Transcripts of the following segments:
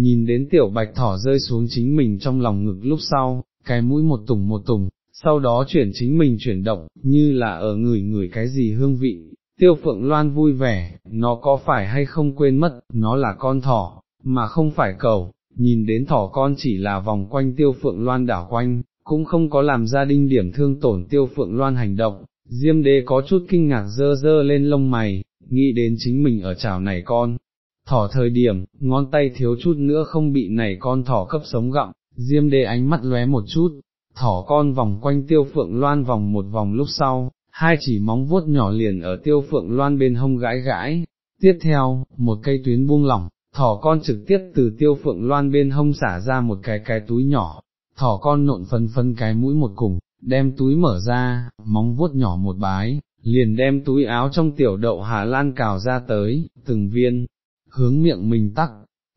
nhìn đến tiểu bạch thỏ rơi xuống chính mình trong lòng ngực lúc sau, cái mũi một tùng một tùng, sau đó chuyển chính mình chuyển động, như là ở người người cái gì hương vị, tiêu phượng loan vui vẻ, nó có phải hay không quên mất, nó là con thỏ, mà không phải cầu, nhìn đến thỏ con chỉ là vòng quanh tiêu phượng loan đảo quanh, cũng không có làm gia đình điểm thương tổn tiêu phượng loan hành động, diêm đế có chút kinh ngạc dơ dơ lên lông mày, nghĩ đến chính mình ở chảo này con. Thỏ thời điểm, ngón tay thiếu chút nữa không bị này con thỏ cấp sống gặm, diêm đê ánh mắt lóe một chút, thỏ con vòng quanh tiêu phượng loan vòng một vòng lúc sau, hai chỉ móng vuốt nhỏ liền ở tiêu phượng loan bên hông gãi gãi, tiếp theo, một cây tuyến buông lỏng, thỏ con trực tiếp từ tiêu phượng loan bên hông xả ra một cái cái túi nhỏ, thỏ con nộn phân phân cái mũi một cùng, đem túi mở ra, móng vuốt nhỏ một bái, liền đem túi áo trong tiểu đậu Hà Lan cào ra tới, từng viên, hướng miệng mình tắc,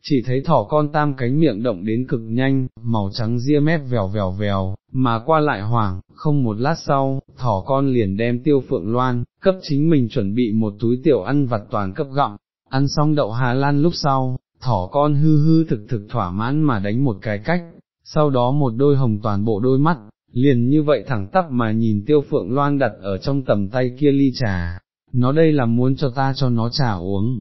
chỉ thấy thỏ con tam cánh miệng động đến cực nhanh, màu trắng ria mép vèo vèo vèo, mà qua lại hoảng, không một lát sau, thỏ con liền đem tiêu phượng loan, cấp chính mình chuẩn bị một túi tiểu ăn vặt toàn cấp gọng, ăn xong đậu Hà Lan lúc sau, thỏ con hư hư thực thực thỏa mãn mà đánh một cái cách, sau đó một đôi hồng toàn bộ đôi mắt, liền như vậy thẳng tắp mà nhìn tiêu phượng loan đặt ở trong tầm tay kia ly trà, nó đây là muốn cho ta cho nó trà uống,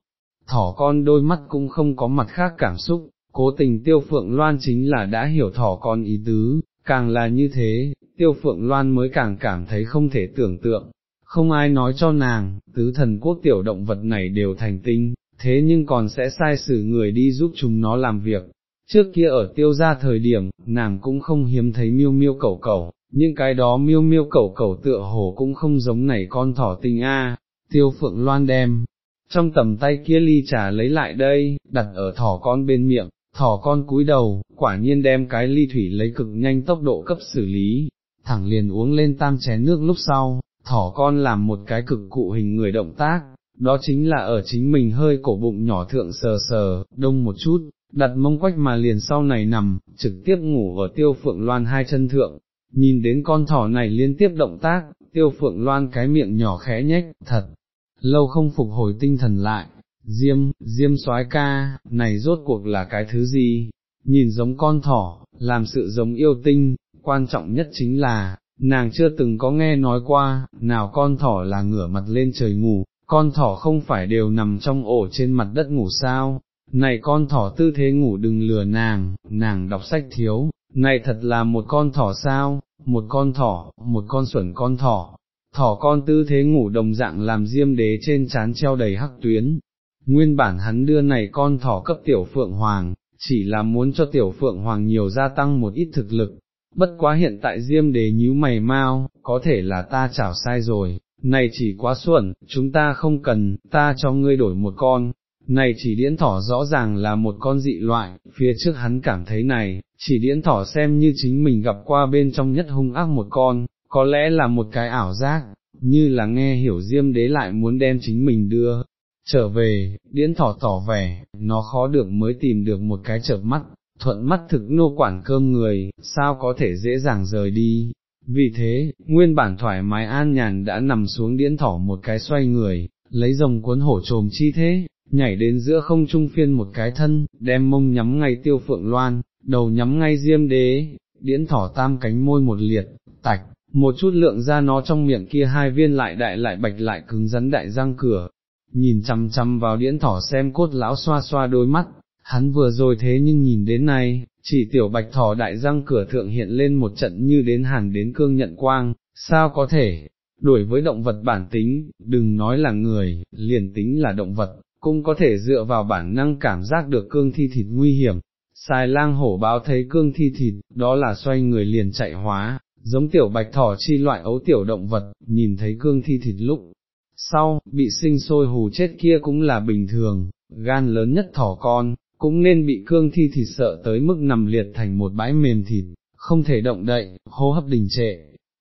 thỏ con đôi mắt cũng không có mặt khác cảm xúc, cố tình tiêu phượng loan chính là đã hiểu thỏ con ý tứ, càng là như thế, tiêu phượng loan mới càng cảm thấy không thể tưởng tượng, không ai nói cho nàng, tứ thần quốc tiểu động vật này đều thành tinh, thế nhưng còn sẽ sai xử người đi giúp chúng nó làm việc. Trước kia ở tiêu gia thời điểm, nàng cũng không hiếm thấy miêu miêu cẩu cẩu, nhưng cái đó miêu miêu cẩu cẩu tựa hồ cũng không giống nảy con thỏ tinh a. tiêu phượng loan đem, trong tầm tay kia ly trà lấy lại đây, đặt ở thỏ con bên miệng, thỏ con cúi đầu, quả nhiên đem cái ly thủy lấy cực nhanh tốc độ cấp xử lý, thẳng liền uống lên tam chén nước lúc sau, thỏ con làm một cái cực cụ hình người động tác, đó chính là ở chính mình hơi cổ bụng nhỏ thượng sờ sờ, đông một chút, đặt mông quách mà liền sau này nằm, trực tiếp ngủ ở tiêu phượng loan hai chân thượng, nhìn đến con thỏ này liên tiếp động tác, tiêu phượng loan cái miệng nhỏ khẽ nhếch, thật, lâu không phục hồi tinh thần lại, diêm, diêm soái ca, này rốt cuộc là cái thứ gì, nhìn giống con thỏ, làm sự giống yêu tinh, quan trọng nhất chính là, nàng chưa từng có nghe nói qua, nào con thỏ là ngửa mặt lên trời ngủ, con thỏ không phải đều nằm trong ổ trên mặt đất ngủ sao, này con thỏ tư thế ngủ đừng lừa nàng, nàng đọc sách thiếu, này thật là một con thỏ sao, một con thỏ, một con xuẩn con thỏ, thỏ con tư thế ngủ đồng dạng làm diêm đế trên chán treo đầy hắc tuyến. Nguyên bản hắn đưa này con thỏ cấp tiểu phượng hoàng, chỉ là muốn cho tiểu phượng hoàng nhiều gia tăng một ít thực lực, bất quá hiện tại diêm đế nhíu mày mau, có thể là ta chảo sai rồi, này chỉ quá xuẩn, chúng ta không cần, ta cho ngươi đổi một con, này chỉ điễn thỏ rõ ràng là một con dị loại, phía trước hắn cảm thấy này, chỉ điễn thỏ xem như chính mình gặp qua bên trong nhất hung ác một con, có lẽ là một cái ảo giác, như là nghe hiểu diêm đế lại muốn đem chính mình đưa, trở về, điễn thỏ tỏ vẻ, nó khó được mới tìm được một cái chợp mắt, thuận mắt thực nô quản cơm người, sao có thể dễ dàng rời đi. Vì thế, nguyên bản thoải mái an nhàn đã nằm xuống điễn thỏ một cái xoay người, lấy rồng cuốn hổ trồm chi thế, nhảy đến giữa không trung phiên một cái thân, đem mông nhắm ngay tiêu phượng loan, đầu nhắm ngay diêm đế, điễn thỏ tam cánh môi một liệt, tạch, một chút lượng ra nó trong miệng kia hai viên lại đại lại bạch lại cứng rắn đại răng cửa, nhìn chăm chăm vào điễn thỏ xem cốt lão xoa xoa đôi mắt, hắn vừa rồi thế nhưng nhìn đến này, chỉ tiểu bạch thỏ đại răng cửa thượng hiện lên một trận như đến hàn đến cương nhận quang, sao có thể, đuổi với động vật bản tính, đừng nói là người, liền tính là động vật, cũng có thể dựa vào bản năng cảm giác được cương thi thịt nguy hiểm. Xài lang hổ báo thấy cương thi thịt, đó là xoay người liền chạy hóa, giống tiểu bạch thỏ chi loại ấu tiểu động vật, nhìn thấy cương thi thịt lúc. Sau, bị sinh sôi hù chết kia cũng là bình thường, gan lớn nhất thỏ con, cũng nên bị cương thi thịt sợ tới mức nằm liệt thành một bãi mềm thịt, không thể động đậy, hô hấp đình trệ.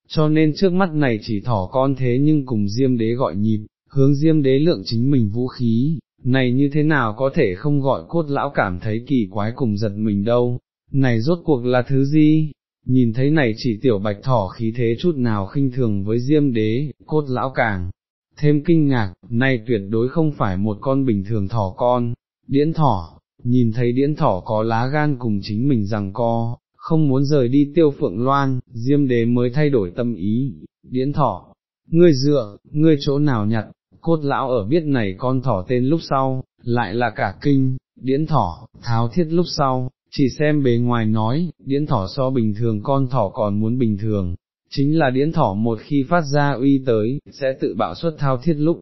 Cho nên trước mắt này chỉ thỏ con thế nhưng cùng diêm đế gọi nhịp, hướng diêm đế lượng chính mình vũ khí, này như thế nào có thể không gọi cốt lão cảm thấy kỳ quái cùng giật mình đâu, này rốt cuộc là thứ gì, nhìn thấy này chỉ tiểu bạch thỏ khí thế chút nào khinh thường với diêm đế, cốt lão càng, thêm kinh ngạc, nay tuyệt đối không phải một con bình thường thỏ con, điễn thỏ, nhìn thấy điễn thỏ có lá gan cùng chính mình rằng co, không muốn rời đi tiêu phượng loan, diêm đế mới thay đổi tâm ý, điễn thỏ, ngươi dựa, ngươi chỗ nào nhặt, cốt lão ở biết này con thỏ tên lúc sau, lại là cả kinh, điễn thỏ, tháo thiết lúc sau, chỉ xem bề ngoài nói, điễn thỏ so bình thường con thỏ còn muốn bình thường, chính là điễn thỏ một khi phát ra uy tới, sẽ tự bạo xuất thao thiết lúc.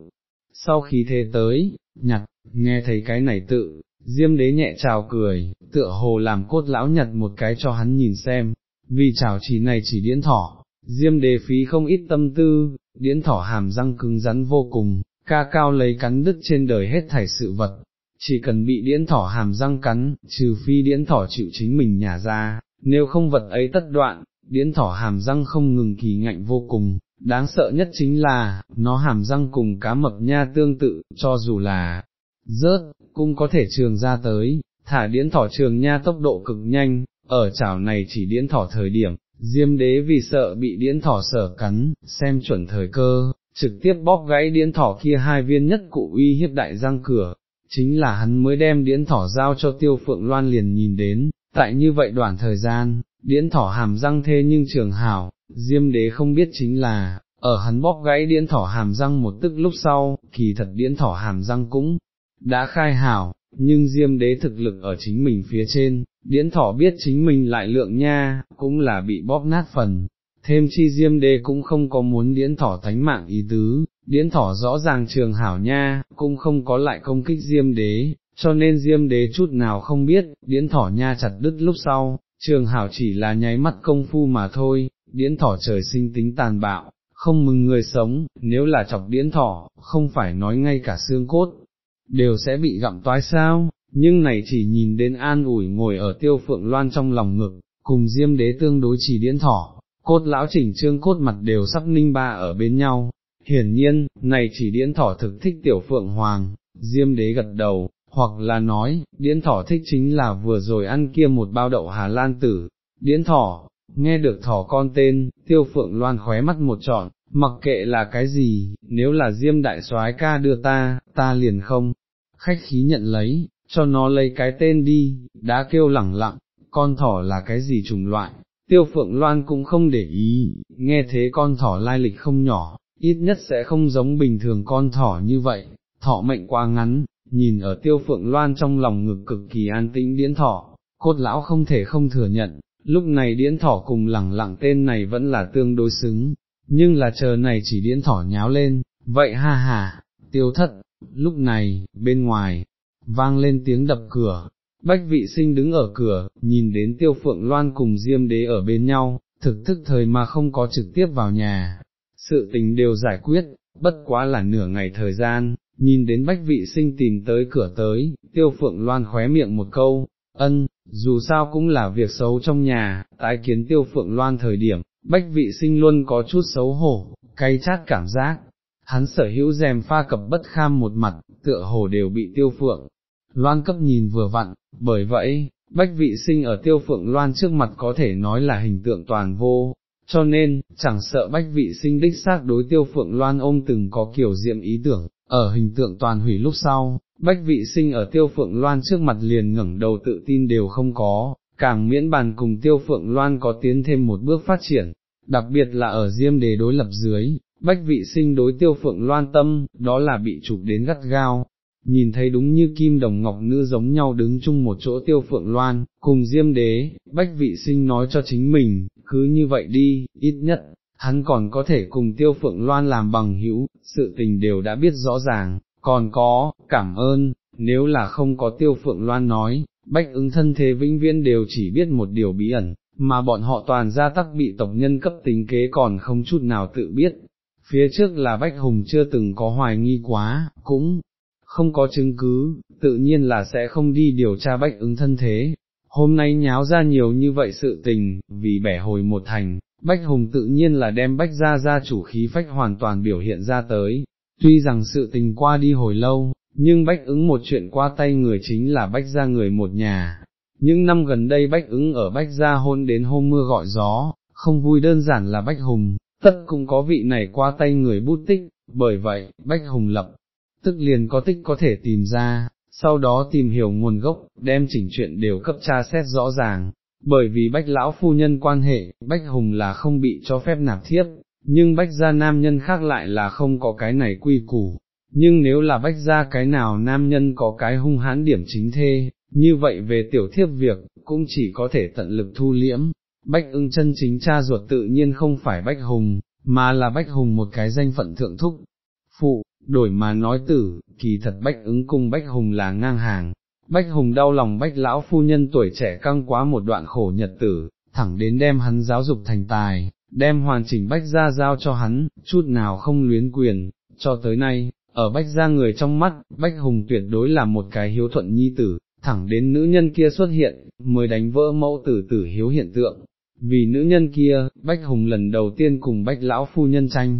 Sau khi thế tới, nhặt, nghe thấy cái này tự, diêm đế nhẹ chào cười, tựa hồ làm cốt lão nhặt một cái cho hắn nhìn xem, vì chào chỉ này chỉ điễn thỏ, diêm đế phí không ít tâm tư, điễn thỏ hàm răng cứng rắn vô cùng, ca cao lấy cắn đứt trên đời hết thảy sự vật, chỉ cần bị điễn thỏ hàm răng cắn, trừ phi điễn thỏ chịu chính mình nhả ra, nếu không vật ấy tất đoạn, điễn thỏ hàm răng không ngừng kỳ ngạnh vô cùng, đáng sợ nhất chính là, nó hàm răng cùng cá mập nha tương tự, cho dù là rớt, cũng có thể trường ra tới, thả điễn thỏ trường nha tốc độ cực nhanh, ở chảo này chỉ điễn thỏ thời điểm, diêm đế vì sợ bị điễn thỏ sở cắn, xem chuẩn thời cơ, trực tiếp bóp gãy điễn thỏ kia hai viên nhất cụ uy hiếp đại răng cửa, chính là hắn mới đem điễn thỏ giao cho tiêu phượng loan liền nhìn đến, tại như vậy đoạn thời gian, điễn thỏ hàm răng thê nhưng trường hảo, diêm đế không biết chính là, ở hắn bóp gãy điễn thỏ hàm răng một tức lúc sau, kỳ thật điễn thỏ hàm răng cũng đã khai hảo, nhưng diêm đế thực lực ở chính mình phía trên, điễn thỏ biết chính mình lại lượng nha, cũng là bị bóp nát phần. Thêm chi diêm đế cũng không có muốn điễn thỏ thánh mạng ý tứ, điến thỏ rõ ràng trường hảo nha, cũng không có lại công kích diêm đế, cho nên diêm đế chút nào không biết, điến thỏ nha chặt đứt lúc sau, trường hảo chỉ là nháy mắt công phu mà thôi, điến thỏ trời sinh tính tàn bạo, không mừng người sống, nếu là chọc điến thỏ, không phải nói ngay cả xương cốt, đều sẽ bị gặm toái sao, nhưng này chỉ nhìn đến an ủi ngồi ở tiêu phượng loan trong lòng ngực, cùng diêm đế tương đối chỉ điến thỏ, cốt lão chỉnh trương cốt mặt đều sắp ninh ba ở bên nhau. Hiển nhiên, này chỉ điễn thỏ thực thích tiểu phượng hoàng, diêm đế gật đầu, hoặc là nói, điễn thỏ thích chính là vừa rồi ăn kia một bao đậu Hà Lan tử, điễn thỏ, nghe được thỏ con tên, tiêu phượng loan khóe mắt một trọn, mặc kệ là cái gì, nếu là diêm đại soái ca đưa ta, ta liền không, khách khí nhận lấy, cho nó lấy cái tên đi, đã kêu lẳng lặng, con thỏ là cái gì chủng loại, tiêu phượng loan cũng không để ý, nghe thế con thỏ lai lịch không nhỏ, ít nhất sẽ không giống bình thường con thỏ như vậy, thọ mệnh quá ngắn, nhìn ở tiêu phượng loan trong lòng ngực cực kỳ an tĩnh điễn thỏ, cốt lão không thể không thừa nhận, lúc này điễn thỏ cùng lẳng lặng tên này vẫn là tương đối xứng, nhưng là chờ này chỉ điễn thỏ nháo lên, vậy ha ha, tiêu thất, lúc này, bên ngoài, vang lên tiếng đập cửa, bách vị sinh đứng ở cửa, nhìn đến tiêu phượng loan cùng diêm đế ở bên nhau, thực thức thời mà không có trực tiếp vào nhà, sự tình đều giải quyết, bất quá là nửa ngày thời gian, nhìn đến bách vị sinh tìm tới cửa tới, tiêu phượng loan khóe miệng một câu, ân, dù sao cũng là việc xấu trong nhà, tái kiến tiêu phượng loan thời điểm, bách vị sinh luôn có chút xấu hổ, cay chát cảm giác, hắn sở hữu rèm pha cập bất kham một mặt, tựa hồ đều bị tiêu phượng, loan cấp nhìn vừa vặn, bởi vậy, bách vị sinh ở tiêu phượng loan trước mặt có thể nói là hình tượng toàn vô, cho nên, chẳng sợ bách vị sinh đích xác đối tiêu phượng loan ôm từng có kiểu diệm ý tưởng, ở hình tượng toàn hủy lúc sau, bách vị sinh ở tiêu phượng loan trước mặt liền ngẩng đầu tự tin đều không có, càng miễn bàn cùng tiêu phượng loan có tiến thêm một bước phát triển, đặc biệt là ở diêm đề đối lập dưới, bách vị sinh đối tiêu phượng loan tâm, đó là bị chụp đến gắt gao. Nhìn thấy đúng như kim đồng ngọc nữ giống nhau đứng chung một chỗ tiêu phượng loan, cùng diêm đế, bách vị sinh nói cho chính mình, cứ như vậy đi, ít nhất, hắn còn có thể cùng tiêu phượng loan làm bằng hữu, sự tình đều đã biết rõ ràng, còn có, cảm ơn, nếu là không có tiêu phượng loan nói, bách ứng thân thế vĩnh viễn đều chỉ biết một điều bí ẩn, mà bọn họ toàn gia tắc bị tộc nhân cấp tính kế còn không chút nào tự biết. Phía trước là Bách Hùng chưa từng có hoài nghi quá, cũng không có chứng cứ, tự nhiên là sẽ không đi điều tra Bách ứng thân thế. Hôm nay nháo ra nhiều như vậy sự tình, vì bẻ hồi một thành, Bách Hùng tự nhiên là đem Bách ra ra chủ khí phách hoàn toàn biểu hiện ra tới, tuy rằng sự tình qua đi hồi lâu, nhưng Bách ứng một chuyện qua tay người chính là Bách ra người một nhà. Những năm gần đây Bách ứng ở Bách gia hôn đến hôm mưa gọi gió, không vui đơn giản là Bách Hùng, tất cũng có vị này qua tay người bút tích, bởi vậy, Bách Hùng lập, tức liền có tích có thể tìm ra, sau đó tìm hiểu nguồn gốc, đem chỉnh chuyện đều cấp tra xét rõ ràng, bởi vì bách lão phu nhân quan hệ, bách hùng là không bị cho phép nạp thiếp, nhưng bách gia nam nhân khác lại là không có cái này quy củ, nhưng nếu là bách gia cái nào nam nhân có cái hung hãn điểm chính thê, như vậy về tiểu thiếp việc, cũng chỉ có thể tận lực thu liễm, bách ưng chân chính cha ruột tự nhiên không phải bách hùng, mà là bách hùng một cái danh phận thượng thúc, đổi mà nói tử, kỳ thật bách ứng cung bách hùng là ngang hàng. Bách Hùng đau lòng bách lão phu nhân tuổi trẻ căng quá một đoạn khổ nhật tử, thẳng đến đem hắn giáo dục thành tài, đem hoàn chỉnh bách gia giao cho hắn, chút nào không luyến quyền, cho tới nay, ở bách gia người trong mắt, bách hùng tuyệt đối là một cái hiếu thuận nhi tử, thẳng đến nữ nhân kia xuất hiện, mới đánh vỡ mẫu tử tử hiếu hiện tượng. Vì nữ nhân kia, Bách Hùng lần đầu tiên cùng Bách Lão Phu Nhân tranh,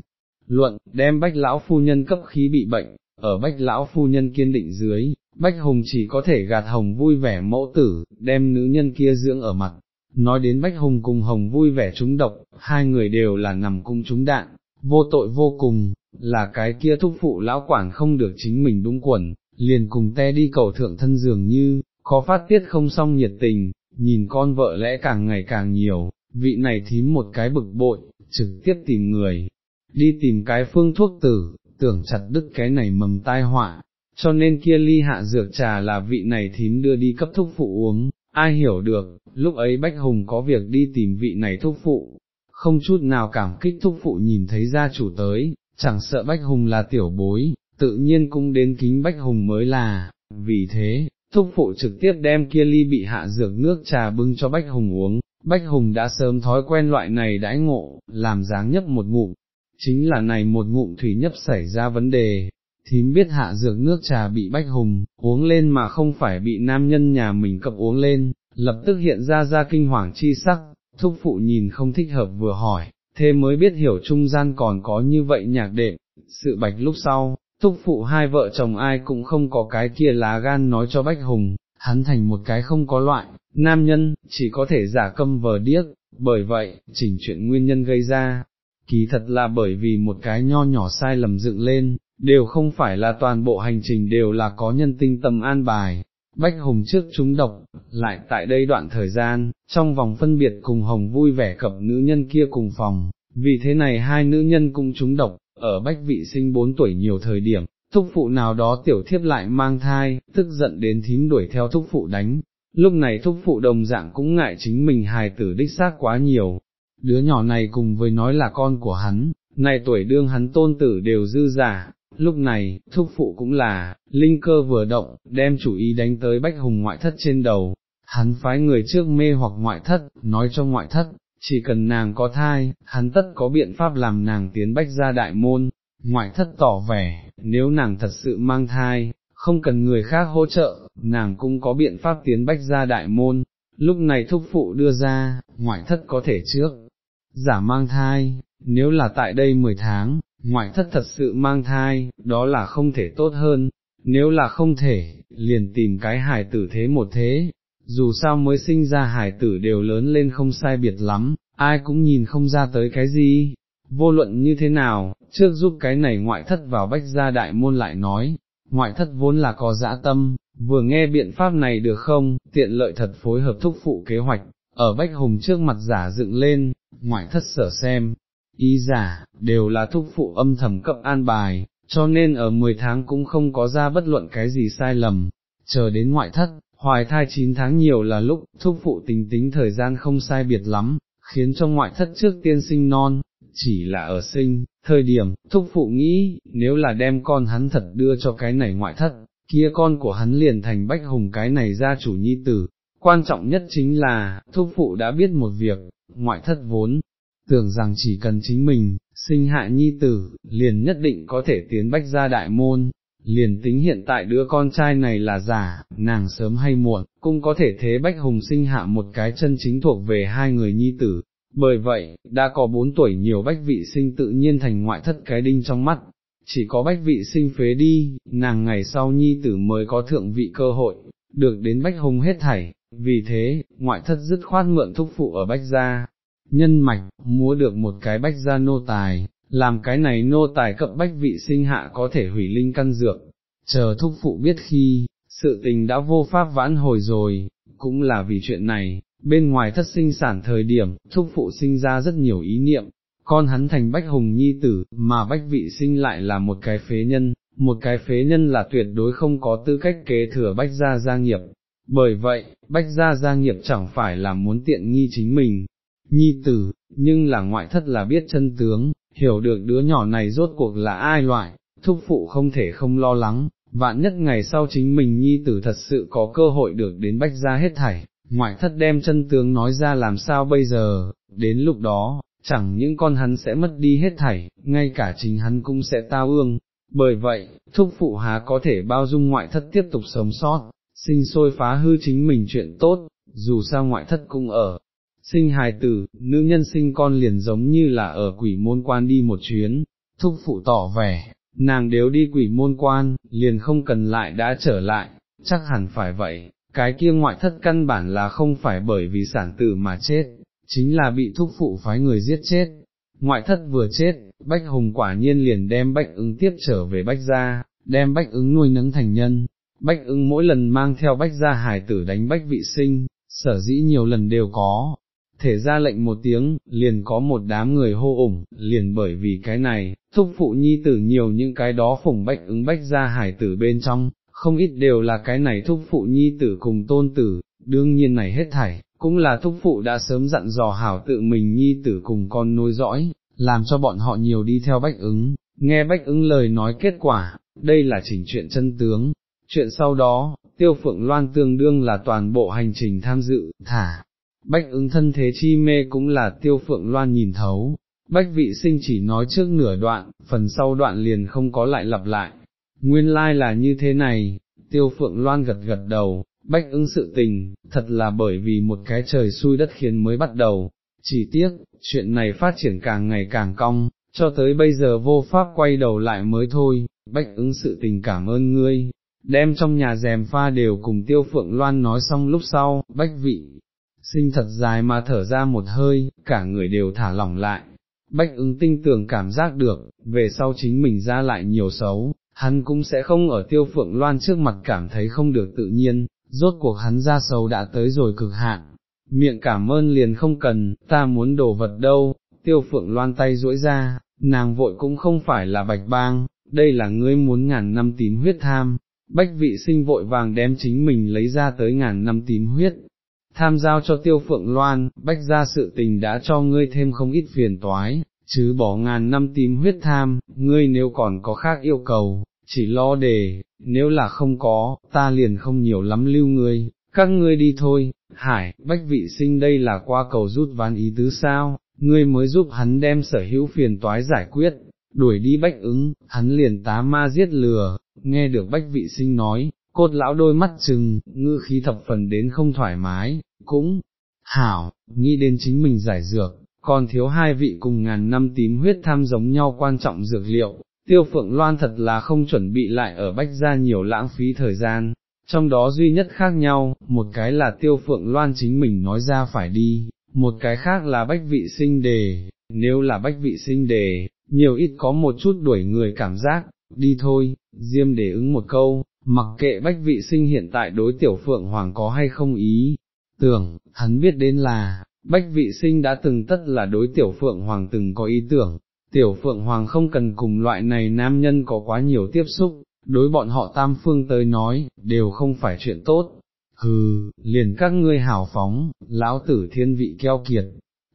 luận, đem Bách Lão Phu Nhân cấp khí bị bệnh, ở Bách Lão Phu Nhân kiên định dưới, Bách Hùng chỉ có thể gạt Hồng vui vẻ mẫu tử, đem nữ nhân kia dưỡng ở mặt. Nói đến Bách Hùng cùng Hồng vui vẻ trúng độc, hai người đều là nằm cung trúng đạn, vô tội vô cùng, là cái kia thúc phụ lão quản không được chính mình đúng quần, liền cùng te đi cầu thượng thân dường như, có phát tiết không xong nhiệt tình, nhìn con vợ lẽ càng ngày càng nhiều, vị này thím một cái bực bội, trực tiếp tìm người, đi tìm cái phương thuốc tử, tưởng chặt đứt cái này mầm tai họa, cho nên kia ly hạ dược trà là vị này thím đưa đi cấp thúc phụ uống, ai hiểu được, lúc ấy Bách Hùng có việc đi tìm vị này thúc phụ, không chút nào cảm kích thúc phụ nhìn thấy gia chủ tới, chẳng sợ Bách Hùng là tiểu bối, tự nhiên cũng đến kính Bách Hùng mới là, vì thế, thúc phụ trực tiếp đem kia ly bị hạ dược nước trà bưng cho Bách Hùng uống, Bách Hùng đã sớm thói quen loại này đãi ngộ, làm dáng nhấp một ngụm, chính là này một ngụm thủy nhấp xảy ra vấn đề, thím biết hạ dược nước trà bị Bách Hùng, uống lên mà không phải bị nam nhân nhà mình cập uống lên, lập tức hiện ra ra kinh hoàng chi sắc, thúc phụ nhìn không thích hợp vừa hỏi, thế mới biết hiểu trung gian còn có như vậy nhạc đệm, sự bạch lúc sau, thúc phụ hai vợ chồng ai cũng không có cái kia lá gan nói cho Bách Hùng, hắn thành một cái không có loại, nam nhân, chỉ có thể giả câm vờ điếc, bởi vậy, chỉnh chuyện nguyên nhân gây ra, kỳ thật là bởi vì một cái nho nhỏ sai lầm dựng lên, đều không phải là toàn bộ hành trình đều là có nhân tinh tâm an bài. Bách Hùng trước chúng độc, lại tại đây đoạn thời gian, trong vòng phân biệt cùng Hồng vui vẻ cập nữ nhân kia cùng phòng, vì thế này hai nữ nhân cũng chúng độc, ở Bách Vị sinh 4 tuổi nhiều thời điểm, thúc phụ nào đó tiểu thiếp lại mang thai, tức giận đến thím đuổi theo thúc phụ đánh, lúc này thúc phụ đồng dạng cũng ngại chính mình hài tử đích xác quá nhiều, đứa nhỏ này cùng với nói là con của hắn, này tuổi đương hắn tôn tử đều dư giả, lúc này, thúc phụ cũng là, linh cơ vừa động, đem chủ ý đánh tới bách hùng ngoại thất trên đầu, hắn phái người trước mê hoặc ngoại thất, nói cho ngoại thất, chỉ cần nàng có thai, hắn tất có biện pháp làm nàng tiến bách ra đại môn, ngoại thất tỏ vẻ, nếu nàng thật sự mang thai, không cần người khác hỗ trợ, nàng cũng có biện pháp tiến bách ra đại môn, lúc này thúc phụ đưa ra, ngoại thất có thể trước, giả mang thai, nếu là tại đây 10 tháng, ngoại thất thật sự mang thai, đó là không thể tốt hơn, nếu là không thể, liền tìm cái hài tử thế một thế, dù sao mới sinh ra hài tử đều lớn lên không sai biệt lắm, ai cũng nhìn không ra tới cái gì, vô luận như thế nào, trước giúp cái này ngoại thất vào bách gia đại môn lại nói, ngoại thất vốn là có dã tâm, vừa nghe biện pháp này được không, tiện lợi thật phối hợp thúc phụ kế hoạch, ở bách hùng trước mặt giả dựng lên, ngoại thất sở xem, ý giả, đều là thúc phụ âm thầm cấp an bài, cho nên ở 10 tháng cũng không có ra bất luận cái gì sai lầm, chờ đến ngoại thất, hoài thai 9 tháng nhiều là lúc, thúc phụ tính tính thời gian không sai biệt lắm, khiến cho ngoại thất trước tiên sinh non, chỉ là ở sinh, thời điểm, thúc phụ nghĩ, nếu là đem con hắn thật đưa cho cái này ngoại thất, kia con của hắn liền thành bách hùng cái này ra chủ nhi tử. Quan trọng nhất chính là, thúc phụ đã biết một việc, ngoại thất vốn, tưởng rằng chỉ cần chính mình, sinh hạ nhi tử, liền nhất định có thể tiến bách ra đại môn, liền tính hiện tại đứa con trai này là giả, nàng sớm hay muộn, cũng có thể thế bách hùng sinh hạ một cái chân chính thuộc về hai người nhi tử. Bởi vậy, đã có bốn tuổi nhiều bách vị sinh tự nhiên thành ngoại thất cái đinh trong mắt, chỉ có bách vị sinh phế đi, nàng ngày sau nhi tử mới có thượng vị cơ hội, được đến bách hùng hết thảy, vì thế, ngoại thất dứt khoát mượn thúc phụ ở bách gia, nhân mạch, mua được một cái bách gia nô tài, làm cái này nô tài cập bách vị sinh hạ có thể hủy linh căn dược, chờ thúc phụ biết khi, sự tình đã vô pháp vãn hồi rồi, cũng là vì chuyện này, bên ngoài thất sinh sản thời điểm, thúc phụ sinh ra rất nhiều ý niệm, con hắn thành bách hùng nhi tử, mà bách vị sinh lại là một cái phế nhân, một cái phế nhân là tuyệt đối không có tư cách kế thừa bách gia gia nghiệp. Bởi vậy, bách gia gia nghiệp chẳng phải là muốn tiện nghi chính mình, nhi tử, nhưng là ngoại thất là biết chân tướng, hiểu được đứa nhỏ này rốt cuộc là ai loại, thúc phụ không thể không lo lắng, vạn nhất ngày sau chính mình nhi tử thật sự có cơ hội được đến bách gia hết thảy, ngoại thất đem chân tướng nói ra làm sao bây giờ, đến lúc đó, chẳng những con hắn sẽ mất đi hết thảy, ngay cả chính hắn cũng sẽ tao ương, bởi vậy, thúc phụ há có thể bao dung ngoại thất tiếp tục sống sót, sinh sôi phá hư chính mình chuyện tốt, dù sao ngoại thất cũng ở. Sinh hài tử, nữ nhân sinh con liền giống như là ở quỷ môn quan đi một chuyến, thúc phụ tỏ vẻ, nàng nếu đi quỷ môn quan, liền không cần lại đã trở lại, chắc hẳn phải vậy, cái kia ngoại thất căn bản là không phải bởi vì sản tử mà chết, chính là bị thúc phụ phái người giết chết. Ngoại thất vừa chết, Bách Hùng quả nhiên liền đem Bách ứng tiếp trở về Bách gia, đem Bách ứng nuôi nấng thành nhân. Bách ưng mỗi lần mang theo Bách gia hải tử đánh Bách vị sinh, sở dĩ nhiều lần đều có, thể ra lệnh một tiếng, liền có một đám người hô ủng, liền bởi vì cái này, thúc phụ nhi tử nhiều những cái đó phủng bách ứng bách ra hải tử bên trong, không ít đều là cái này thúc phụ nhi tử cùng tôn tử, đương nhiên này hết thảy, cũng là thúc phụ đã sớm dặn dò hảo tự mình nhi tử cùng con nối dõi, làm cho bọn họ nhiều đi theo bách ứng, nghe bách ứng lời nói kết quả, đây là chỉnh chuyện chân tướng. Chuyện sau đó, tiêu phượng loan tương đương là toàn bộ hành trình tham dự, thả, bách ứng thân thế chi mê cũng là tiêu phượng loan nhìn thấu, bách vị sinh chỉ nói trước nửa đoạn, phần sau đoạn liền không có lại lặp lại. Nguyên lai like là như thế này, tiêu phượng loan gật gật đầu, bách ứng sự tình, thật là bởi vì một cái trời xui đất khiến mới bắt đầu, chỉ tiếc, chuyện này phát triển càng ngày càng cong, cho tới bây giờ vô pháp quay đầu lại mới thôi, bách ứng sự tình cảm ơn ngươi, đem trong nhà rèm pha đều cùng tiêu phượng loan nói xong lúc sau, bách vị, sinh thật dài mà thở ra một hơi, cả người đều thả lỏng lại. Bách ứng tinh tường cảm giác được, về sau chính mình ra lại nhiều xấu, hắn cũng sẽ không ở tiêu phượng loan trước mặt cảm thấy không được tự nhiên, rốt cuộc hắn ra xấu đã tới rồi cực hạn. Miệng cảm ơn liền không cần, ta muốn đồ vật đâu, tiêu phượng loan tay duỗi ra, nàng vội cũng không phải là bạch bang, đây là ngươi muốn ngàn năm tím huyết tham, bách vị sinh vội vàng đem chính mình lấy ra tới ngàn năm tím huyết, tham giao cho tiêu phượng loan, bách ra sự tình đã cho ngươi thêm không ít phiền toái, chứ bỏ ngàn năm tím huyết tham, ngươi nếu còn có khác yêu cầu, chỉ lo đề, nếu là không có, ta liền không nhiều lắm lưu ngươi, các ngươi đi thôi, hải, bách vị sinh đây là qua cầu rút ván ý tứ sao, ngươi mới giúp hắn đem sở hữu phiền toái giải quyết, đuổi đi bách ứng, hắn liền tá ma giết lừa, nghe được bách vị sinh nói, cốt lão đôi mắt chừng, ngư khí thập phần đến không thoải mái, cũng, hảo, nghĩ đến chính mình giải dược, còn thiếu hai vị cùng ngàn năm tím huyết tham giống nhau quan trọng dược liệu, tiêu phượng loan thật là không chuẩn bị lại ở bách gia nhiều lãng phí thời gian, trong đó duy nhất khác nhau, một cái là tiêu phượng loan chính mình nói ra phải đi, một cái khác là bách vị sinh đề, nếu là bách vị sinh đề, nhiều ít có một chút đuổi người cảm giác, đi thôi, diêm để ứng một câu, mặc kệ bách vị sinh hiện tại đối tiểu phượng hoàng có hay không ý, tưởng, hắn biết đến là, bách vị sinh đã từng tất là đối tiểu phượng hoàng từng có ý tưởng, tiểu phượng hoàng không cần cùng loại này nam nhân có quá nhiều tiếp xúc, đối bọn họ tam phương tới nói, đều không phải chuyện tốt. Hừ, liền các ngươi hảo phóng, lão tử thiên vị keo kiệt,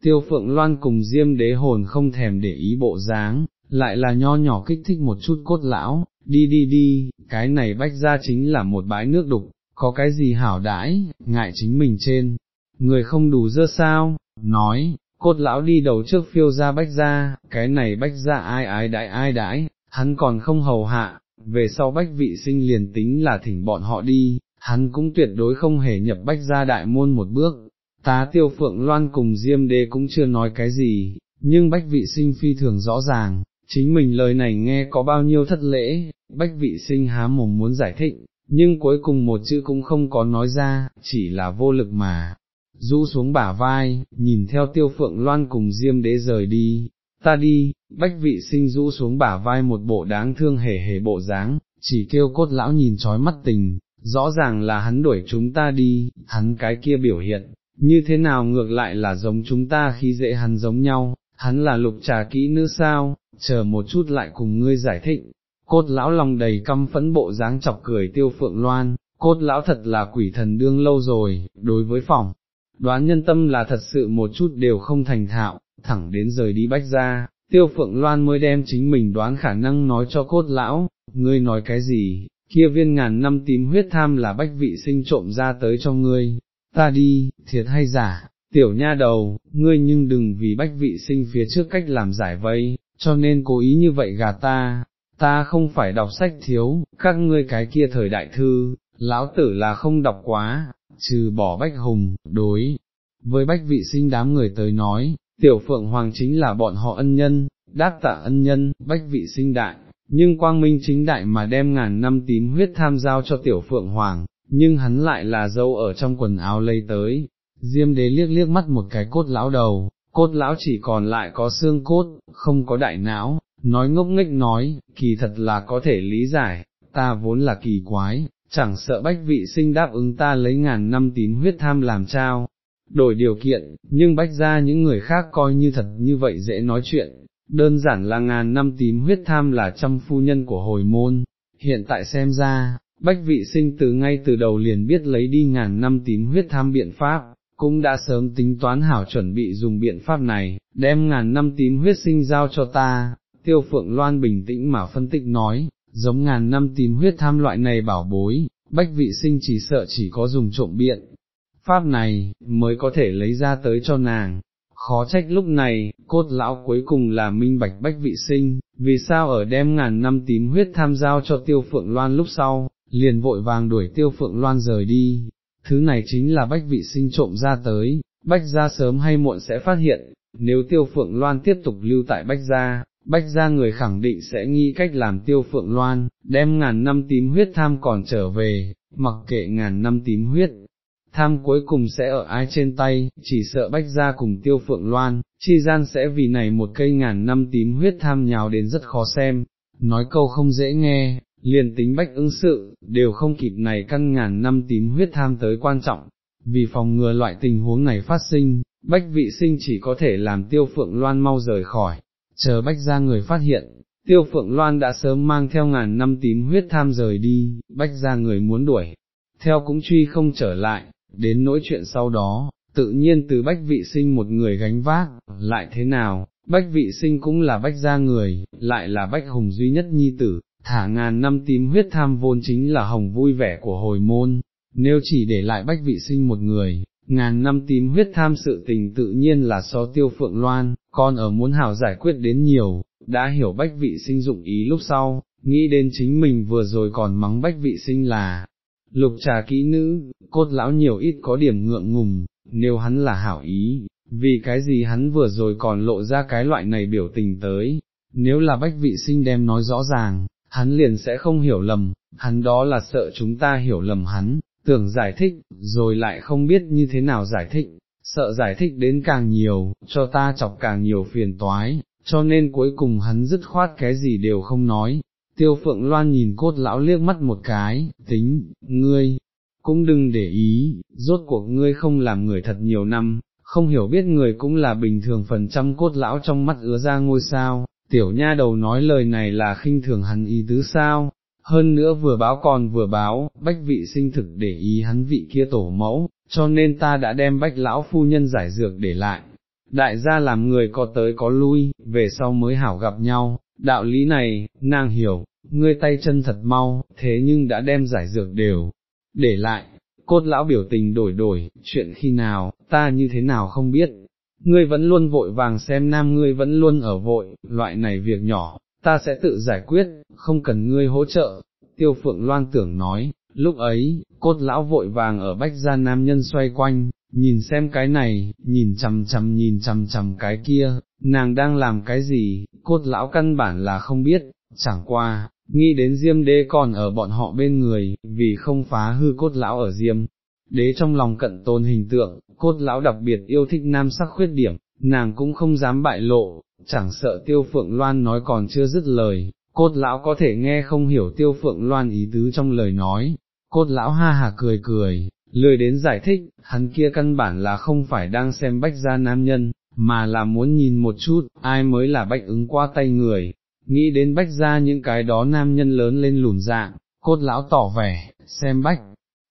tiêu phượng loan cùng diêm đế hồn không thèm để ý bộ dáng, lại là nho nhỏ kích thích một chút cốt lão, đi đi đi, cái này bách ra chính là một bãi nước đục, có cái gì hảo đãi, ngại chính mình trên, người không đủ dơ sao, nói, cốt lão đi đầu trước phiêu ra bách ra, cái này bách ra ai ai đãi ai đãi, hắn còn không hầu hạ, về sau bách vị sinh liền tính là thỉnh bọn họ đi, hắn cũng tuyệt đối không hề nhập bách ra đại môn một bước, tá tiêu phượng loan cùng diêm đế cũng chưa nói cái gì, nhưng bách vị sinh phi thường rõ ràng, chính mình lời này nghe có bao nhiêu thất lễ, bách vị sinh há mồm muốn giải thích, nhưng cuối cùng một chữ cũng không có nói ra, chỉ là vô lực mà, rũ xuống bả vai, nhìn theo tiêu phượng loan cùng diêm đế rời đi, ta đi, bách vị sinh rũ xuống bả vai một bộ đáng thương hề hề bộ dáng, chỉ kêu cốt lão nhìn trói mắt tình, rõ ràng là hắn đuổi chúng ta đi, hắn cái kia biểu hiện, như thế nào ngược lại là giống chúng ta khi dễ hắn giống nhau, hắn là lục trà kỹ nữ sao, chờ một chút lại cùng ngươi giải thích. Cốt lão lòng đầy căm phẫn bộ dáng chọc cười tiêu phượng loan, cốt lão thật là quỷ thần đương lâu rồi, đối với phòng, đoán nhân tâm là thật sự một chút đều không thành thạo, thẳng đến rời đi bách ra, tiêu phượng loan mới đem chính mình đoán khả năng nói cho cốt lão, ngươi nói cái gì, kia viên ngàn năm tím huyết tham là bách vị sinh trộm ra tới cho ngươi, ta đi, thiệt hay giả, tiểu nha đầu, ngươi nhưng đừng vì bách vị sinh phía trước cách làm giải vây, cho nên cố ý như vậy gà ta, ta không phải đọc sách thiếu, các ngươi cái kia thời đại thư, lão tử là không đọc quá, trừ bỏ bách hùng, đối. Với bách vị sinh đám người tới nói, tiểu phượng hoàng chính là bọn họ ân nhân, đáp tạ ân nhân, bách vị sinh đại, nhưng quang minh chính đại mà đem ngàn năm tím huyết tham giao cho tiểu phượng hoàng, nhưng hắn lại là dâu ở trong quần áo lây tới, diêm đế liếc liếc mắt một cái cốt lão đầu, cốt lão chỉ còn lại có xương cốt, không có đại não, nói ngốc nghếch nói, kỳ thật là có thể lý giải, ta vốn là kỳ quái, chẳng sợ bách vị sinh đáp ứng ta lấy ngàn năm tím huyết tham làm trao, đổi điều kiện, nhưng bách ra những người khác coi như thật như vậy dễ nói chuyện, đơn giản là ngàn năm tím huyết tham là trăm phu nhân của hồi môn, hiện tại xem ra, bách vị sinh từ ngay từ đầu liền biết lấy đi ngàn năm tím huyết tham biện pháp, cũng đã sớm tính toán hảo chuẩn bị dùng biện pháp này, đem ngàn năm tím huyết sinh giao cho ta, tiêu phượng loan bình tĩnh mà phân tích nói, giống ngàn năm tím huyết tham loại này bảo bối, bách vị sinh chỉ sợ chỉ có dùng trộm biện. Pháp này, mới có thể lấy ra tới cho nàng, khó trách lúc này, cốt lão cuối cùng là minh bạch bách vị sinh, vì sao ở đem ngàn năm tím huyết tham giao cho tiêu phượng loan lúc sau, liền vội vàng đuổi tiêu phượng loan rời đi, thứ này chính là bách vị sinh trộm ra tới, bách gia sớm hay muộn sẽ phát hiện, nếu tiêu phượng loan tiếp tục lưu tại bách gia, bách gia người khẳng định sẽ nghĩ cách làm tiêu phượng loan, đem ngàn năm tím huyết tham còn trở về, mặc kệ ngàn năm tím huyết. Tham cuối cùng sẽ ở ai trên tay, chỉ sợ bách gia cùng tiêu phượng loan, chi gian sẽ vì này một cây ngàn năm tím huyết tham nhào đến rất khó xem, nói câu không dễ nghe, liền tính bách ứng sự, đều không kịp này căn ngàn năm tím huyết tham tới quan trọng, vì phòng ngừa loại tình huống này phát sinh, bách vị sinh chỉ có thể làm tiêu phượng loan mau rời khỏi, chờ bách ra người phát hiện, tiêu phượng loan đã sớm mang theo ngàn năm tím huyết tham rời đi, bách ra người muốn đuổi, theo cũng truy không trở lại, đến nỗi chuyện sau đó, tự nhiên từ bách vị sinh một người gánh vác, lại thế nào, bách vị sinh cũng là bách gia người, lại là bách hùng duy nhất nhi tử, thả ngàn năm tím huyết tham vốn chính là hồng vui vẻ của hồi môn, nếu chỉ để lại bách vị sinh một người, ngàn năm tím huyết tham sự tình tự nhiên là so tiêu phượng loan, con ở muốn hảo giải quyết đến nhiều, đã hiểu bách vị sinh dụng ý lúc sau, nghĩ đến chính mình vừa rồi còn mắng bách vị sinh là, lục trà kỹ nữ, cốt lão nhiều ít có điểm ngượng ngùng, nếu hắn là hảo ý, vì cái gì hắn vừa rồi còn lộ ra cái loại này biểu tình tới, nếu là bách vị sinh đem nói rõ ràng, hắn liền sẽ không hiểu lầm, hắn đó là sợ chúng ta hiểu lầm hắn, tưởng giải thích, rồi lại không biết như thế nào giải thích, sợ giải thích đến càng nhiều, cho ta chọc càng nhiều phiền toái, cho nên cuối cùng hắn dứt khoát cái gì đều không nói. Tiêu phượng loan nhìn cốt lão liếc mắt một cái, tính, ngươi, cũng đừng để ý, rốt cuộc ngươi không làm người thật nhiều năm, không hiểu biết người cũng là bình thường phần trăm cốt lão trong mắt ứa ra ngôi sao, tiểu nha đầu nói lời này là khinh thường hắn ý tứ sao, hơn nữa vừa báo còn vừa báo, bách vị sinh thực để ý hắn vị kia tổ mẫu, cho nên ta đã đem bách lão phu nhân giải dược để lại. Đại gia làm người có tới có lui, về sau mới hảo gặp nhau, đạo lý này, nàng hiểu, ngươi tay chân thật mau, thế nhưng đã đem giải dược đều, để lại, cốt lão biểu tình đổi đổi, chuyện khi nào, ta như thế nào không biết, ngươi vẫn luôn vội vàng xem nam ngươi vẫn luôn ở vội, loại này việc nhỏ, ta sẽ tự giải quyết, không cần ngươi hỗ trợ, tiêu phượng loan tưởng nói, lúc ấy, cốt lão vội vàng ở bách gia nam nhân xoay quanh, nhìn xem cái này, nhìn chằm chằm nhìn chằm chằm cái kia, nàng đang làm cái gì, cốt lão căn bản là không biết, chẳng qua, nghĩ đến diêm đế còn ở bọn họ bên người, vì không phá hư cốt lão ở diêm. Đế trong lòng cận tôn hình tượng, cốt lão đặc biệt yêu thích nam sắc khuyết điểm, nàng cũng không dám bại lộ, chẳng sợ tiêu phượng loan nói còn chưa dứt lời, cốt lão có thể nghe không hiểu tiêu phượng loan ý tứ trong lời nói, cốt lão ha hà cười cười, lười đến giải thích, hắn kia căn bản là không phải đang xem bách gia nam nhân, mà là muốn nhìn một chút, ai mới là bách ứng qua tay người, nghĩ đến bách gia những cái đó nam nhân lớn lên lùn dạng, cốt lão tỏ vẻ, xem bách,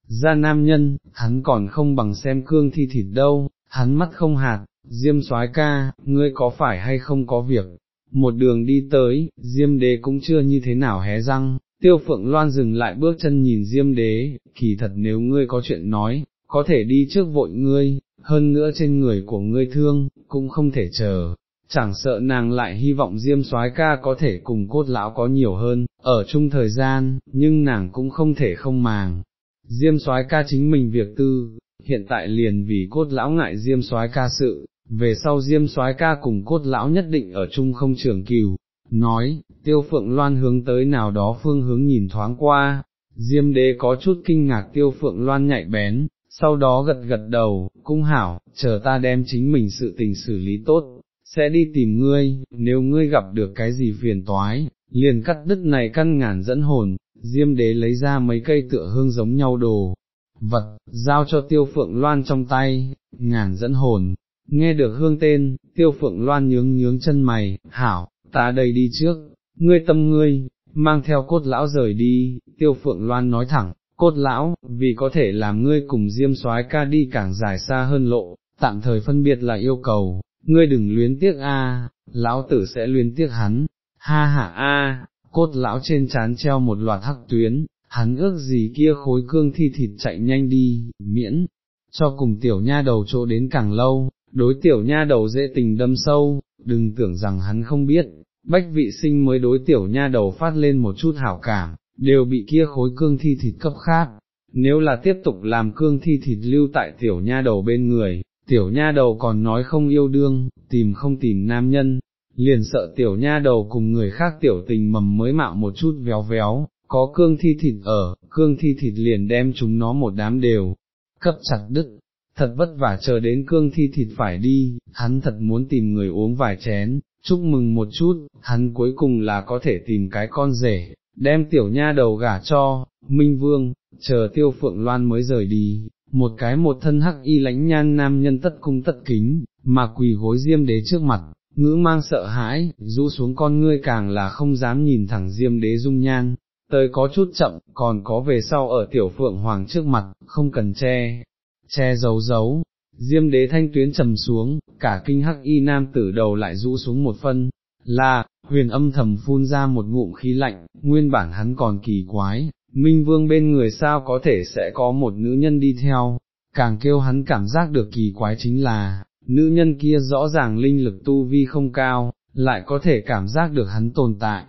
gia nam nhân, hắn còn không bằng xem cương thi thịt đâu, hắn mắt không hạt, diêm soái ca, ngươi có phải hay không có việc, một đường đi tới, diêm đế cũng chưa như thế nào hé răng, tiêu phượng loan dừng lại bước chân nhìn diêm đế, kỳ thật nếu ngươi có chuyện nói, có thể đi trước vội ngươi, hơn nữa trên người của ngươi thương, cũng không thể chờ. Chẳng sợ nàng lại hy vọng Diêm soái ca có thể cùng cốt lão có nhiều hơn, ở chung thời gian, nhưng nàng cũng không thể không màng. Diêm soái ca chính mình việc tư, hiện tại liền vì cốt lão ngại Diêm soái ca sự, về sau Diêm soái ca cùng cốt lão nhất định ở chung không trường cừu, nói, tiêu phượng loan hướng tới nào đó phương hướng nhìn thoáng qua, Diêm đế có chút kinh ngạc tiêu phượng loan nhạy bén, sau đó gật gật đầu, cung hảo, chờ ta đem chính mình sự tình xử lý tốt, sẽ đi tìm ngươi, nếu ngươi gặp được cái gì phiền toái, liền cắt đứt này căn ngàn dẫn hồn, diêm đế lấy ra mấy cây tựa hương giống nhau đồ, vật, giao cho tiêu phượng loan trong tay, ngàn dẫn hồn, nghe được hương tên, tiêu phượng loan nhướng nhướng chân mày, hảo, ta đây đi trước, ngươi tâm ngươi, mang theo cốt lão rời đi, tiêu phượng loan nói thẳng, cốt lão, vì có thể làm ngươi cùng diêm soái ca đi càng dài xa hơn lộ, tạm thời phân biệt là yêu cầu, ngươi đừng luyến tiếc a, lão tử sẽ luyến tiếc hắn, ha ha a, cốt lão trên chán treo một loạt hắc tuyến, hắn ước gì kia khối cương thi thịt chạy nhanh đi, miễn, cho cùng tiểu nha đầu chỗ đến càng lâu, đối tiểu nha đầu dễ tình đâm sâu, đừng tưởng rằng hắn không biết, bách vị sinh mới đối tiểu nha đầu phát lên một chút hảo cảm, đều bị kia khối cương thi thịt cấp khác, nếu là tiếp tục làm cương thi thịt lưu tại tiểu nha đầu bên người, tiểu nha đầu còn nói không yêu đương, tìm không tìm nam nhân, liền sợ tiểu nha đầu cùng người khác tiểu tình mầm mới mạo một chút véo véo, có cương thi thịt ở, cương thi thịt liền đem chúng nó một đám đều, cấp chặt đứt, thật vất vả chờ đến cương thi thịt phải đi, hắn thật muốn tìm người uống vài chén, chúc mừng một chút, hắn cuối cùng là có thể tìm cái con rể, đem tiểu nha đầu gả cho, Minh Vương, chờ tiêu phượng loan mới rời đi, một cái một thân hắc y lãnh nhan nam nhân tất cung tất kính, mà quỳ gối diêm đế trước mặt, ngữ mang sợ hãi, rũ xuống con ngươi càng là không dám nhìn thẳng diêm đế dung nhan, tới có chút chậm, còn có về sau ở tiểu phượng hoàng trước mặt, không cần che, che giấu giấu. Diêm đế thanh tuyến trầm xuống, cả kinh hắc y nam tử đầu lại rũ xuống một phân, là, huyền âm thầm phun ra một ngụm khí lạnh, nguyên bản hắn còn kỳ quái, Minh Vương bên người sao có thể sẽ có một nữ nhân đi theo, càng kêu hắn cảm giác được kỳ quái chính là, nữ nhân kia rõ ràng linh lực tu vi không cao, lại có thể cảm giác được hắn tồn tại.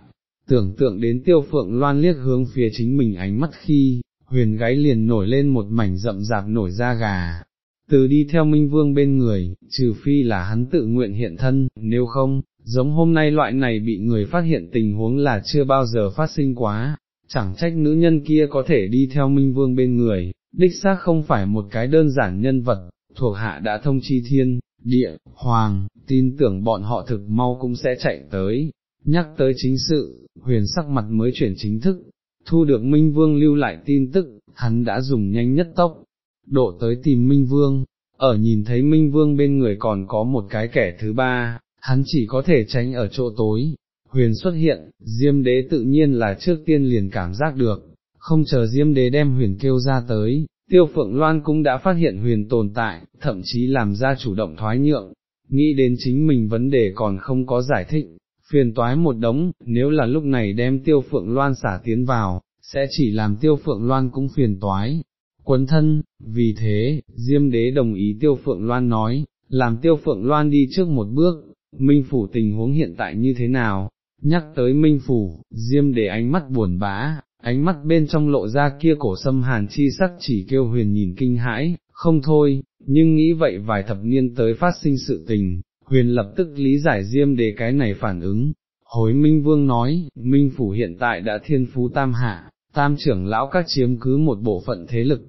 Tưởng tượng đến tiêu phượng loan liếc hướng phía chính mình ánh mắt khi, huyền gáy liền nổi lên một mảnh rậm rạp nổi da gà, từ đi theo Minh Vương bên người, trừ phi là hắn tự nguyện hiện thân, nếu không, giống hôm nay loại này bị người phát hiện tình huống là chưa bao giờ phát sinh quá, chẳng trách nữ nhân kia có thể đi theo Minh Vương bên người, đích xác không phải một cái đơn giản nhân vật, thuộc hạ đã thông chi thiên, địa, hoàng, tin tưởng bọn họ thực mau cũng sẽ chạy tới, nhắc tới chính sự, huyền sắc mặt mới chuyển chính thức, thu được Minh Vương lưu lại tin tức, hắn đã dùng nhanh nhất tốc, độ tới tìm Minh Vương, ở nhìn thấy Minh Vương bên người còn có một cái kẻ thứ ba, hắn chỉ có thể tránh ở chỗ tối, huyền xuất hiện, Diêm đế tự nhiên là trước tiên liền cảm giác được, không chờ Diêm đế đem huyền kêu ra tới, tiêu phượng loan cũng đã phát hiện huyền tồn tại, thậm chí làm ra chủ động thoái nhượng, nghĩ đến chính mình vấn đề còn không có giải thích, phiền toái một đống, nếu là lúc này đem tiêu phượng loan xả tiến vào, sẽ chỉ làm tiêu phượng loan cũng phiền toái. Quấn thân, vì thế, Diêm đế đồng ý tiêu phượng loan nói, làm tiêu phượng loan đi trước một bước, Minh Phủ tình huống hiện tại như thế nào, nhắc tới Minh Phủ, Diêm Đế ánh mắt buồn bã, ánh mắt bên trong lộ ra kia cổ sâm hàn chi sắc chỉ kêu huyền nhìn kinh hãi, không thôi, nhưng nghĩ vậy vài thập niên tới phát sinh sự tình, huyền lập tức lý giải Diêm để cái này phản ứng. Hối Minh Vương nói, Minh Phủ hiện tại đã thiên phú tam hạ, tam trưởng lão các chiếm cứ một bộ phận thế lực,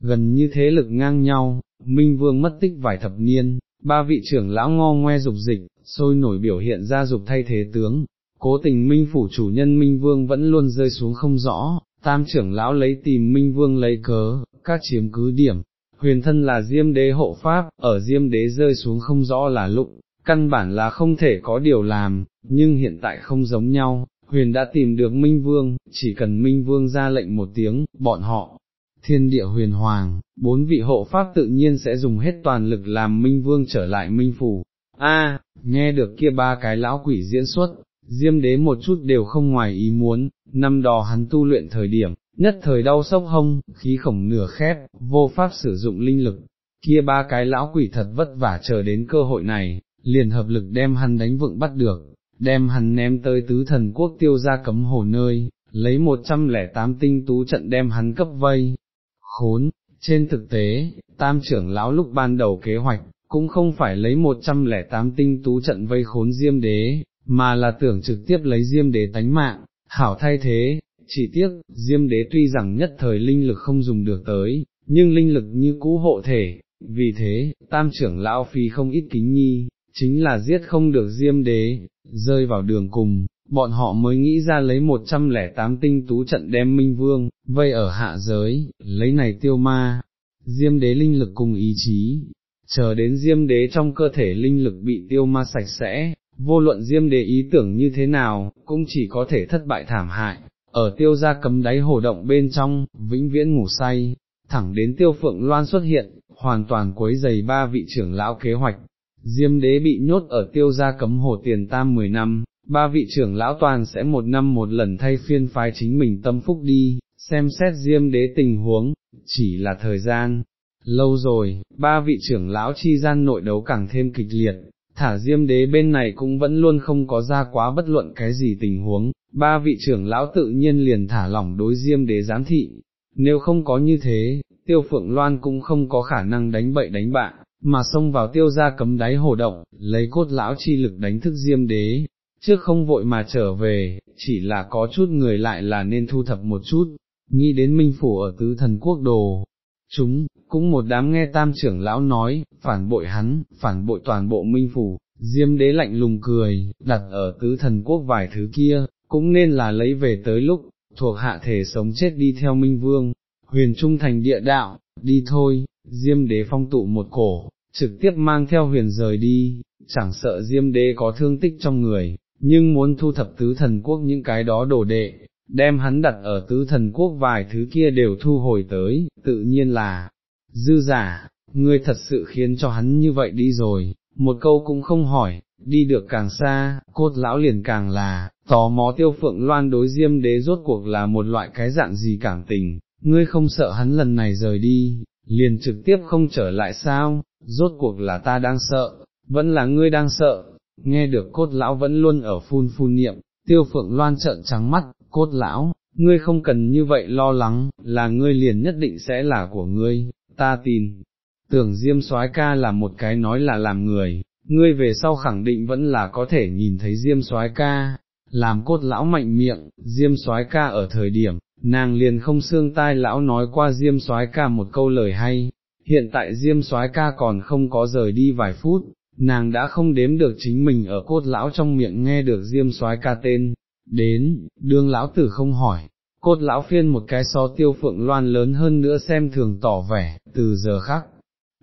gần như thế lực ngang nhau, Minh Vương mất tích vài thập niên, ba vị trưởng lão ngo ngoe dục dịch, sôi nổi biểu hiện ra dục thay thế tướng, cố tình minh phủ chủ nhân minh vương vẫn luôn rơi xuống không rõ, tam trưởng lão lấy tìm Minh Vương lấy cớ, các chiếm cứ điểm, huyền thân là diêm đế hộ pháp, ở diêm đế rơi xuống không rõ là lụng, căn bản là không thể có điều làm, nhưng hiện tại không giống nhau, huyền đã tìm được Minh Vương, chỉ cần Minh Vương ra lệnh một tiếng, bọn họ, thiên địa huyền hoàng, bốn vị hộ pháp tự nhiên sẽ dùng hết toàn lực làm Minh Vương trở lại Minh Phủ. A, nghe được kia ba cái lão quỷ diễn xuất, Diêm đế một chút đều không ngoài ý muốn, năm đó hắn tu luyện thời điểm, nhất thời đau sốc hông, khí khổng nửa khép, vô pháp sử dụng linh lực, kia ba cái lão quỷ thật vất vả chờ đến cơ hội này, liền hợp lực đem hắn đánh vựng bắt được, đem hắn ném tới tứ thần quốc tiêu ra cấm hồ nơi, lấy 108 tinh tú trận đem hắn cấp vây, khốn, trên thực tế, tam trưởng lão lúc ban đầu kế hoạch, cũng không phải lấy 108 tinh tú trận vây khốn diêm đế, mà là tưởng trực tiếp lấy diêm đế tánh mạng, hảo thay thế, chỉ tiếc, diêm đế tuy rằng nhất thời linh lực không dùng được tới, nhưng linh lực như cũ hộ thể, vì thế, tam trưởng lão phi không ít kính nhi, chính là giết không được diêm đế, rơi vào đường cùng, bọn họ mới nghĩ ra lấy 108 tinh tú trận đem minh vương, vây ở hạ giới, lấy này tiêu ma, diêm đế linh lực cùng ý chí, chờ đến diêm đế trong cơ thể linh lực bị tiêu ma sạch sẽ, vô luận diêm đế ý tưởng như thế nào, cũng chỉ có thể thất bại thảm hại, ở tiêu gia cấm đáy hồ động bên trong, vĩnh viễn ngủ say, thẳng đến tiêu phượng loan xuất hiện, hoàn toàn quấy dày ba vị trưởng lão kế hoạch. Diêm đế bị nhốt ở tiêu gia cấm hồ tiền tam 10 năm, ba vị trưởng lão toàn sẽ một năm một lần thay phiên phái chính mình tâm phúc đi, xem xét diêm đế tình huống, chỉ là thời gian. Lâu rồi, ba vị trưởng lão chi gian nội đấu càng thêm kịch liệt, thả diêm đế bên này cũng vẫn luôn không có ra quá bất luận cái gì tình huống, ba vị trưởng lão tự nhiên liền thả lỏng đối diêm đế giám thị, nếu không có như thế, tiêu phượng loan cũng không có khả năng đánh bậy đánh bạ, mà xông vào tiêu ra cấm đáy hồ động, lấy cốt lão chi lực đánh thức diêm đế, trước không vội mà trở về, chỉ là có chút người lại là nên thu thập một chút, nghĩ đến minh phủ ở tứ thần quốc đồ. Chúng, cũng một đám nghe tam trưởng lão nói, phản bội hắn, phản bội toàn bộ minh phủ, diêm đế lạnh lùng cười, đặt ở tứ thần quốc vài thứ kia, cũng nên là lấy về tới lúc, thuộc hạ thể sống chết đi theo minh vương, huyền trung thành địa đạo, đi thôi, diêm đế phong tụ một cổ, trực tiếp mang theo huyền rời đi, chẳng sợ diêm đế có thương tích trong người, nhưng muốn thu thập tứ thần quốc những cái đó đổ đệ, đem hắn đặt ở tứ thần quốc vài thứ kia đều thu hồi tới, tự nhiên là, dư giả, ngươi thật sự khiến cho hắn như vậy đi rồi, một câu cũng không hỏi, đi được càng xa, cốt lão liền càng là, tò mò tiêu phượng loan đối diêm đế rốt cuộc là một loại cái dạng gì cảm tình, ngươi không sợ hắn lần này rời đi, liền trực tiếp không trở lại sao, rốt cuộc là ta đang sợ, vẫn là ngươi đang sợ, nghe được cốt lão vẫn luôn ở phun phun niệm, tiêu phượng loan trợn trắng mắt, cốt lão, ngươi không cần như vậy lo lắng, là ngươi liền nhất định sẽ là của ngươi, ta tin, tưởng diêm soái ca là một cái nói là làm người, ngươi về sau khẳng định vẫn là có thể nhìn thấy diêm soái ca, làm cốt lão mạnh miệng, diêm soái ca ở thời điểm, nàng liền không xương tai lão nói qua diêm soái ca một câu lời hay, hiện tại diêm soái ca còn không có rời đi vài phút, nàng đã không đếm được chính mình ở cốt lão trong miệng nghe được diêm soái ca tên, đến, đương lão tử không hỏi, cốt lão phiên một cái so tiêu phượng loan lớn hơn nữa xem thường tỏ vẻ, từ giờ khác,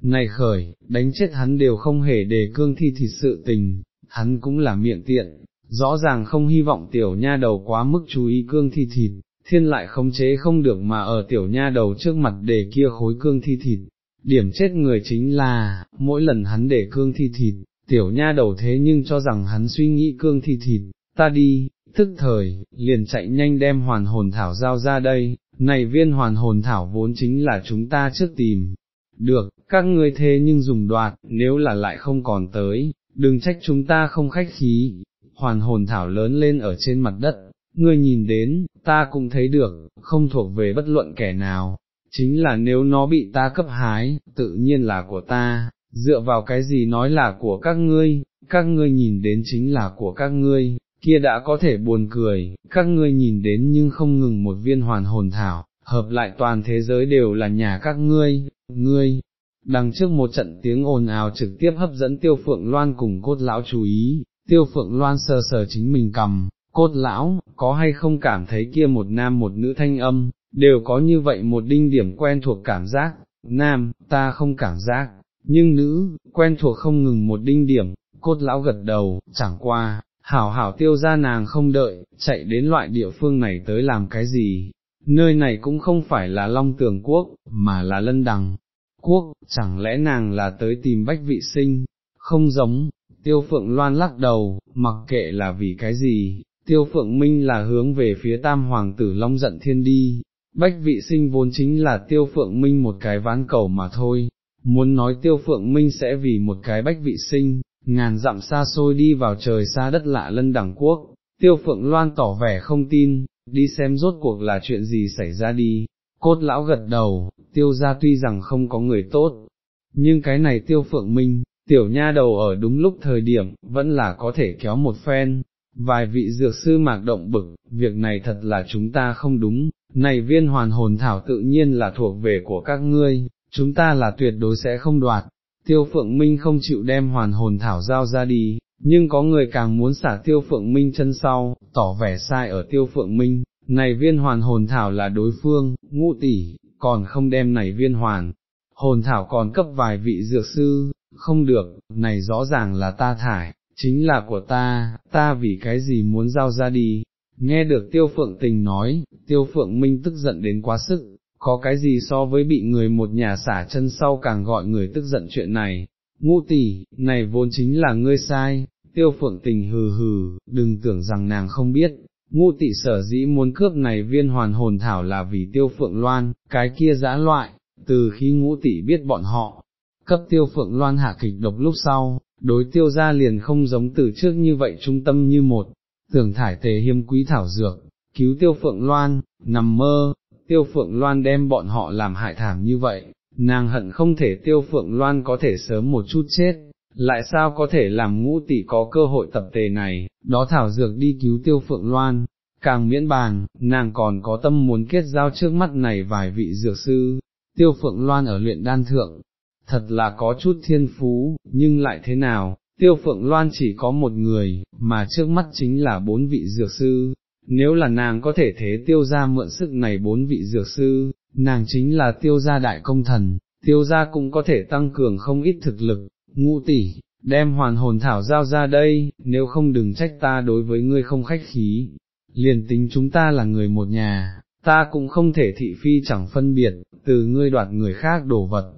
này khởi, đánh chết hắn đều không hề đề cương thi thịt sự tình, hắn cũng là miệng tiện, rõ ràng không hy vọng tiểu nha đầu quá mức chú ý cương thi thịt, thiên lại không chế không được mà ở tiểu nha đầu trước mặt để kia khối cương thi thịt. Điểm chết người chính là, mỗi lần hắn để cương thi thịt, tiểu nha đầu thế nhưng cho rằng hắn suy nghĩ cương thi thịt, ta đi, thức thời, liền chạy nhanh đem hoàn hồn thảo giao ra đây, này viên hoàn hồn thảo vốn chính là chúng ta trước tìm. Được, các ngươi thế nhưng dùng đoạt, nếu là lại không còn tới, đừng trách chúng ta không khách khí, hoàn hồn thảo lớn lên ở trên mặt đất, ngươi nhìn đến, ta cũng thấy được, không thuộc về bất luận kẻ nào, chính là nếu nó bị ta cấp hái, tự nhiên là của ta, dựa vào cái gì nói là của các ngươi, các ngươi nhìn đến chính là của các ngươi, kia đã có thể buồn cười, các ngươi nhìn đến nhưng không ngừng một viên hoàn hồn thảo, hợp lại toàn thế giới đều là nhà các ngươi, ngươi. Đằng trước một trận tiếng ồn ào trực tiếp hấp dẫn tiêu phượng loan cùng cốt lão chú ý, tiêu phượng loan sờ sờ chính mình cầm, cốt lão, có hay không cảm thấy kia một nam một nữ thanh âm, đều có như vậy một đinh điểm quen thuộc cảm giác, nam, ta không cảm giác, nhưng nữ, quen thuộc không ngừng một đinh điểm, cốt lão gật đầu, chẳng qua, hảo hảo tiêu ra nàng không đợi, chạy đến loại địa phương này tới làm cái gì, nơi này cũng không phải là Long Tường Quốc, mà là Lân Đằng Quốc, chẳng lẽ nàng là tới tìm bách vị sinh, không giống, tiêu phượng loan lắc đầu, mặc kệ là vì cái gì, tiêu phượng minh là hướng về phía tam hoàng tử Long giận thiên đi, bách vị sinh vốn chính là tiêu phượng minh một cái ván cầu mà thôi, muốn nói tiêu phượng minh sẽ vì một cái bách vị sinh, ngàn dặm xa xôi đi vào trời xa đất lạ lân đẳng quốc, tiêu phượng loan tỏ vẻ không tin, đi xem rốt cuộc là chuyện gì xảy ra đi, cốt lão gật đầu, tiêu ra tuy rằng không có người tốt, nhưng cái này tiêu phượng minh, tiểu nha đầu ở đúng lúc thời điểm, vẫn là có thể kéo một phen, vài vị dược sư mạc động bực, việc này thật là chúng ta không đúng, này viên hoàn hồn thảo tự nhiên là thuộc về của các ngươi, chúng ta là tuyệt đối sẽ không đoạt, tiêu phượng minh không chịu đem hoàn hồn thảo giao ra đi, nhưng có người càng muốn xả tiêu phượng minh chân sau, tỏ vẻ sai ở tiêu phượng minh, này viên hoàn hồn thảo là đối phương, ngũ tỷ, còn không đem này viên hoàn. Hồn thảo còn cấp vài vị dược sư, không được, này rõ ràng là ta thải, chính là của ta, ta vì cái gì muốn giao ra đi. Nghe được tiêu phượng tình nói, tiêu phượng minh tức giận đến quá sức, có cái gì so với bị người một nhà xả chân sau càng gọi người tức giận chuyện này, ngũ tỷ, này vốn chính là ngươi sai, tiêu phượng tình hừ hừ, đừng tưởng rằng nàng không biết, ngũ tỷ sở dĩ muốn cướp này viên hoàn hồn thảo là vì tiêu phượng loan, cái kia giã loại, từ khi ngũ tỷ biết bọn họ, cấp tiêu phượng loan hạ kịch độc lúc sau, đối tiêu ra liền không giống từ trước như vậy trung tâm như một, tưởng thải tề hiêm quý thảo dược, cứu tiêu phượng loan, nằm mơ, tiêu phượng loan đem bọn họ làm hại thảm như vậy, nàng hận không thể tiêu phượng loan có thể sớm một chút chết, lại sao có thể làm ngũ tỷ có cơ hội tập tề này, đó thảo dược đi cứu tiêu phượng loan, càng miễn bàn, nàng còn có tâm muốn kết giao trước mắt này vài vị dược sư, tiêu phượng loan ở luyện đan thượng, thật là có chút thiên phú, nhưng lại thế nào, tiêu phượng loan chỉ có một người, mà trước mắt chính là bốn vị dược sư, nếu là nàng có thể thế tiêu ra mượn sức này bốn vị dược sư, nàng chính là tiêu gia đại công thần, tiêu gia cũng có thể tăng cường không ít thực lực, ngũ tỷ, đem hoàn hồn thảo giao ra đây, nếu không đừng trách ta đối với ngươi không khách khí, liền tính chúng ta là người một nhà, ta cũng không thể thị phi chẳng phân biệt, từ ngươi đoạt người khác đổ vật.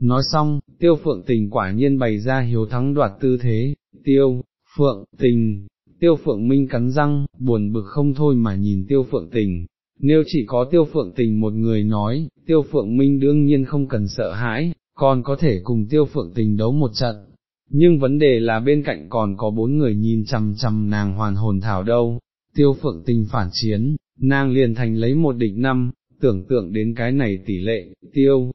Nói xong, tiêu phượng tình quả nhiên bày ra hiếu thắng đoạt tư thế, tiêu, phượng, tình, tiêu phượng minh cắn răng, buồn bực không thôi mà nhìn tiêu phượng tình, nếu chỉ có tiêu phượng tình một người nói, tiêu phượng minh đương nhiên không cần sợ hãi, còn có thể cùng tiêu phượng tình đấu một trận. Nhưng vấn đề là bên cạnh còn có bốn người nhìn chằm chằm nàng hoàn hồn thảo đâu, tiêu phượng tình phản chiến, nàng liền thành lấy một địch năm, tưởng tượng đến cái này tỷ lệ, tiêu.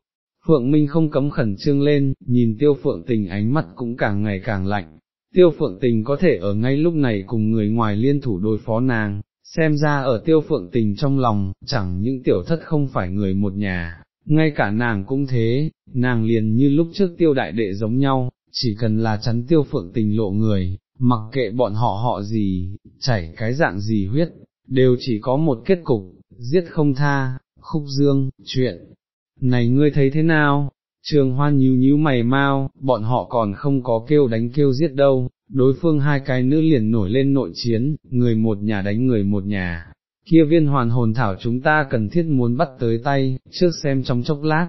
Phượng Minh không cấm khẩn trương lên, nhìn tiêu phượng tình ánh mắt cũng càng ngày càng lạnh, tiêu phượng tình có thể ở ngay lúc này cùng người ngoài liên thủ đối phó nàng, xem ra ở tiêu phượng tình trong lòng, chẳng những tiểu thất không phải người một nhà, ngay cả nàng cũng thế, nàng liền như lúc trước tiêu đại đệ giống nhau, chỉ cần là chắn tiêu phượng tình lộ người, mặc kệ bọn họ họ gì, chảy cái dạng gì huyết, đều chỉ có một kết cục, giết không tha, khúc dương, chuyện. Này ngươi thấy thế nào? Trường hoan nhíu nhíu mày mau, bọn họ còn không có kêu đánh kêu giết đâu, đối phương hai cái nữ liền nổi lên nội chiến, người một nhà đánh người một nhà, kia viên hoàn hồn thảo chúng ta cần thiết muốn bắt tới tay, trước xem trong chốc lát.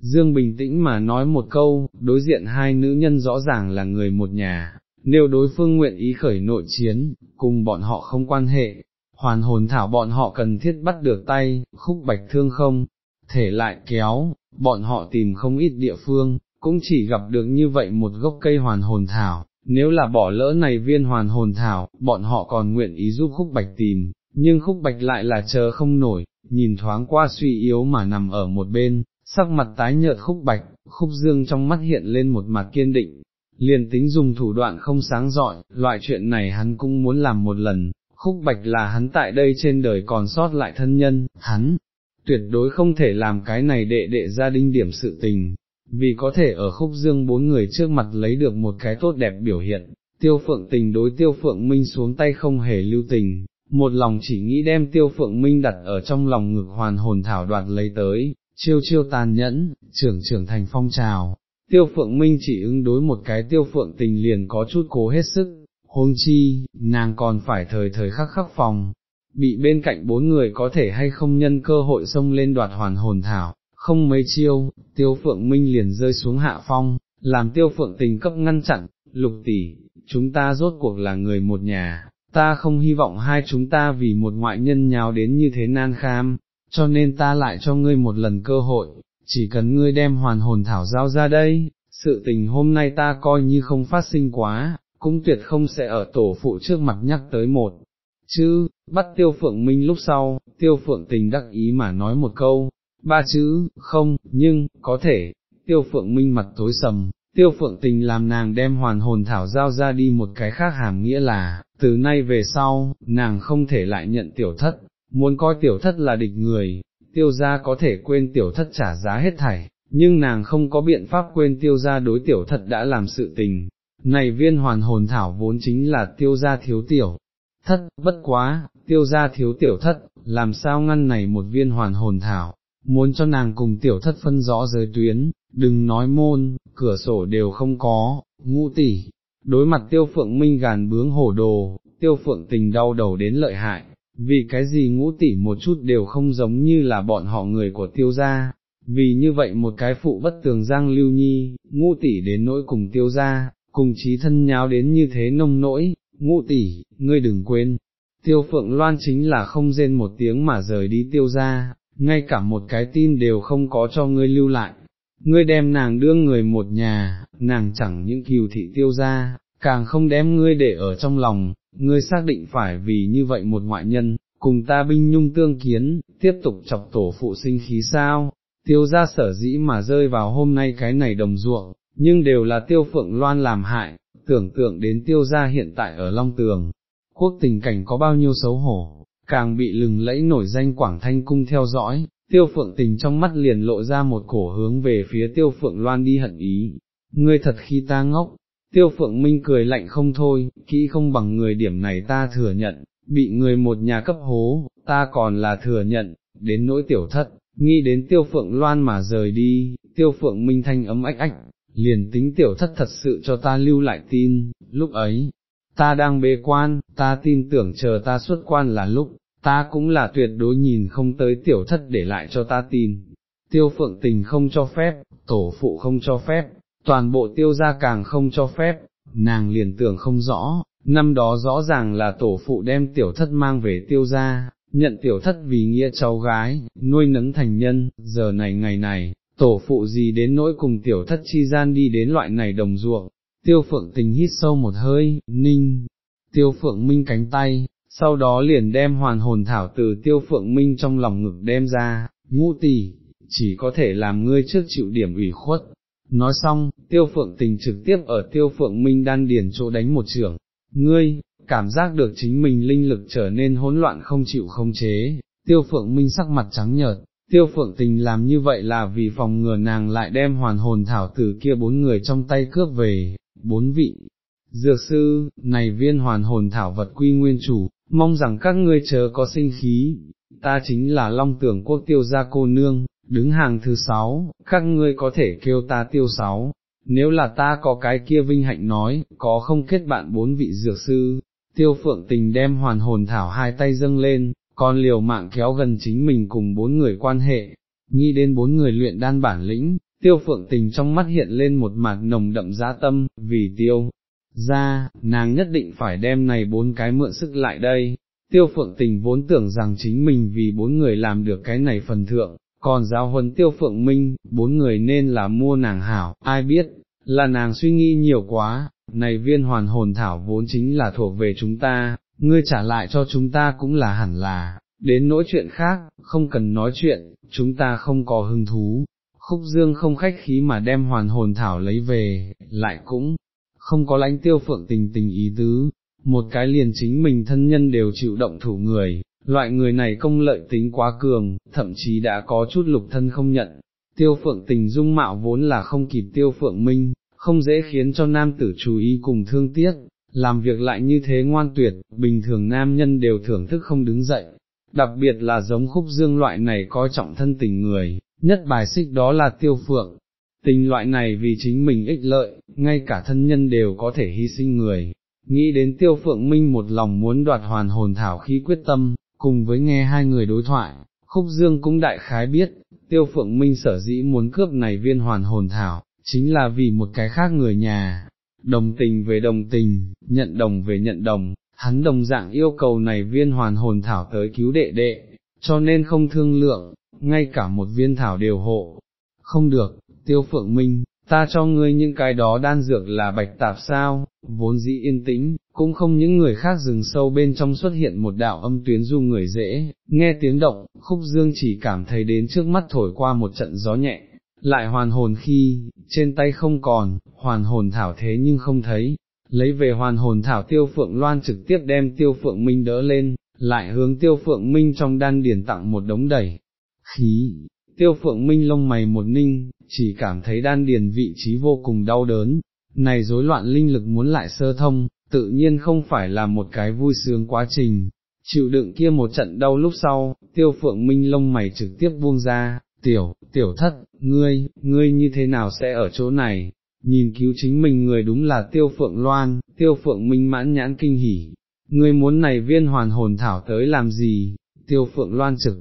Dương bình tĩnh mà nói một câu, đối diện hai nữ nhân rõ ràng là người một nhà, nếu đối phương nguyện ý khởi nội chiến, cùng bọn họ không quan hệ, hoàn hồn thảo bọn họ cần thiết bắt được tay, khúc bạch thương không, thể lại kéo, bọn họ tìm không ít địa phương, cũng chỉ gặp được như vậy một gốc cây hoàn hồn thảo, nếu là bỏ lỡ này viên hoàn hồn thảo, bọn họ còn nguyện ý giúp khúc bạch tìm, nhưng khúc bạch lại là chờ không nổi, nhìn thoáng qua suy yếu mà nằm ở một bên, sắc mặt tái nhợt khúc bạch, khúc dương trong mắt hiện lên một mặt kiên định, liền tính dùng thủ đoạn không sáng giỏi, loại chuyện này hắn cũng muốn làm một lần, khúc bạch là hắn tại đây trên đời còn sót lại thân nhân, hắn, tuyệt đối không thể làm cái này đệ đệ gia đình điểm sự tình, vì có thể ở khúc dương bốn người trước mặt lấy được một cái tốt đẹp biểu hiện, tiêu phượng tình đối tiêu phượng minh xuống tay không hề lưu tình, một lòng chỉ nghĩ đem tiêu phượng minh đặt ở trong lòng ngực hoàn hồn thảo đoạt lấy tới, chiêu chiêu tàn nhẫn, trưởng trưởng thành phong trào. Tiêu phượng minh chỉ ứng đối một cái tiêu phượng tình liền có chút cố hết sức, huống chi, nàng còn phải thời thời khắc khắc phòng, bị bên cạnh bốn người có thể hay không nhân cơ hội xông lên đoạt hoàn hồn thảo, không mấy chiêu, tiêu phượng minh liền rơi xuống hạ phong, làm tiêu phượng tình cấp ngăn chặn, lục tỷ, chúng ta rốt cuộc là người một nhà, ta không hy vọng hai chúng ta vì một ngoại nhân nhào đến như thế nan kham, cho nên ta lại cho ngươi một lần cơ hội, chỉ cần ngươi đem hoàn hồn thảo giao ra đây, sự tình hôm nay ta coi như không phát sinh quá, cũng tuyệt không sẽ ở tổ phụ trước mặt nhắc tới một. Chứ, bắt tiêu phượng minh lúc sau, tiêu phượng tình đắc ý mà nói một câu, ba chữ, không, nhưng, có thể, tiêu phượng minh mặt tối sầm, tiêu phượng tình làm nàng đem hoàn hồn thảo giao ra đi một cái khác hàm nghĩa là, từ nay về sau, nàng không thể lại nhận tiểu thất, muốn coi tiểu thất là địch người, tiêu gia có thể quên tiểu thất trả giá hết thảy, nhưng nàng không có biện pháp quên tiêu gia đối tiểu thất đã làm sự tình. Này viên hoàn hồn thảo vốn chính là tiêu gia thiếu tiểu, thất, bất quá, tiêu gia thiếu tiểu thất, làm sao ngăn này một viên hoàn hồn thảo, muốn cho nàng cùng tiểu thất phân rõ giới tuyến, đừng nói môn, cửa sổ đều không có, ngũ tỷ, đối mặt tiêu phượng minh gàn bướng hổ đồ, tiêu phượng tình đau đầu đến lợi hại, vì cái gì ngũ tỷ một chút đều không giống như là bọn họ người của tiêu gia, vì như vậy một cái phụ bất tường giang lưu nhi, ngũ tỷ đến nỗi cùng tiêu gia, cùng chí thân nháo đến như thế nông nỗi, ngũ tỷ, ngươi đừng quên, tiêu phượng loan chính là không rên một tiếng mà rời đi tiêu gia, ngay cả một cái tin đều không có cho ngươi lưu lại, ngươi đem nàng đưa người một nhà, nàng chẳng những kiều thị tiêu gia, càng không đem ngươi để ở trong lòng, ngươi xác định phải vì như vậy một ngoại nhân, cùng ta binh nhung tương kiến, tiếp tục chọc tổ phụ sinh khí sao, tiêu gia sở dĩ mà rơi vào hôm nay cái này đồng ruộng, nhưng đều là tiêu phượng loan làm hại, tưởng tượng đến tiêu gia hiện tại ở Long Tường, quốc tình cảnh có bao nhiêu xấu hổ, càng bị lừng lẫy nổi danh Quảng Thanh Cung theo dõi, tiêu phượng tình trong mắt liền lộ ra một cổ hướng về phía tiêu phượng loan đi hận ý, ngươi thật khi ta ngốc, tiêu phượng minh cười lạnh không thôi, kỹ không bằng người điểm này ta thừa nhận, bị người một nhà cấp hố, ta còn là thừa nhận, đến nỗi tiểu thất, nghĩ đến tiêu phượng loan mà rời đi, tiêu phượng minh thanh ấm ách ách, liền tính tiểu thất thật sự cho ta lưu lại tin, lúc ấy, ta đang bế quan, ta tin tưởng chờ ta xuất quan là lúc, ta cũng là tuyệt đối nhìn không tới tiểu thất để lại cho ta tin. Tiêu phượng tình không cho phép, tổ phụ không cho phép, toàn bộ tiêu gia càng không cho phép, nàng liền tưởng không rõ, năm đó rõ ràng là tổ phụ đem tiểu thất mang về tiêu gia, nhận tiểu thất vì nghĩa cháu gái, nuôi nấng thành nhân, giờ này ngày này, tổ phụ gì đến nỗi cùng tiểu thất chi gian đi đến loại này đồng ruộng, tiêu phượng tình hít sâu một hơi, ninh, tiêu phượng minh cánh tay, sau đó liền đem hoàn hồn thảo từ tiêu phượng minh trong lòng ngực đem ra, ngũ tỷ, chỉ có thể làm ngươi trước chịu điểm ủy khuất. Nói xong, tiêu phượng tình trực tiếp ở tiêu phượng minh đan điền chỗ đánh một trưởng, ngươi, cảm giác được chính mình linh lực trở nên hỗn loạn không chịu không chế, tiêu phượng minh sắc mặt trắng nhợt, tiêu phượng tình làm như vậy là vì phòng ngừa nàng lại đem hoàn hồn thảo tử kia bốn người trong tay cướp về, bốn vị. Dược sư, này viên hoàn hồn thảo vật quy nguyên chủ, mong rằng các ngươi chớ có sinh khí, ta chính là long tưởng quốc tiêu gia cô nương, đứng hàng thứ sáu, các ngươi có thể kêu ta tiêu sáu, nếu là ta có cái kia vinh hạnh nói, có không kết bạn bốn vị dược sư, tiêu phượng tình đem hoàn hồn thảo hai tay dâng lên, còn liều mạng kéo gần chính mình cùng bốn người quan hệ, nghĩ đến bốn người luyện đan bản lĩnh, tiêu phượng tình trong mắt hiện lên một mặt nồng đậm giá tâm, vì tiêu, ra, nàng nhất định phải đem này bốn cái mượn sức lại đây. Tiêu phượng tình vốn tưởng rằng chính mình vì bốn người làm được cái này phần thượng, còn giáo huấn tiêu phượng minh, bốn người nên là mua nàng hảo, ai biết, là nàng suy nghĩ nhiều quá, này viên hoàn hồn thảo vốn chính là thuộc về chúng ta, ngươi trả lại cho chúng ta cũng là hẳn là, đến nỗi chuyện khác, không cần nói chuyện, chúng ta không có hứng thú. Khúc dương không khách khí mà đem hoàn hồn thảo lấy về, lại cũng, không có lãnh tiêu phượng tình tình ý tứ, một cái liền chính mình thân nhân đều chịu động thủ người, loại người này công lợi tính quá cường, thậm chí đã có chút lục thân không nhận. Tiêu phượng tình dung mạo vốn là không kịp tiêu phượng minh, không dễ khiến cho nam tử chú ý cùng thương tiếc, làm việc lại như thế ngoan tuyệt, bình thường nam nhân đều thưởng thức không đứng dậy, đặc biệt là giống khúc dương loại này coi trọng thân tình người, nhất bài xích đó là tiêu phượng. Tình loại này vì chính mình ích lợi, ngay cả thân nhân đều có thể hy sinh người, nghĩ đến tiêu phượng minh một lòng muốn đoạt hoàn hồn thảo khi quyết tâm, cùng với nghe hai người đối thoại, khúc dương cũng đại khái biết, tiêu phượng minh sở dĩ muốn cướp này viên hoàn hồn thảo, chính là vì một cái khác người nhà, đồng tình về đồng tình, nhận đồng về nhận đồng, hắn đồng dạng yêu cầu này viên hoàn hồn thảo tới cứu đệ đệ, cho nên không thương lượng, ngay cả một viên thảo đều hộ. Không được, tiêu phượng minh, ta cho ngươi những cái đó đan dược là bạch tạp sao, vốn dĩ yên tĩnh, cũng không những người khác rừng sâu bên trong xuất hiện một đạo âm tuyến du người dễ, nghe tiếng động, khúc dương chỉ cảm thấy đến trước mắt thổi qua một trận gió nhẹ, lại hoàn hồn khi, trên tay không còn, hoàn hồn thảo thế nhưng không thấy, lấy về hoàn hồn thảo tiêu phượng loan trực tiếp đem tiêu phượng minh đỡ lên, lại hướng tiêu phượng minh trong đan điển tặng một đống đầy, khí, tiêu phượng minh lông mày một ninh, chỉ cảm thấy đan điền vị trí vô cùng đau đớn, này rối loạn linh lực muốn lại sơ thông, tự nhiên không phải là một cái vui sướng quá trình. Chịu đựng kia một trận đau lúc sau, tiêu phượng minh lông mày trực tiếp buông ra, tiểu, tiểu thất, ngươi, ngươi như thế nào sẽ ở chỗ này, nhìn cứu chính mình người đúng là tiêu phượng loan, tiêu phượng minh mãn nhãn kinh hỉ, ngươi muốn này viên hoàn hồn thảo tới làm gì, tiêu phượng loan trực,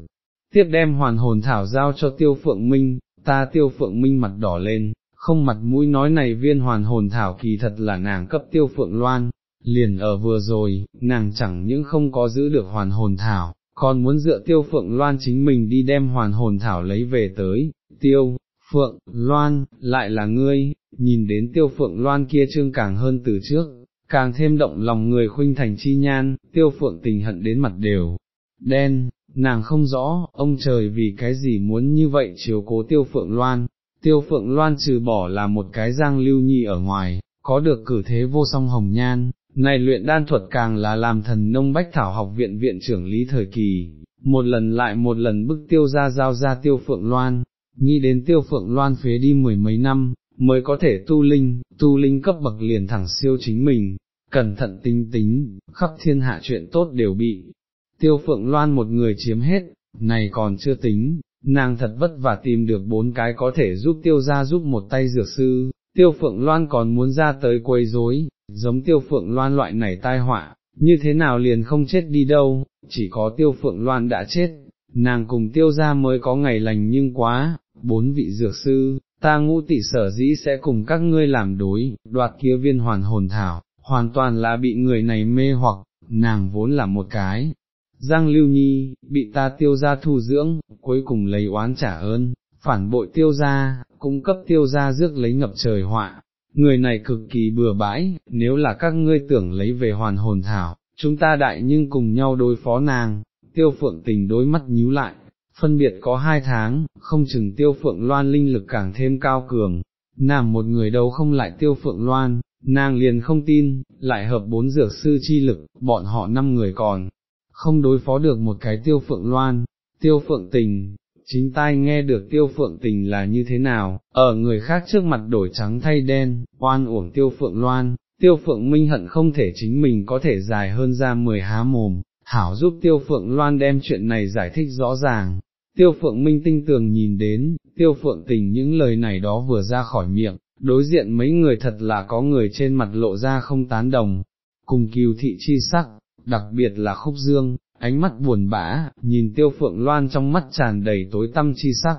tiếp đem hoàn hồn thảo giao cho tiêu phượng minh, ta tiêu phượng minh mặt đỏ lên, không mặt mũi nói này viên hoàn hồn thảo kỳ thật là nàng cấp tiêu phượng loan, liền ở vừa rồi, nàng chẳng những không có giữ được hoàn hồn thảo, còn muốn dựa tiêu phượng loan chính mình đi đem hoàn hồn thảo lấy về tới, tiêu, phượng, loan, lại là ngươi, nhìn đến tiêu phượng loan kia trương càng hơn từ trước, càng thêm động lòng người khuynh thành chi nhan, tiêu phượng tình hận đến mặt đều, đen, nàng không rõ, ông trời vì cái gì muốn như vậy chiếu cố tiêu phượng loan, tiêu phượng loan trừ bỏ là một cái giang lưu nhi ở ngoài, có được cử thế vô song hồng nhan, này luyện đan thuật càng là làm thần nông bách thảo học viện viện trưởng lý thời kỳ, một lần lại một lần bức tiêu ra giao ra tiêu phượng loan, nghĩ đến tiêu phượng loan phế đi mười mấy năm, mới có thể tu linh, tu linh cấp bậc liền thẳng siêu chính mình, cẩn thận tinh tính, khắp thiên hạ chuyện tốt đều bị, tiêu phượng loan một người chiếm hết, này còn chưa tính, nàng thật vất vả tìm được bốn cái có thể giúp tiêu ra giúp một tay dược sư, tiêu phượng loan còn muốn ra tới quấy rối, giống tiêu phượng loan loại này tai họa, như thế nào liền không chết đi đâu, chỉ có tiêu phượng loan đã chết, nàng cùng tiêu ra mới có ngày lành nhưng quá, bốn vị dược sư, ta ngũ tỷ sở dĩ sẽ cùng các ngươi làm đối, đoạt kia viên hoàn hồn thảo, hoàn toàn là bị người này mê hoặc, nàng vốn là một cái. Giang Lưu Nhi, bị ta tiêu ra thu dưỡng, cuối cùng lấy oán trả ơn, phản bội tiêu ra, cung cấp tiêu ra rước lấy ngập trời họa, người này cực kỳ bừa bãi, nếu là các ngươi tưởng lấy về hoàn hồn thảo, chúng ta đại nhưng cùng nhau đối phó nàng, tiêu phượng tình đối mắt nhíu lại, phân biệt có hai tháng, không chừng tiêu phượng loan linh lực càng thêm cao cường, nàng một người đâu không lại tiêu phượng loan, nàng liền không tin, lại hợp bốn dược sư chi lực, bọn họ năm người còn, không đối phó được một cái tiêu phượng loan, tiêu phượng tình, chính tai nghe được tiêu phượng tình là như thế nào, ở người khác trước mặt đổi trắng thay đen, oan uổng tiêu phượng loan, tiêu phượng minh hận không thể chính mình có thể dài hơn ra mười há mồm, hảo giúp tiêu phượng loan đem chuyện này giải thích rõ ràng. Tiêu phượng minh tinh tường nhìn đến, tiêu phượng tình những lời này đó vừa ra khỏi miệng, đối diện mấy người thật là có người trên mặt lộ ra không tán đồng, cùng kiều thị chi sắc, đặc biệt là khúc dương, ánh mắt buồn bã, nhìn tiêu phượng loan trong mắt tràn đầy tối tâm chi sắc,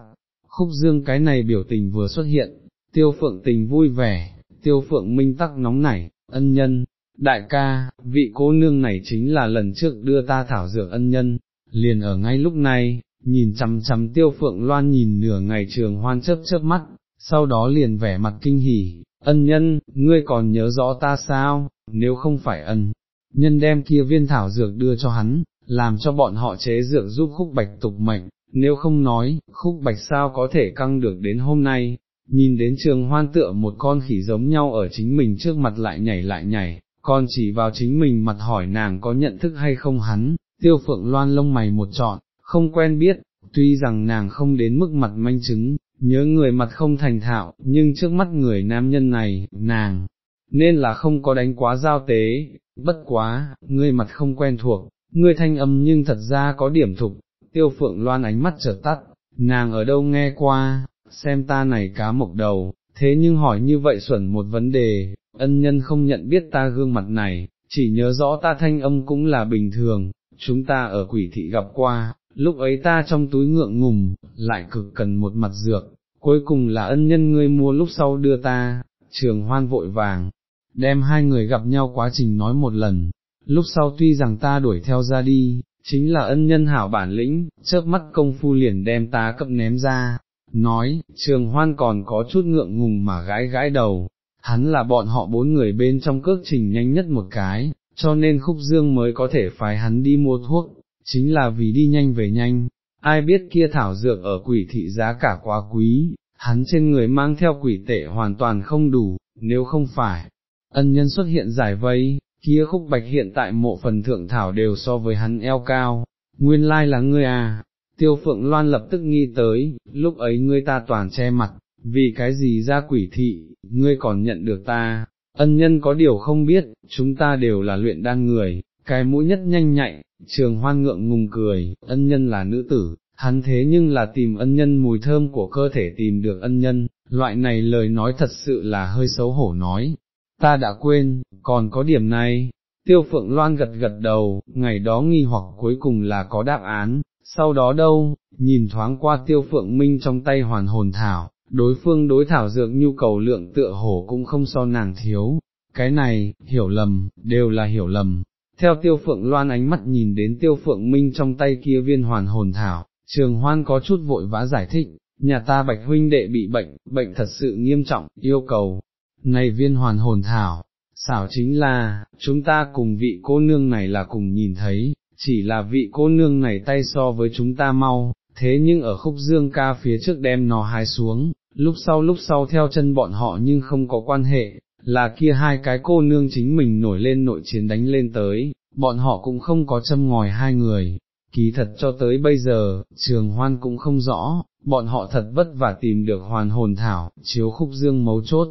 khúc dương cái này biểu tình vừa xuất hiện, tiêu phượng tình vui vẻ, tiêu phượng minh tắc nóng nảy, ân nhân, đại ca, vị cô nương này chính là lần trước đưa ta thảo dược ân nhân, liền ở ngay lúc này, nhìn chằm chằm tiêu phượng loan nhìn nửa ngày trường hoan chớp chớp mắt, sau đó liền vẻ mặt kinh hỉ, ân nhân, ngươi còn nhớ rõ ta sao, nếu không phải ân, nhân đem kia viên thảo dược đưa cho hắn, làm cho bọn họ chế dược giúp khúc bạch tục mệnh, nếu không nói, khúc bạch sao có thể căng được đến hôm nay, nhìn đến trường hoan tựa một con khỉ giống nhau ở chính mình trước mặt lại nhảy lại nhảy, còn chỉ vào chính mình mặt hỏi nàng có nhận thức hay không hắn, tiêu phượng loan lông mày một trọn, không quen biết, tuy rằng nàng không đến mức mặt manh chứng, nhớ người mặt không thành thạo, nhưng trước mắt người nam nhân này, nàng, nên là không có đánh quá giao tế, bất quá, ngươi mặt không quen thuộc, ngươi thanh âm nhưng thật ra có điểm thục, tiêu phượng loan ánh mắt trở tắt, nàng ở đâu nghe qua, xem ta này cá mộc đầu, thế nhưng hỏi như vậy xuẩn một vấn đề, ân nhân không nhận biết ta gương mặt này, chỉ nhớ rõ ta thanh âm cũng là bình thường, chúng ta ở quỷ thị gặp qua, lúc ấy ta trong túi ngượng ngùng, lại cực cần một mặt dược, cuối cùng là ân nhân ngươi mua lúc sau đưa ta, trường hoan vội vàng, đem hai người gặp nhau quá trình nói một lần, lúc sau tuy rằng ta đuổi theo ra đi, chính là ân nhân hảo bản lĩnh, chớp mắt công phu liền đem ta cập ném ra, nói, trường hoan còn có chút ngượng ngùng mà gái gái đầu, hắn là bọn họ bốn người bên trong cước trình nhanh nhất một cái, cho nên khúc dương mới có thể phái hắn đi mua thuốc, chính là vì đi nhanh về nhanh, ai biết kia thảo dược ở quỷ thị giá cả quá quý, hắn trên người mang theo quỷ tệ hoàn toàn không đủ, nếu không phải, ân nhân xuất hiện giải vây, kia khúc bạch hiện tại mộ phần thượng thảo đều so với hắn eo cao, nguyên lai là ngươi à, tiêu phượng loan lập tức nghi tới, lúc ấy ngươi ta toàn che mặt, vì cái gì ra quỷ thị, ngươi còn nhận được ta, ân nhân có điều không biết, chúng ta đều là luyện đan người, cái mũi nhất nhanh nhạy, trường hoan ngượng ngùng cười, ân nhân là nữ tử, hắn thế nhưng là tìm ân nhân mùi thơm của cơ thể tìm được ân nhân, loại này lời nói thật sự là hơi xấu hổ nói, ta đã quên, còn có điểm này, tiêu phượng loan gật gật đầu, ngày đó nghi hoặc cuối cùng là có đáp án, sau đó đâu, nhìn thoáng qua tiêu phượng minh trong tay hoàn hồn thảo, đối phương đối thảo dược nhu cầu lượng tựa hổ cũng không so nàng thiếu, cái này, hiểu lầm, đều là hiểu lầm. Theo tiêu phượng loan ánh mắt nhìn đến tiêu phượng minh trong tay kia viên hoàn hồn thảo, trường hoan có chút vội vã giải thích, nhà ta bạch huynh đệ bị bệnh, bệnh thật sự nghiêm trọng, yêu cầu, này viên hoàn hồn thảo, xảo chính là, chúng ta cùng vị cô nương này là cùng nhìn thấy, chỉ là vị cô nương này tay so với chúng ta mau, thế nhưng ở khúc dương ca phía trước đem nó hái xuống, lúc sau lúc sau theo chân bọn họ nhưng không có quan hệ, là kia hai cái cô nương chính mình nổi lên nội chiến đánh lên tới, bọn họ cũng không có châm ngòi hai người. Kỳ thật cho tới bây giờ, trường hoan cũng không rõ, bọn họ thật vất vả tìm được hoàn hồn thảo, chiếu khúc dương mấu chốt,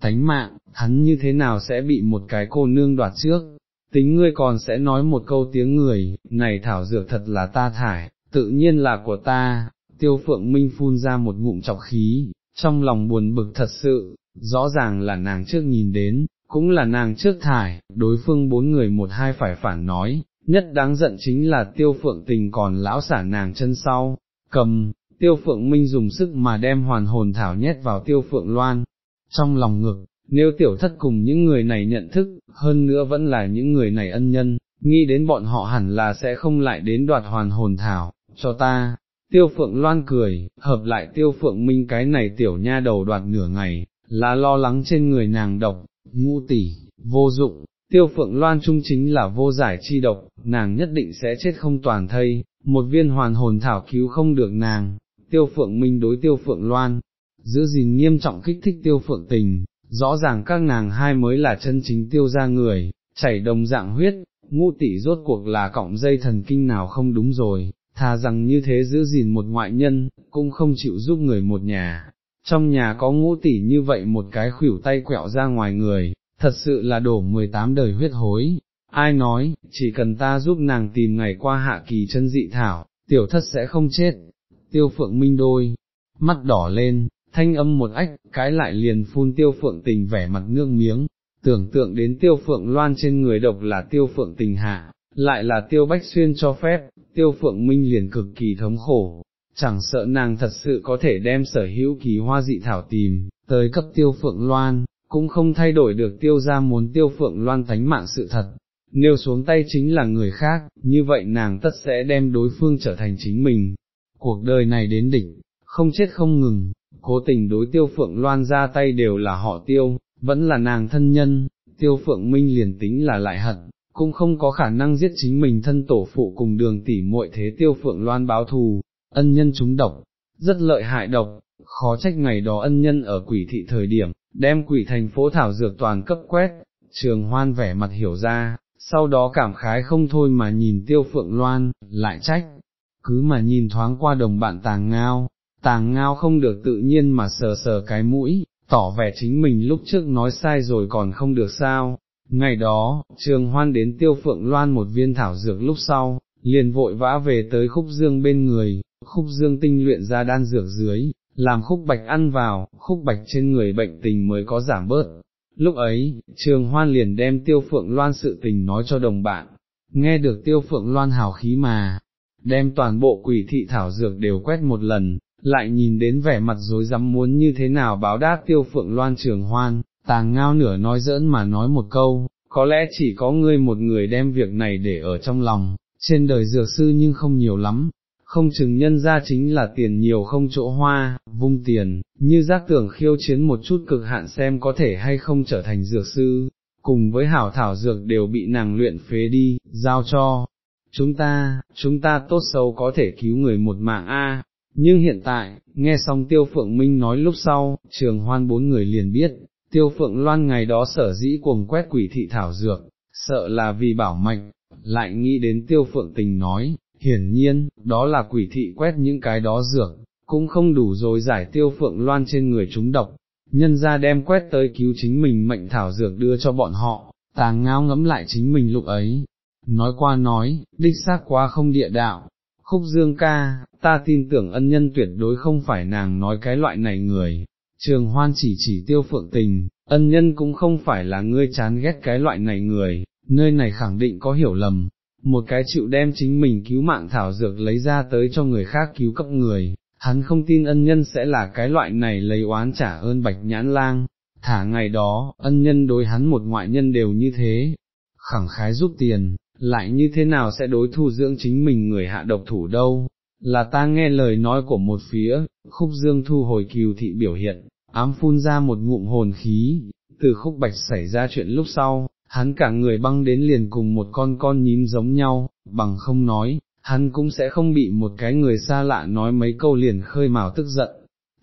tánh mạng, hắn như thế nào sẽ bị một cái cô nương đoạt trước, tính ngươi còn sẽ nói một câu tiếng người, này thảo dược thật là ta thải, tự nhiên là của ta, tiêu phượng minh phun ra một ngụm chọc khí, trong lòng buồn bực thật sự, rõ ràng là nàng trước nhìn đến, cũng là nàng trước thải, đối phương bốn người một hai phải phản nói, nhất đáng giận chính là tiêu phượng tình còn lão xả nàng chân sau, cầm, tiêu phượng minh dùng sức mà đem hoàn hồn thảo nhét vào tiêu phượng loan, trong lòng ngực, nếu tiểu thất cùng những người này nhận thức, hơn nữa vẫn là những người này ân nhân, nghĩ đến bọn họ hẳn là sẽ không lại đến đoạt hoàn hồn thảo, cho ta. Tiêu phượng loan cười, hợp lại tiêu phượng minh cái này tiểu nha đầu đoạt nửa ngày, là lo lắng trên người nàng độc, ngu tỉ, vô dụng, tiêu phượng loan trung chính là vô giải chi độc, nàng nhất định sẽ chết không toàn thây, một viên hoàn hồn thảo cứu không được nàng, tiêu phượng minh đối tiêu phượng loan, giữ gìn nghiêm trọng kích thích tiêu phượng tình, rõ ràng các nàng hai mới là chân chính tiêu ra người, chảy đồng dạng huyết, ngũ tỷ rốt cuộc là cọng dây thần kinh nào không đúng rồi, thà rằng như thế giữ gìn một ngoại nhân, cũng không chịu giúp người một nhà. Trong nhà có ngũ tỷ như vậy một cái khuỷu tay quẹo ra ngoài người, thật sự là đổ 18 đời huyết hối. Ai nói, chỉ cần ta giúp nàng tìm ngày qua hạ kỳ chân dị thảo, tiểu thất sẽ không chết. Tiêu phượng minh đôi, mắt đỏ lên, thanh âm một ách, cái lại liền phun tiêu phượng tình vẻ mặt nước miếng, tưởng tượng đến tiêu phượng loan trên người độc là tiêu phượng tình hạ, lại là tiêu bách xuyên cho phép, tiêu phượng minh liền cực kỳ thống khổ, chẳng sợ nàng thật sự có thể đem sở hữu kỳ hoa dị thảo tìm, tới cấp tiêu phượng loan, cũng không thay đổi được tiêu ra muốn tiêu phượng loan thánh mạng sự thật. Nếu xuống tay chính là người khác, như vậy nàng tất sẽ đem đối phương trở thành chính mình. Cuộc đời này đến đỉnh, không chết không ngừng, cố tình đối tiêu phượng loan ra tay đều là họ tiêu, vẫn là nàng thân nhân, tiêu phượng minh liền tính là lại hận, cũng không có khả năng giết chính mình thân tổ phụ cùng đường tỷ muội thế tiêu phượng loan báo thù, ân nhân chúng độc, rất lợi hại độc, khó trách ngày đó ân nhân ở quỷ thị thời điểm, đem quỷ thành phố thảo dược toàn cấp quét, trường hoan vẻ mặt hiểu ra, sau đó cảm khái không thôi mà nhìn tiêu phượng loan, lại trách, cứ mà nhìn thoáng qua đồng bạn tàng ngao, tàng ngao không được tự nhiên mà sờ sờ cái mũi, tỏ vẻ chính mình lúc trước nói sai rồi còn không được sao. Ngày đó, trường hoan đến tiêu phượng loan một viên thảo dược lúc sau, liền vội vã về tới khúc dương bên người, khúc dương tinh luyện ra đan dược dưới, làm khúc bạch ăn vào, khúc bạch trên người bệnh tình mới có giảm bớt. Lúc ấy, trường hoan liền đem tiêu phượng loan sự tình nói cho đồng bạn, nghe được tiêu phượng loan hào khí mà, đem toàn bộ quỷ thị thảo dược đều quét một lần, lại nhìn đến vẻ mặt dối rắm muốn như thế nào báo đáp tiêu phượng loan trường hoan, tàng ngao nửa nói giỡn mà nói một câu, có lẽ chỉ có ngươi một người đem việc này để ở trong lòng, trên đời dược sư nhưng không nhiều lắm, không chừng nhân ra chính là tiền nhiều không chỗ hoa, vung tiền, như giác tưởng khiêu chiến một chút cực hạn xem có thể hay không trở thành dược sư, cùng với hảo thảo dược đều bị nàng luyện phế đi, giao cho. Chúng ta, chúng ta tốt xấu có thể cứu người một mạng A, nhưng hiện tại, nghe xong Tiêu Phượng Minh nói lúc sau, trường hoan bốn người liền biết, Tiêu Phượng Loan ngày đó sở dĩ cuồng quét quỷ thị thảo dược, sợ là vì bảo mệnh, lại nghĩ đến Tiêu Phượng Tình nói, hiển nhiên, đó là quỷ thị quét những cái đó dược, cũng không đủ rồi giải Tiêu Phượng Loan trên người chúng độc, nhân ra đem quét tới cứu chính mình mệnh thảo dược đưa cho bọn họ, tàng ngao ngẫm lại chính mình lúc ấy, nói qua nói, đích xác quá không địa đạo, khúc dương ca, ta tin tưởng ân nhân tuyệt đối không phải nàng nói cái loại này người, trường hoan chỉ chỉ tiêu phượng tình, ân nhân cũng không phải là ngươi chán ghét cái loại này người, nơi này khẳng định có hiểu lầm, một cái chịu đem chính mình cứu mạng thảo dược lấy ra tới cho người khác cứu cấp người, hắn không tin ân nhân sẽ là cái loại này lấy oán trả ơn bạch nhãn lang, thả ngày đó, ân nhân đối hắn một ngoại nhân đều như thế, khẳng khái giúp tiền, lại như thế nào sẽ đối thu dưỡng chính mình người hạ độc thủ đâu, là ta nghe lời nói của một phía, khúc dương thu hồi kiều thị biểu hiện, ám phun ra một ngụm hồn khí, từ khúc bạch xảy ra chuyện lúc sau, hắn cả người băng đến liền cùng một con con nhím giống nhau, bằng không nói, hắn cũng sẽ không bị một cái người xa lạ nói mấy câu liền khơi mào tức giận.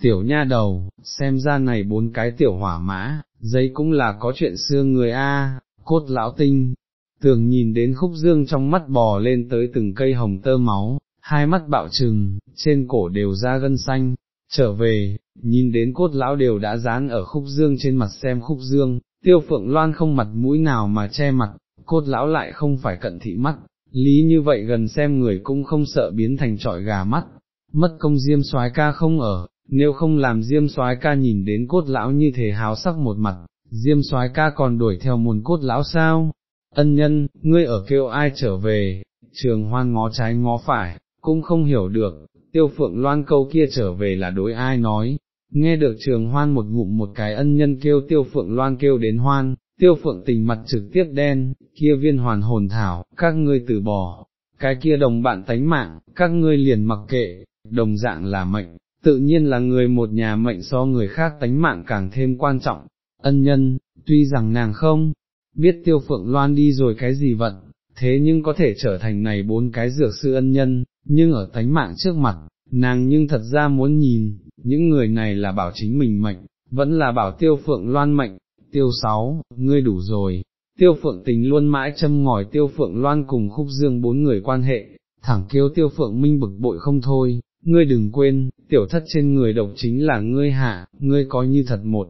Tiểu nha đầu, xem ra này bốn cái tiểu hỏa mã, giấy cũng là có chuyện xưa người A, cốt lão tinh, tường nhìn đến khúc dương trong mắt bò lên tới từng cây hồng tơ máu, hai mắt bạo trừng, trên cổ đều ra gân xanh, trở về, nhìn đến cốt lão đều đã dán ở khúc dương trên mặt xem khúc dương, tiêu phượng loan không mặt mũi nào mà che mặt, cốt lão lại không phải cận thị mắt, lý như vậy gần xem người cũng không sợ biến thành trọi gà mắt, mất công diêm soái ca không ở, nếu không làm diêm soái ca nhìn đến cốt lão như thể háo sắc một mặt, diêm soái ca còn đuổi theo môn cốt lão sao, ân nhân, ngươi ở kêu ai trở về, trường hoan ngó trái ngó phải, cũng không hiểu được, tiêu phượng loan câu kia trở về là đối ai nói, nghe được trường hoan một ngụm một cái ân nhân kêu tiêu phượng loan kêu đến hoan, tiêu phượng tình mặt trực tiếp đen, kia viên hoàn hồn thảo, các ngươi từ bỏ, cái kia đồng bạn tánh mạng, các ngươi liền mặc kệ, đồng dạng là mệnh, tự nhiên là người một nhà mệnh so người khác tánh mạng càng thêm quan trọng, ân nhân, tuy rằng nàng không, biết tiêu phượng loan đi rồi cái gì vận, thế nhưng có thể trở thành này bốn cái dược sư ân nhân, nhưng ở tánh mạng trước mặt, nàng nhưng thật ra muốn nhìn, những người này là bảo chính mình mệnh, vẫn là bảo tiêu phượng loan mệnh, tiêu sáu, ngươi đủ rồi, tiêu phượng tình luôn mãi châm ngòi tiêu phượng loan cùng khúc dương bốn người quan hệ, thẳng kêu tiêu phượng minh bực bội không thôi, ngươi đừng quên, tiểu thất trên người độc chính là ngươi hạ, ngươi có như thật một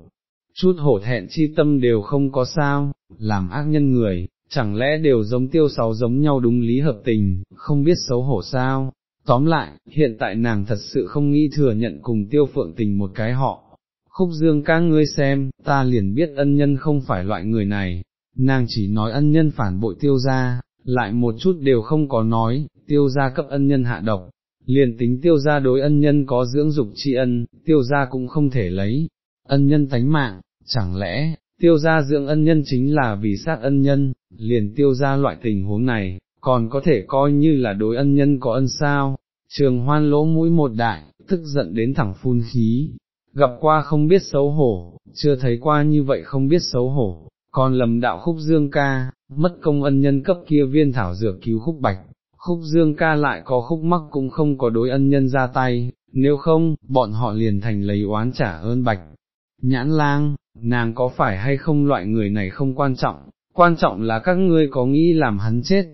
chút hổ thẹn chi tâm đều không có sao, làm ác nhân người, chẳng lẽ đều giống tiêu sáu giống nhau đúng lý hợp tình, không biết xấu hổ sao. Tóm lại, hiện tại nàng thật sự không nghĩ thừa nhận cùng tiêu phượng tình một cái họ. Khúc dương ca ngươi xem, ta liền biết ân nhân không phải loại người này, nàng chỉ nói ân nhân phản bội tiêu gia, lại một chút đều không có nói, tiêu gia cấp ân nhân hạ độc, liền tính tiêu gia đối ân nhân có dưỡng dục tri ân, tiêu gia cũng không thể lấy, ân nhân tánh mạng, chẳng lẽ, tiêu gia dưỡng ân nhân chính là vì sát ân nhân, liền tiêu gia loại tình huống này, còn có thể coi như là đối ân nhân có ân sao, trường hoan lỗ mũi một đại, tức giận đến thẳng phun khí, gặp qua không biết xấu hổ, chưa thấy qua như vậy không biết xấu hổ, còn lầm đạo khúc dương ca, mất công ân nhân cấp kia viên thảo dược cứu khúc bạch, khúc dương ca lại có khúc mắc cũng không có đối ân nhân ra tay, nếu không, bọn họ liền thành lấy oán trả ơn bạch. Nhãn lang, nàng có phải hay không loại người này không quan trọng, quan trọng là các ngươi có nghĩ làm hắn chết,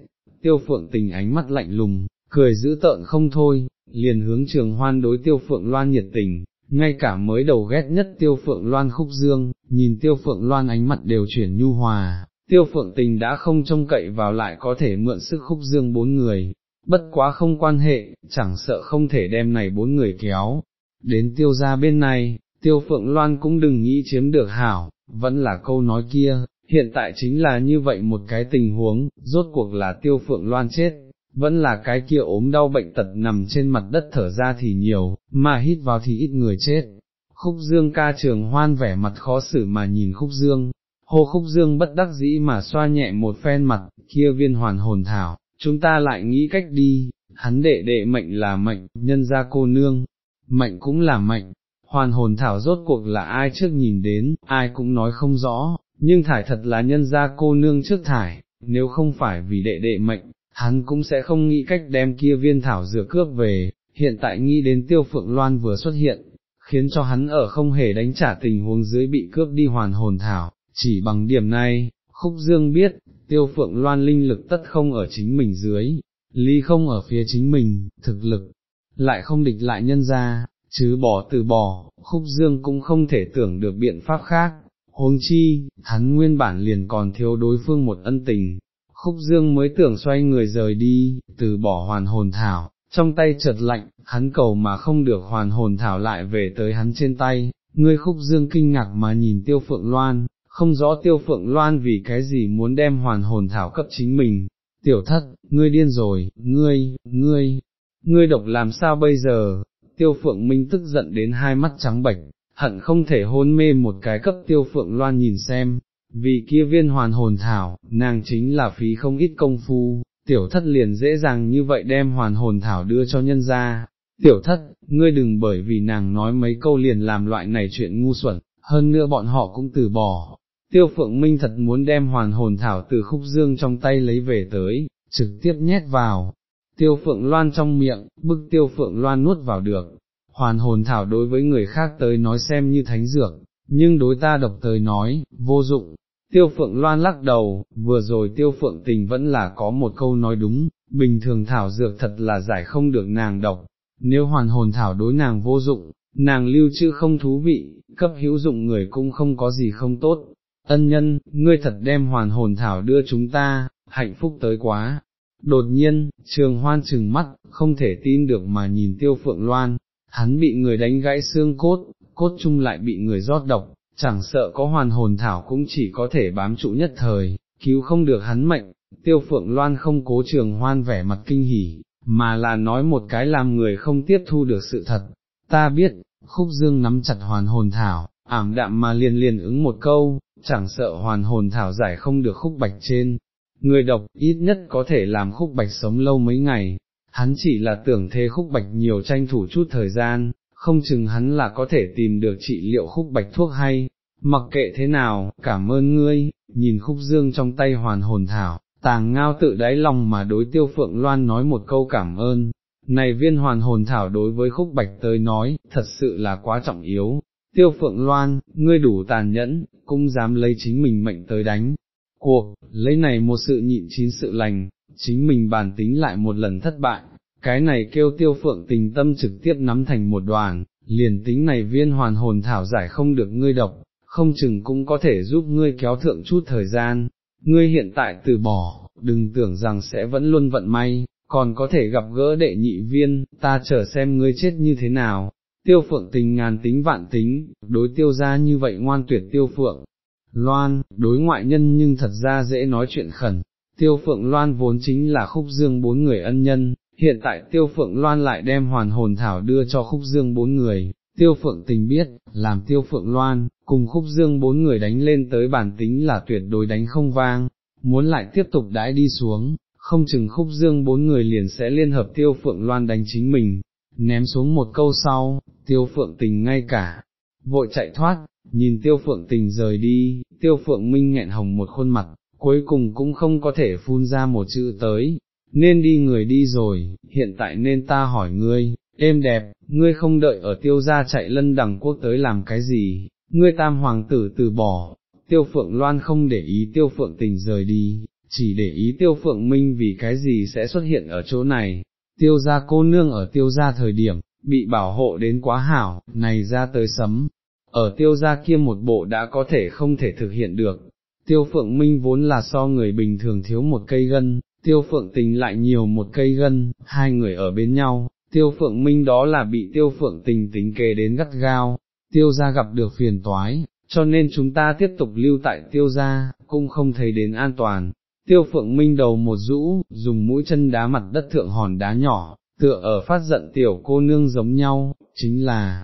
tiêu phượng tình ánh mắt lạnh lùng, cười dữ tợn không thôi, liền hướng trường hoan đối tiêu phượng loan nhiệt tình, ngay cả mới đầu ghét nhất tiêu phượng loan khúc dương, nhìn tiêu phượng loan ánh mặt đều chuyển nhu hòa, tiêu phượng tình đã không trông cậy vào lại có thể mượn sức khúc dương bốn người, bất quá không quan hệ, chẳng sợ không thể đem này bốn người kéo, đến tiêu ra bên này, tiêu phượng loan cũng đừng nghĩ chiếm được hảo, vẫn là câu nói kia, hiện tại chính là như vậy một cái tình huống, rốt cuộc là tiêu phượng loan chết, vẫn là cái kia ốm đau bệnh tật nằm trên mặt đất thở ra thì nhiều, mà hít vào thì ít người chết. Khúc dương ca trường hoan vẻ mặt khó xử mà nhìn khúc dương, hô khúc dương bất đắc dĩ mà xoa nhẹ một phen mặt, kia viên hoàn hồn thảo, chúng ta lại nghĩ cách đi, hắn đệ đệ mệnh là mệnh, nhân ra cô nương, mệnh cũng là mệnh, hoàn hồn thảo rốt cuộc là ai trước nhìn đến, ai cũng nói không rõ, nhưng thải thật là nhân ra cô nương trước thải, nếu không phải vì đệ đệ mệnh, hắn cũng sẽ không nghĩ cách đem kia viên thảo dừa cướp về, hiện tại nghĩ đến tiêu phượng loan vừa xuất hiện, khiến cho hắn ở không hề đánh trả tình huống dưới bị cướp đi hoàn hồn thảo, chỉ bằng điểm này, khúc dương biết, tiêu phượng loan linh lực tất không ở chính mình dưới, ly không ở phía chính mình, thực lực, lại không địch lại nhân ra, chứ bỏ từ bỏ, khúc dương cũng không thể tưởng được biện pháp khác, huống chi, hắn nguyên bản liền còn thiếu đối phương một ân tình, khúc dương mới tưởng xoay người rời đi, từ bỏ hoàn hồn thảo, trong tay chợt lạnh, hắn cầu mà không được hoàn hồn thảo lại về tới hắn trên tay, ngươi khúc dương kinh ngạc mà nhìn tiêu phượng loan, không rõ tiêu phượng loan vì cái gì muốn đem hoàn hồn thảo cấp chính mình, tiểu thất, ngươi điên rồi, ngươi, ngươi, ngươi độc làm sao bây giờ, tiêu phượng minh tức giận đến hai mắt trắng bệch, hận không thể hôn mê một cái cấp tiêu phượng loan nhìn xem, vì kia viên hoàn hồn thảo, nàng chính là phí không ít công phu, tiểu thất liền dễ dàng như vậy đem hoàn hồn thảo đưa cho nhân ra. Tiểu thất, ngươi đừng bởi vì nàng nói mấy câu liền làm loại này chuyện ngu xuẩn, hơn nữa bọn họ cũng từ bỏ. Tiêu phượng minh thật muốn đem hoàn hồn thảo từ khúc dương trong tay lấy về tới, trực tiếp nhét vào. Tiêu phượng loan trong miệng, bức tiêu phượng loan nuốt vào được. Hoàn hồn thảo đối với người khác tới nói xem như thánh dược, nhưng đối ta độc tới nói, vô dụng, Tiêu phượng loan lắc đầu, vừa rồi tiêu phượng tình vẫn là có một câu nói đúng, bình thường thảo dược thật là giải không được nàng độc, nếu hoàn hồn thảo đối nàng vô dụng, nàng lưu trữ không thú vị, cấp hữu dụng người cũng không có gì không tốt. Ân nhân, ngươi thật đem hoàn hồn thảo đưa chúng ta, hạnh phúc tới quá. Đột nhiên, trường hoan trừng mắt, không thể tin được mà nhìn tiêu phượng loan, hắn bị người đánh gãy xương cốt, cốt chung lại bị người rót độc, chẳng sợ có hoàn hồn thảo cũng chỉ có thể bám trụ nhất thời, cứu không được hắn mệnh, tiêu phượng loan không cố trường hoan vẻ mặt kinh hỉ, mà là nói một cái làm người không tiếp thu được sự thật, ta biết, khúc dương nắm chặt hoàn hồn thảo, ảm đạm mà liền liền ứng một câu, chẳng sợ hoàn hồn thảo giải không được khúc bạch trên, người độc ít nhất có thể làm khúc bạch sống lâu mấy ngày, hắn chỉ là tưởng thế khúc bạch nhiều tranh thủ chút thời gian, không chừng hắn là có thể tìm được trị liệu khúc bạch thuốc hay, mặc kệ thế nào, cảm ơn ngươi, nhìn khúc dương trong tay hoàn hồn thảo, tàng ngao tự đáy lòng mà đối tiêu phượng loan nói một câu cảm ơn, này viên hoàn hồn thảo đối với khúc bạch tới nói, thật sự là quá trọng yếu, tiêu phượng loan, ngươi đủ tàn nhẫn, cũng dám lấy chính mình mệnh tới đánh, cuộc, lấy này một sự nhịn chín sự lành, chính mình bàn tính lại một lần thất bại, cái này kêu tiêu phượng tình tâm trực tiếp nắm thành một đoàn, liền tính này viên hoàn hồn thảo giải không được ngươi độc, không chừng cũng có thể giúp ngươi kéo thượng chút thời gian, ngươi hiện tại từ bỏ, đừng tưởng rằng sẽ vẫn luôn vận may, còn có thể gặp gỡ đệ nhị viên, ta chờ xem ngươi chết như thế nào. Tiêu phượng tình ngàn tính vạn tính, đối tiêu ra như vậy ngoan tuyệt tiêu phượng. Loan, đối ngoại nhân nhưng thật ra dễ nói chuyện khẩn, tiêu phượng loan vốn chính là khúc dương bốn người ân nhân, hiện tại tiêu phượng loan lại đem hoàn hồn thảo đưa cho khúc dương bốn người, tiêu phượng tình biết, làm tiêu phượng loan, cùng khúc dương bốn người đánh lên tới bản tính là tuyệt đối đánh không vang, muốn lại tiếp tục đãi đi xuống, không chừng khúc dương bốn người liền sẽ liên hợp tiêu phượng loan đánh chính mình, ném xuống một câu sau, tiêu phượng tình ngay cả, vội chạy thoát, nhìn tiêu phượng tình rời đi, tiêu phượng minh nghẹn hồng một khuôn mặt, cuối cùng cũng không có thể phun ra một chữ tới, nên đi người đi rồi, hiện tại nên ta hỏi ngươi, êm đẹp, ngươi không đợi ở tiêu gia chạy lân đằng quốc tới làm cái gì, ngươi tam hoàng tử từ bỏ, tiêu phượng loan không để ý tiêu phượng tình rời đi, chỉ để ý tiêu phượng minh vì cái gì sẽ xuất hiện ở chỗ này, tiêu gia cô nương ở tiêu gia thời điểm, bị bảo hộ đến quá hảo, này ra tới sấm, ở tiêu gia kia một bộ đã có thể không thể thực hiện được. Tiêu phượng minh vốn là so người bình thường thiếu một cây gân, tiêu phượng tình lại nhiều một cây gân, hai người ở bên nhau, tiêu phượng minh đó là bị tiêu phượng tình tính kề đến gắt gao, tiêu gia gặp được phiền toái, cho nên chúng ta tiếp tục lưu tại tiêu gia, cũng không thấy đến an toàn. Tiêu phượng minh đầu một rũ, dùng mũi chân đá mặt đất thượng hòn đá nhỏ, tựa ở phát giận tiểu cô nương giống nhau, chính là,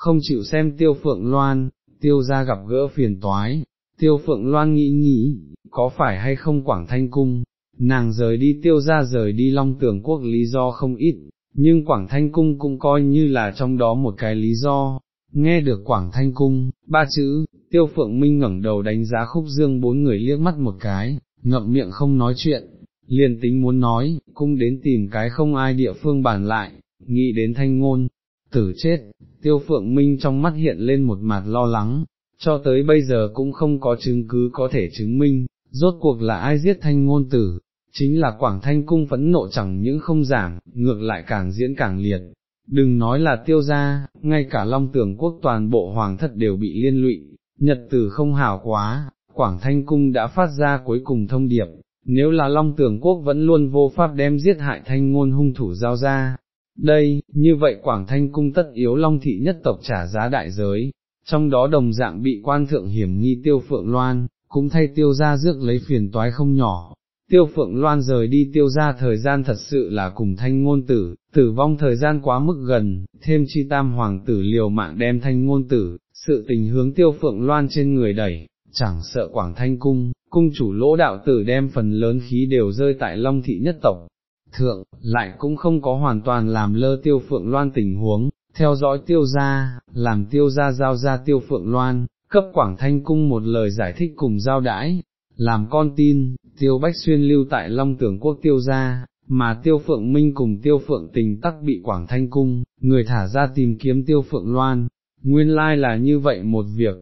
không chịu xem tiêu phượng loan, tiêu ra gặp gỡ phiền toái, tiêu phượng loan nghĩ nghĩ, có phải hay không quảng thanh cung, nàng rời đi tiêu ra rời đi long tưởng quốc lý do không ít, nhưng quảng thanh cung cũng coi như là trong đó một cái lý do. Nghe được Quảng Thanh Cung, ba chữ, tiêu phượng minh ngẩng đầu đánh giá khúc dương bốn người liếc mắt một cái, ngậm miệng không nói chuyện, liền tính muốn nói, cung đến tìm cái không ai địa phương bàn lại, nghĩ đến thanh ngôn, tử chết, tiêu phượng minh trong mắt hiện lên một mặt lo lắng, cho tới bây giờ cũng không có chứng cứ có thể chứng minh, rốt cuộc là ai giết thanh ngôn tử, chính là quảng thanh cung phẫn nộ chẳng những không giảm, ngược lại càng diễn càng liệt. Đừng nói là tiêu gia, ngay cả long tưởng quốc toàn bộ hoàng thất đều bị liên lụy, nhật tử không hào quá, Quảng Thanh Cung đã phát ra cuối cùng thông điệp, nếu là Long Tường Quốc vẫn luôn vô pháp đem giết hại thanh ngôn hung thủ giao ra. Đây, như vậy Quảng Thanh Cung tất yếu Long Thị nhất tộc trả giá đại giới, trong đó đồng dạng bị quan thượng hiểm nghi tiêu phượng loan, cũng thay tiêu ra rước lấy phiền toái không nhỏ. Tiêu phượng loan rời đi tiêu ra thời gian thật sự là cùng thanh ngôn tử, tử vong thời gian quá mức gần, thêm chi tam hoàng tử liều mạng đem thanh ngôn tử, sự tình hướng tiêu phượng loan trên người đẩy, chẳng sợ Quảng Thanh Cung, cung chủ lỗ đạo tử đem phần lớn khí đều rơi tại Long Thị nhất tộc. Thượng, lại cũng không có hoàn toàn làm lơ tiêu phượng loan tình huống, theo dõi tiêu gia, làm tiêu gia giao ra tiêu phượng loan, cấp Quảng Thanh Cung một lời giải thích cùng giao đãi, làm con tin, tiêu bách xuyên lưu tại Long Tưởng Quốc tiêu gia, mà tiêu phượng minh cùng tiêu phượng tình tắc bị Quảng Thanh Cung, người thả ra tìm kiếm tiêu phượng loan, nguyên lai là như vậy một việc,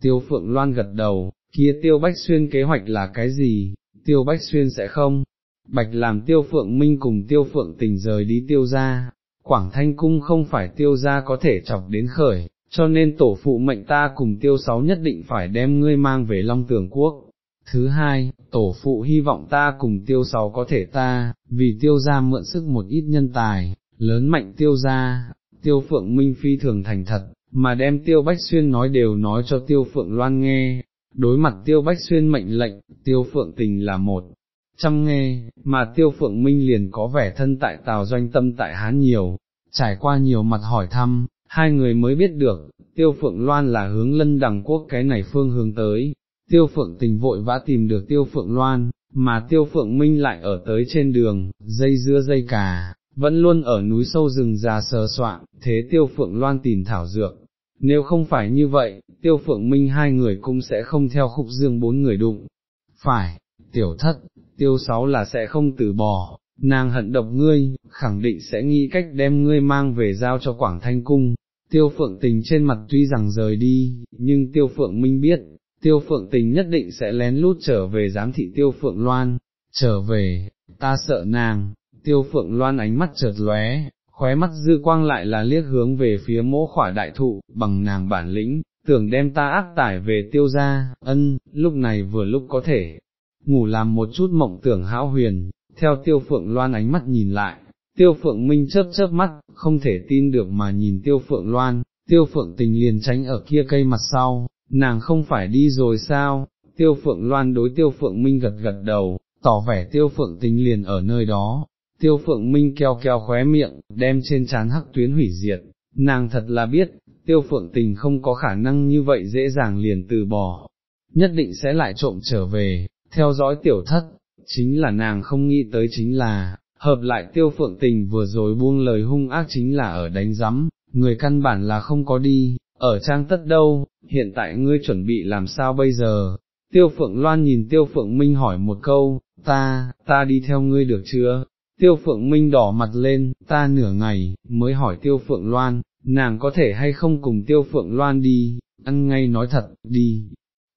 tiêu phượng loan gật đầu, kia tiêu bách xuyên kế hoạch là cái gì, tiêu bách xuyên sẽ không, bạch làm tiêu phượng minh cùng tiêu phượng tình rời đi tiêu ra, quảng thanh cung không phải tiêu ra có thể chọc đến khởi, cho nên tổ phụ mệnh ta cùng tiêu sáu nhất định phải đem ngươi mang về Long Tường Quốc. Thứ hai, tổ phụ hy vọng ta cùng tiêu sáu có thể ta, vì tiêu ra mượn sức một ít nhân tài, lớn mạnh tiêu ra, tiêu phượng minh phi thường thành thật, mà đem tiêu bách xuyên nói đều nói cho tiêu phượng loan nghe, đối mặt tiêu bách xuyên mệnh lệnh, tiêu phượng tình là một, chăm nghe, mà tiêu phượng minh liền có vẻ thân tại tào doanh tâm tại hán nhiều, trải qua nhiều mặt hỏi thăm, hai người mới biết được, tiêu phượng loan là hướng lân đằng quốc cái này phương hướng tới, tiêu phượng tình vội vã tìm được tiêu phượng loan, mà tiêu phượng minh lại ở tới trên đường, dây dưa dây cà, vẫn luôn ở núi sâu rừng già sờ soạn, thế tiêu phượng loan tìm thảo dược, nếu không phải như vậy, tiêu phượng minh hai người cũng sẽ không theo khúc dương bốn người đụng. Phải, tiểu thất, tiêu sáu là sẽ không từ bỏ, nàng hận độc ngươi, khẳng định sẽ nghĩ cách đem ngươi mang về giao cho Quảng Thanh Cung. Tiêu phượng tình trên mặt tuy rằng rời đi, nhưng tiêu phượng minh biết, tiêu phượng tình nhất định sẽ lén lút trở về giám thị tiêu phượng loan, trở về, ta sợ nàng, tiêu phượng loan ánh mắt chợt lóe, khóe mắt dư quang lại là liếc hướng về phía mỗ khỏa đại thụ, bằng nàng bản lĩnh, tưởng đem ta ác tải về tiêu ra, ân, lúc này vừa lúc có thể, ngủ làm một chút mộng tưởng hão huyền, theo tiêu phượng loan ánh mắt nhìn lại, tiêu phượng minh chớp chớp mắt, không thể tin được mà nhìn tiêu phượng loan, tiêu phượng tình liền tránh ở kia cây mặt sau, nàng không phải đi rồi sao, tiêu phượng loan đối tiêu phượng minh gật gật đầu, tỏ vẻ tiêu phượng tình liền ở nơi đó, tiêu phượng minh keo keo khóe miệng, đem trên trán hắc tuyến hủy diệt, nàng thật là biết, tiêu phượng tình không có khả năng như vậy dễ dàng liền từ bỏ, nhất định sẽ lại trộm trở về, theo dõi tiểu thất, chính là nàng không nghĩ tới chính là, hợp lại tiêu phượng tình vừa rồi buông lời hung ác chính là ở đánh giấm, người căn bản là không có đi, ở trang tất đâu, hiện tại ngươi chuẩn bị làm sao bây giờ? Tiêu phượng loan nhìn tiêu phượng minh hỏi một câu, ta, ta đi theo ngươi được chưa? Tiêu phượng minh đỏ mặt lên, ta nửa ngày, mới hỏi tiêu phượng loan, nàng có thể hay không cùng tiêu phượng loan đi, ăn ngay nói thật, đi,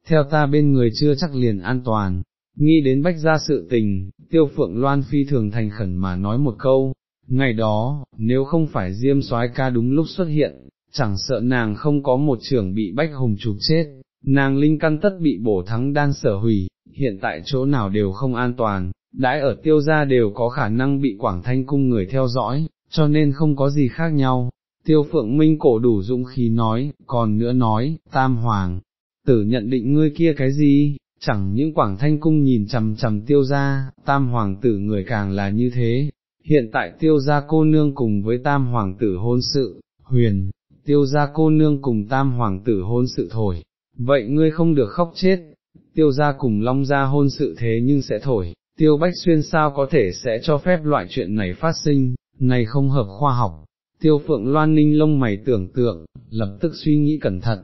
theo ta bên người chưa chắc liền an toàn, nghĩ đến bách ra sự tình, tiêu phượng loan phi thường thành khẩn mà nói một câu, ngày đó, nếu không phải diêm soái ca đúng lúc xuất hiện, chẳng sợ nàng không có một trưởng bị bách hùng chụp chết, nàng linh căn tất bị bổ thắng đan sở hủy, hiện tại chỗ nào đều không an toàn, đãi ở tiêu gia đều có khả năng bị quảng thanh cung người theo dõi, cho nên không có gì khác nhau. Tiêu phượng minh cổ đủ dũng khí nói, còn nữa nói, tam hoàng, tử nhận định ngươi kia cái gì, chẳng những quảng thanh cung nhìn chằm chằm tiêu gia, tam hoàng tử người càng là như thế, hiện tại tiêu gia cô nương cùng với tam hoàng tử hôn sự, huyền, tiêu gia cô nương cùng tam hoàng tử hôn sự thổi, vậy ngươi không được khóc chết, tiêu gia cùng long gia hôn sự thế nhưng sẽ thổi, tiêu bách xuyên sao có thể sẽ cho phép loại chuyện này phát sinh, này không hợp khoa học, tiêu phượng loan ninh lông mày tưởng tượng, lập tức suy nghĩ cẩn thận,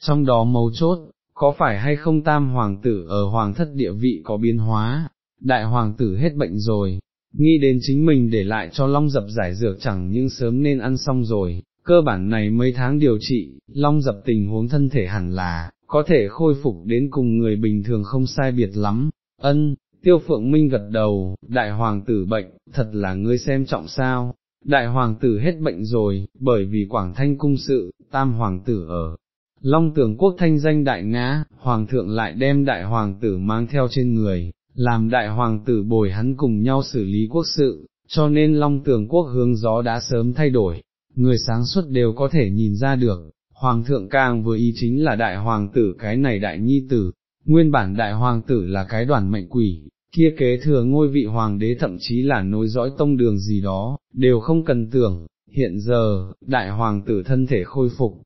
trong đó mấu chốt, có phải hay không tam hoàng tử ở hoàng thất địa vị có biến hóa, đại hoàng tử hết bệnh rồi, nghĩ đến chính mình để lại cho long dập giải dược chẳng nhưng sớm nên ăn xong rồi, cơ bản này mấy tháng điều trị, long dập tình huống thân thể hẳn là, có thể khôi phục đến cùng người bình thường không sai biệt lắm, ân, tiêu phượng minh gật đầu, đại hoàng tử bệnh, thật là ngươi xem trọng sao, đại hoàng tử hết bệnh rồi, bởi vì quảng thanh cung sự, tam hoàng tử ở. Long tưởng quốc thanh danh đại ngã, hoàng thượng lại đem đại hoàng tử mang theo trên người, làm đại hoàng tử bồi hắn cùng nhau xử lý quốc sự, cho nên long Tưởng quốc hướng gió đã sớm thay đổi, người sáng suốt đều có thể nhìn ra được, hoàng thượng càng vừa ý chính là đại hoàng tử cái này đại nhi tử, nguyên bản đại hoàng tử là cái đoàn mệnh quỷ, kia kế thừa ngôi vị hoàng đế thậm chí là nối dõi tông đường gì đó, đều không cần tưởng, hiện giờ, đại hoàng tử thân thể khôi phục,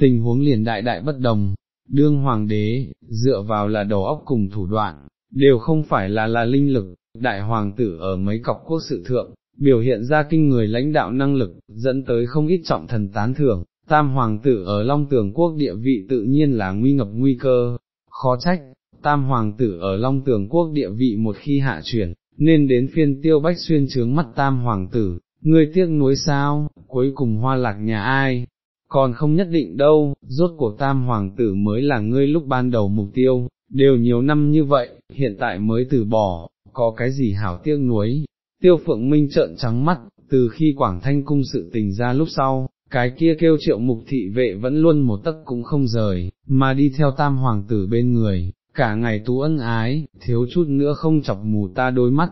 tình huống liền đại đại bất đồng, đương hoàng đế, dựa vào là đầu óc cùng thủ đoạn, đều không phải là là linh lực, đại hoàng tử ở mấy cọc quốc sự thượng, biểu hiện ra kinh người lãnh đạo năng lực, dẫn tới không ít trọng thần tán thưởng, tam hoàng tử ở Long Tường Quốc địa vị tự nhiên là nguy ngập nguy cơ, khó trách, tam hoàng tử ở Long Tường Quốc địa vị một khi hạ chuyển, nên đến phiên tiêu bách xuyên trướng mắt tam hoàng tử, người tiếc nuối sao, cuối cùng hoa lạc nhà ai, còn không nhất định đâu, rốt cuộc tam hoàng tử mới là ngươi lúc ban đầu mục tiêu, đều nhiều năm như vậy, hiện tại mới từ bỏ, có cái gì hảo tiếc nuối. Tiêu phượng minh trợn trắng mắt, từ khi Quảng Thanh cung sự tình ra lúc sau, cái kia kêu triệu mục thị vệ vẫn luôn một tấc cũng không rời, mà đi theo tam hoàng tử bên người, cả ngày tú ân ái, thiếu chút nữa không chọc mù ta đôi mắt,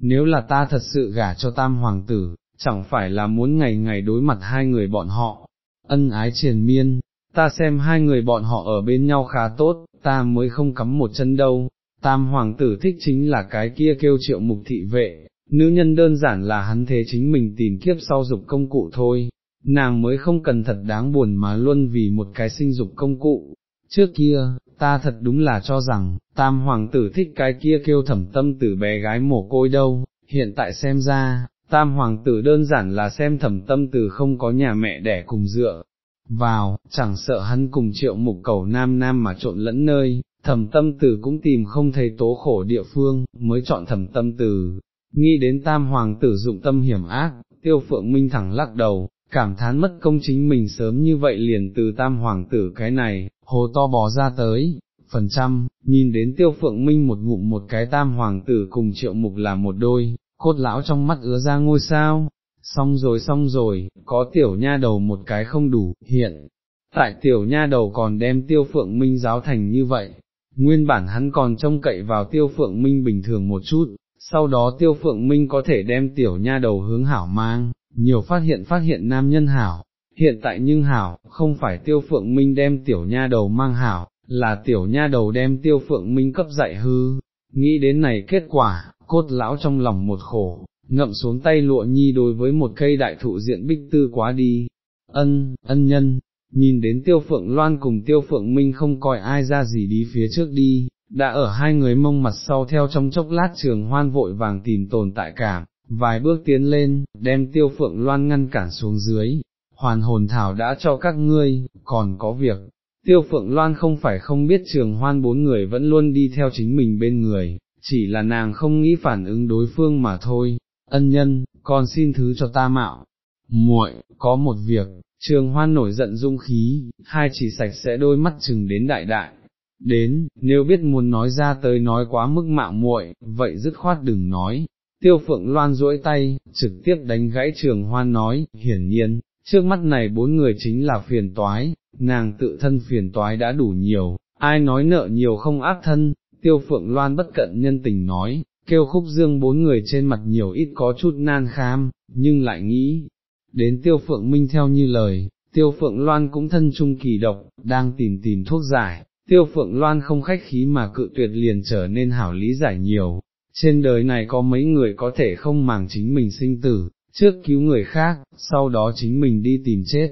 nếu là ta thật sự gả cho tam hoàng tử, chẳng phải là muốn ngày ngày đối mặt hai người bọn họ, ân ái triền miên, ta xem hai người bọn họ ở bên nhau khá tốt, ta mới không cắm một chân đâu, tam hoàng tử thích chính là cái kia kêu triệu mục thị vệ, nữ nhân đơn giản là hắn thế chính mình tìm kiếp sau dục công cụ thôi, nàng mới không cần thật đáng buồn mà luôn vì một cái sinh dục công cụ. Trước kia, ta thật đúng là cho rằng, tam hoàng tử thích cái kia kêu thẩm tâm từ bé gái mồ côi đâu, hiện tại xem ra, tam hoàng tử đơn giản là xem thẩm tâm từ không có nhà mẹ đẻ cùng dựa. Vào, chẳng sợ hắn cùng triệu mục cầu nam nam mà trộn lẫn nơi, thẩm tâm tử cũng tìm không thấy tố khổ địa phương, mới chọn thẩm tâm tử. Nghĩ đến tam hoàng tử dụng tâm hiểm ác, tiêu phượng minh thẳng lắc đầu, cảm thán mất công chính mình sớm như vậy liền từ tam hoàng tử cái này, hồ to bò ra tới, phần trăm, nhìn đến tiêu phượng minh một ngụm một cái tam hoàng tử cùng triệu mục là một đôi, cốt lão trong mắt ứa ra ngôi sao, xong rồi xong rồi, có tiểu nha đầu một cái không đủ, hiện, tại tiểu nha đầu còn đem tiêu phượng minh giáo thành như vậy, nguyên bản hắn còn trông cậy vào tiêu phượng minh bình thường một chút, sau đó tiêu phượng minh có thể đem tiểu nha đầu hướng hảo mang, nhiều phát hiện phát hiện nam nhân hảo, hiện tại nhưng hảo, không phải tiêu phượng minh đem tiểu nha đầu mang hảo, là tiểu nha đầu đem tiêu phượng minh cấp dạy hư, nghĩ đến này kết quả, cốt lão trong lòng một khổ, ngậm xuống tay lụa nhi đối với một cây đại thụ diện bích tư quá đi, ân, ân nhân, nhìn đến tiêu phượng loan cùng tiêu phượng minh không coi ai ra gì đi phía trước đi, đã ở hai người mông mặt sau theo trong chốc lát trường hoan vội vàng tìm tồn tại cảm, vài bước tiến lên, đem tiêu phượng loan ngăn cản xuống dưới, hoàn hồn thảo đã cho các ngươi, còn có việc. Tiêu phượng loan không phải không biết trường hoan bốn người vẫn luôn đi theo chính mình bên người, chỉ là nàng không nghĩ phản ứng đối phương mà thôi, ân nhân, con xin thứ cho ta mạo. muội có một việc, trường hoan nổi giận dung khí, hai chỉ sạch sẽ đôi mắt chừng đến đại đại. Đến, nếu biết muốn nói ra tới nói quá mức mạo muội, vậy dứt khoát đừng nói, tiêu phượng loan duỗi tay, trực tiếp đánh gãy trường hoan nói, hiển nhiên, trước mắt này bốn người chính là phiền toái, nàng tự thân phiền toái đã đủ nhiều, ai nói nợ nhiều không ác thân, tiêu phượng loan bất cận nhân tình nói, kêu khúc dương bốn người trên mặt nhiều ít có chút nan kham, nhưng lại nghĩ, đến tiêu phượng minh theo như lời, tiêu phượng loan cũng thân trung kỳ độc, đang tìm tìm thuốc giải, tiêu phượng loan không khách khí mà cự tuyệt liền trở nên hảo lý giải nhiều, trên đời này có mấy người có thể không màng chính mình sinh tử, trước cứu người khác, sau đó chính mình đi tìm chết.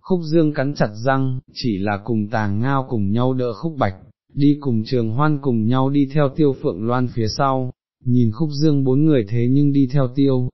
Khúc dương cắn chặt răng, chỉ là cùng tàng ngao cùng nhau đỡ khúc bạch, đi cùng trường hoan cùng nhau đi theo tiêu phượng loan phía sau, nhìn khúc dương bốn người thế nhưng đi theo tiêu.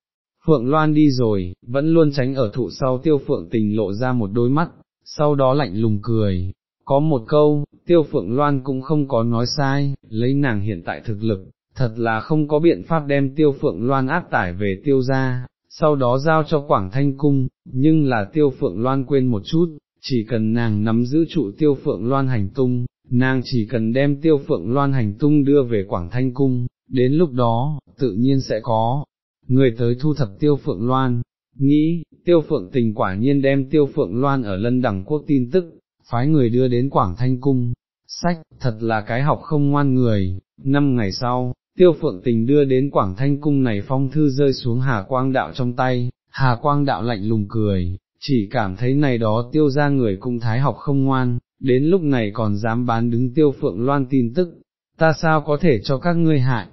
Phượng Loan đi rồi, vẫn luôn tránh ở thụ sau tiêu phượng tình lộ ra một đôi mắt, sau đó lạnh lùng cười, có một câu, tiêu phượng Loan cũng không có nói sai, lấy nàng hiện tại thực lực, thật là không có biện pháp đem tiêu phượng Loan áp tải về tiêu gia, sau đó giao cho Quảng Thanh Cung, nhưng là tiêu phượng Loan quên một chút, chỉ cần nàng nắm giữ trụ tiêu phượng Loan hành tung, nàng chỉ cần đem tiêu phượng Loan hành tung đưa về Quảng Thanh Cung, đến lúc đó, tự nhiên sẽ có, người tới thu thập tiêu phượng loan, nghĩ, tiêu phượng tình quả nhiên đem tiêu phượng loan ở lân đẳng quốc tin tức, phái người đưa đến Quảng Thanh Cung, sách, thật là cái học không ngoan người, năm ngày sau, tiêu phượng tình đưa đến Quảng Thanh Cung này phong thư rơi xuống Hà Quang Đạo trong tay, Hà Quang Đạo lạnh lùng cười, chỉ cảm thấy này đó tiêu ra người cung thái học không ngoan, đến lúc này còn dám bán đứng tiêu phượng loan tin tức, ta sao có thể cho các ngươi hại,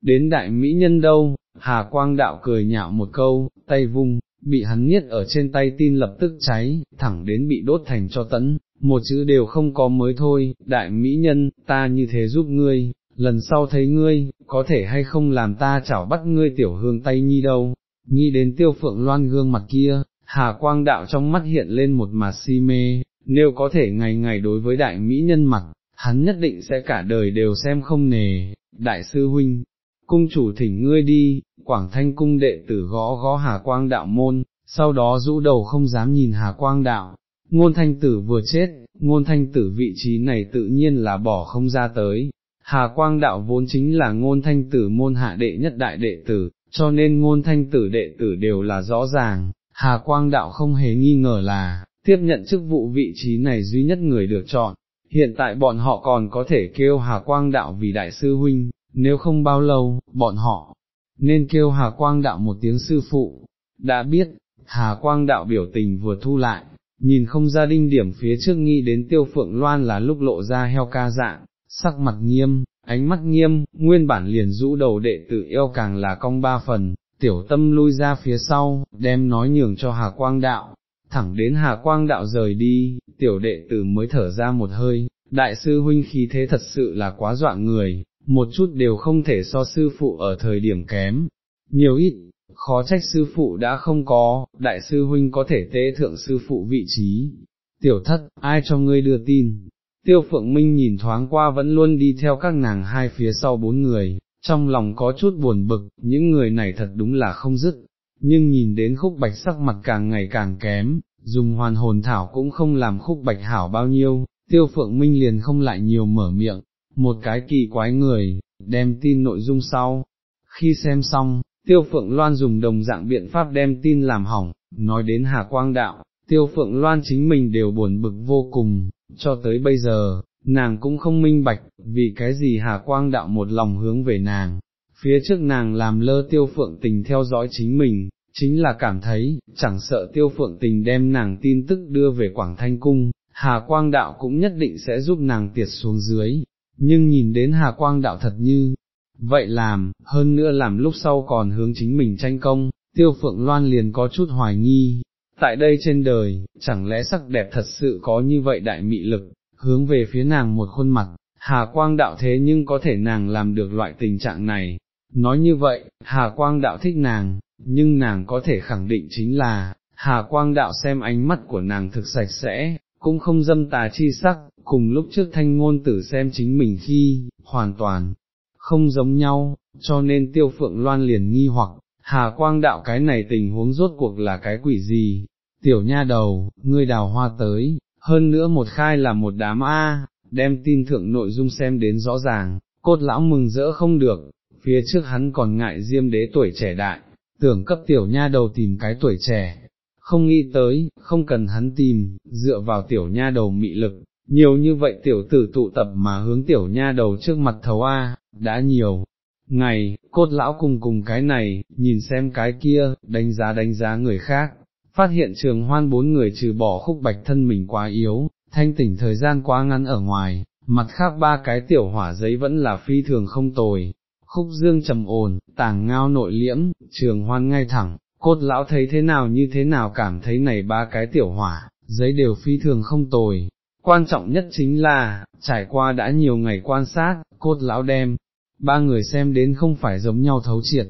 đến đại mỹ nhân đâu, Hà Quang Đạo cười nhạo một câu, tay vung, bị hắn niết ở trên tay tin lập tức cháy, thẳng đến bị đốt thành cho tẫn, một chữ đều không có mới thôi, đại mỹ nhân, ta như thế giúp ngươi, lần sau thấy ngươi, có thể hay không làm ta chảo bắt ngươi tiểu hương tay nhi đâu, nghĩ đến tiêu phượng loan gương mặt kia, Hà Quang Đạo trong mắt hiện lên một mà si mê, nếu có thể ngày ngày đối với đại mỹ nhân mặt, hắn nhất định sẽ cả đời đều xem không nề, đại sư huynh, cung chủ thỉnh ngươi đi, quảng thanh cung đệ tử gõ gõ hà quang đạo môn, sau đó rũ đầu không dám nhìn hà quang đạo, ngôn thanh tử vừa chết, ngôn thanh tử vị trí này tự nhiên là bỏ không ra tới. Hà quang đạo vốn chính là ngôn thanh tử môn hạ đệ nhất đại đệ tử, cho nên ngôn thanh tử đệ tử đều là rõ ràng, Hà quang đạo không hề nghi ngờ là, tiếp nhận chức vụ vị trí này duy nhất người được chọn, hiện tại bọn họ còn có thể kêu Hà quang đạo vì đại sư huynh, nếu không bao lâu, bọn họ, nên kêu Hà Quang Đạo một tiếng sư phụ, đã biết, Hà Quang Đạo biểu tình vừa thu lại, nhìn không ra đinh điểm phía trước nghĩ đến tiêu phượng loan là lúc lộ ra heo ca dạng, sắc mặt nghiêm, ánh mắt nghiêm, nguyên bản liền rũ đầu đệ tử eo càng là cong ba phần, tiểu tâm lui ra phía sau, đem nói nhường cho Hà Quang Đạo, thẳng đến Hà Quang Đạo rời đi, tiểu đệ tử mới thở ra một hơi, đại sư huynh khí thế thật sự là quá dọa người, một chút đều không thể so sư phụ ở thời điểm kém, nhiều ít, khó trách sư phụ đã không có, đại sư huynh có thể tế thượng sư phụ vị trí. Tiểu thất, ai cho ngươi đưa tin? Tiêu Phượng Minh nhìn thoáng qua vẫn luôn đi theo các nàng hai phía sau bốn người, trong lòng có chút buồn bực, những người này thật đúng là không dứt, nhưng nhìn đến khúc bạch sắc mặt càng ngày càng kém, dùng hoàn hồn thảo cũng không làm khúc bạch hảo bao nhiêu, tiêu phượng minh liền không lại nhiều mở miệng, một cái kỳ quái người, đem tin nội dung sau, khi xem xong, tiêu phượng loan dùng đồng dạng biện pháp đem tin làm hỏng, nói đến Hà Quang Đạo, tiêu phượng loan chính mình đều buồn bực vô cùng, cho tới bây giờ, nàng cũng không minh bạch, vì cái gì Hà Quang Đạo một lòng hướng về nàng, phía trước nàng làm lơ tiêu phượng tình theo dõi chính mình, chính là cảm thấy, chẳng sợ tiêu phượng tình đem nàng tin tức đưa về Quảng Thanh Cung, Hà Quang Đạo cũng nhất định sẽ giúp nàng tiệt xuống dưới, nhưng nhìn đến Hà Quang Đạo thật như, vậy làm, hơn nữa làm lúc sau còn hướng chính mình tranh công, tiêu phượng loan liền có chút hoài nghi, tại đây trên đời, chẳng lẽ sắc đẹp thật sự có như vậy đại mị lực, hướng về phía nàng một khuôn mặt, Hà Quang Đạo thế nhưng có thể nàng làm được loại tình trạng này, nói như vậy, Hà Quang Đạo thích nàng, nhưng nàng có thể khẳng định chính là, Hà Quang Đạo xem ánh mắt của nàng thực sạch sẽ, cũng không dâm tà chi sắc, cùng lúc trước thanh ngôn tử xem chính mình khi, hoàn toàn, không giống nhau, cho nên tiêu phượng loan liền nghi hoặc, hà quang đạo cái này tình huống rốt cuộc là cái quỷ gì, tiểu nha đầu, ngươi đào hoa tới, hơn nữa một khai là một đám A, đem tin thượng nội dung xem đến rõ ràng, cốt lão mừng rỡ không được, phía trước hắn còn ngại diêm đế tuổi trẻ đại, tưởng cấp tiểu nha đầu tìm cái tuổi trẻ, không nghĩ tới, không cần hắn tìm, dựa vào tiểu nha đầu mị lực, nhiều như vậy tiểu tử tụ tập mà hướng tiểu nha đầu trước mặt thấu A, đã nhiều. Ngày, cốt lão cùng cùng cái này, nhìn xem cái kia, đánh giá đánh giá người khác, phát hiện trường hoan bốn người trừ bỏ khúc bạch thân mình quá yếu, thanh tỉnh thời gian quá ngắn ở ngoài, mặt khác ba cái tiểu hỏa giấy vẫn là phi thường không tồi. Khúc dương trầm ồn, tàng ngao nội liễm, trường hoan ngay thẳng, cốt lão thấy thế nào như thế nào cảm thấy này ba cái tiểu hỏa, giấy đều phi thường không tồi. Quan trọng nhất chính là, trải qua đã nhiều ngày quan sát, cốt lão đem, ba người xem đến không phải giống nhau thấu triệt,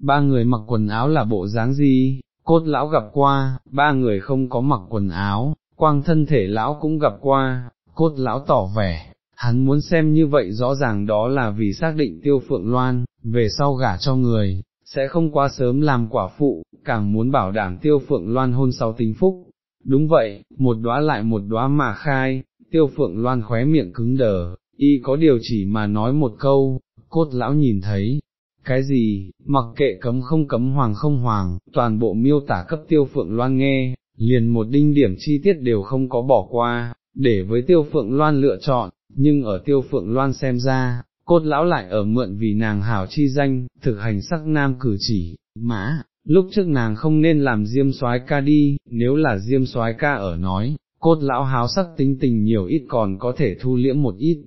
ba người mặc quần áo là bộ dáng gì, cốt lão gặp qua, ba người không có mặc quần áo, quang thân thể lão cũng gặp qua, cốt lão tỏ vẻ, hắn muốn xem như vậy rõ ràng đó là vì xác định tiêu phượng loan, về sau gả cho người, sẽ không quá sớm làm quả phụ, càng muốn bảo đảm tiêu phượng loan hôn sau tính phúc. Đúng vậy, một đóa lại một đóa mà khai, tiêu phượng loan khóe miệng cứng đờ, y có điều chỉ mà nói một câu, cốt lão nhìn thấy, cái gì, mặc kệ cấm không cấm hoàng không hoàng, toàn bộ miêu tả cấp tiêu phượng loan nghe, liền một đinh điểm chi tiết đều không có bỏ qua, để với tiêu phượng loan lựa chọn, nhưng ở tiêu phượng loan xem ra, cốt lão lại ở mượn vì nàng hảo chi danh, thực hành sắc nam cử chỉ, mã, lúc trước nàng không nên làm diêm soái ca đi, nếu là diêm soái ca ở nói, cốt lão háo sắc tính tình nhiều ít còn có thể thu liễm một ít.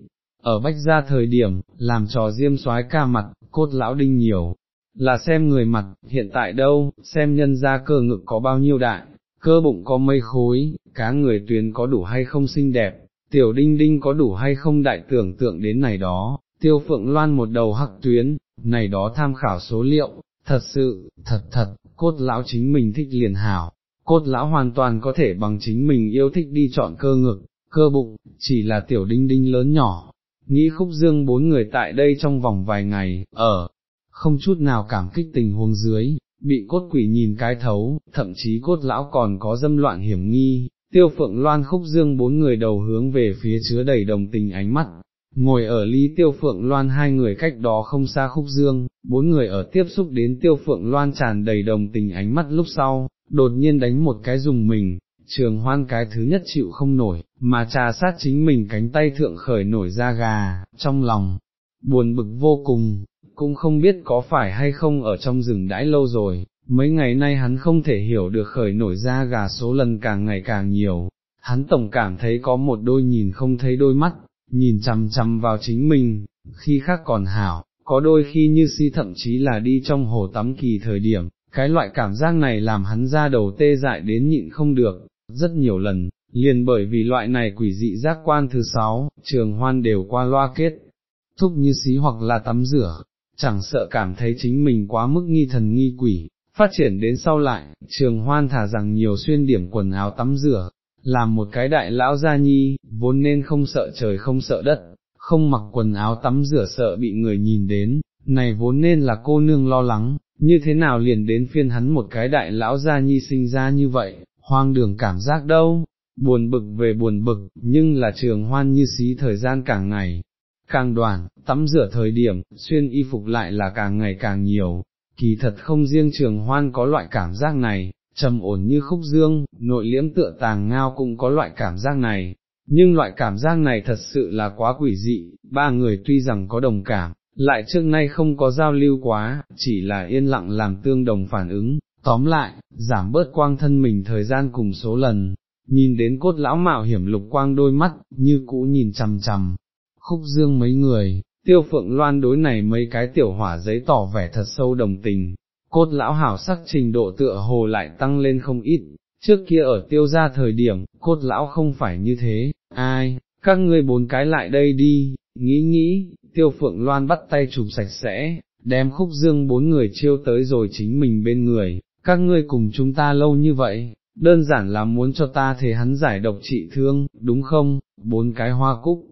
Ở bách gia thời điểm, làm trò diêm soái ca mặt, cốt lão đinh nhiều, là xem người mặt, hiện tại đâu, xem nhân ra cơ ngực có bao nhiêu đại, cơ bụng có mây khối, cá người tuyến có đủ hay không xinh đẹp, tiểu đinh đinh có đủ hay không đại tưởng tượng đến này đó, tiêu phượng loan một đầu hắc tuyến, này đó tham khảo số liệu, thật sự, thật thật, cốt lão chính mình thích liền hảo, cốt lão hoàn toàn có thể bằng chính mình yêu thích đi chọn cơ ngực, cơ bụng, chỉ là tiểu đinh đinh lớn nhỏ. Nghĩ khúc dương bốn người tại đây trong vòng vài ngày, ở, không chút nào cảm kích tình huống dưới, bị cốt quỷ nhìn cái thấu, thậm chí cốt lão còn có dâm loạn hiểm nghi, tiêu phượng loan khúc dương bốn người đầu hướng về phía chứa đầy đồng tình ánh mắt, ngồi ở ly tiêu phượng loan hai người cách đó không xa khúc dương, bốn người ở tiếp xúc đến tiêu phượng loan tràn đầy đồng tình ánh mắt lúc sau, đột nhiên đánh một cái dùng mình, trường hoan cái thứ nhất chịu không nổi, mà trà sát chính mình cánh tay thượng khởi nổi ra gà, trong lòng, buồn bực vô cùng, cũng không biết có phải hay không ở trong rừng đãi lâu rồi, mấy ngày nay hắn không thể hiểu được khởi nổi ra gà số lần càng ngày càng nhiều, hắn tổng cảm thấy có một đôi nhìn không thấy đôi mắt, nhìn chằm chằm vào chính mình, khi khác còn hảo, có đôi khi như si thậm chí là đi trong hồ tắm kỳ thời điểm, cái loại cảm giác này làm hắn ra đầu tê dại đến nhịn không được, rất nhiều lần, liền bởi vì loại này quỷ dị giác quan thứ sáu, trường hoan đều qua loa kết, thúc như xí hoặc là tắm rửa, chẳng sợ cảm thấy chính mình quá mức nghi thần nghi quỷ, phát triển đến sau lại, trường hoan thả rằng nhiều xuyên điểm quần áo tắm rửa, làm một cái đại lão gia nhi, vốn nên không sợ trời không sợ đất, không mặc quần áo tắm rửa sợ bị người nhìn đến, này vốn nên là cô nương lo lắng, như thế nào liền đến phiên hắn một cái đại lão gia nhi sinh ra như vậy, hoang đường cảm giác đâu, buồn bực về buồn bực, nhưng là trường hoan như xí thời gian càng ngày, càng đoàn, tắm rửa thời điểm, xuyên y phục lại là càng ngày càng nhiều, kỳ thật không riêng trường hoan có loại cảm giác này, trầm ổn như khúc dương, nội liễm tựa tàng ngao cũng có loại cảm giác này, nhưng loại cảm giác này thật sự là quá quỷ dị, ba người tuy rằng có đồng cảm, lại trước nay không có giao lưu quá, chỉ là yên lặng làm tương đồng phản ứng, tóm lại, giảm bớt quang thân mình thời gian cùng số lần, nhìn đến cốt lão mạo hiểm lục quang đôi mắt, như cũ nhìn chằm chằm, khúc dương mấy người, tiêu phượng loan đối này mấy cái tiểu hỏa giấy tỏ vẻ thật sâu đồng tình, cốt lão hảo sắc trình độ tựa hồ lại tăng lên không ít, trước kia ở tiêu gia thời điểm, cốt lão không phải như thế, ai, các ngươi bốn cái lại đây đi, nghĩ nghĩ, tiêu phượng loan bắt tay chụp sạch sẽ, đem khúc dương bốn người chiêu tới rồi chính mình bên người, các ngươi cùng chúng ta lâu như vậy, đơn giản là muốn cho ta thế hắn giải độc trị thương, đúng không, bốn cái hoa cúc,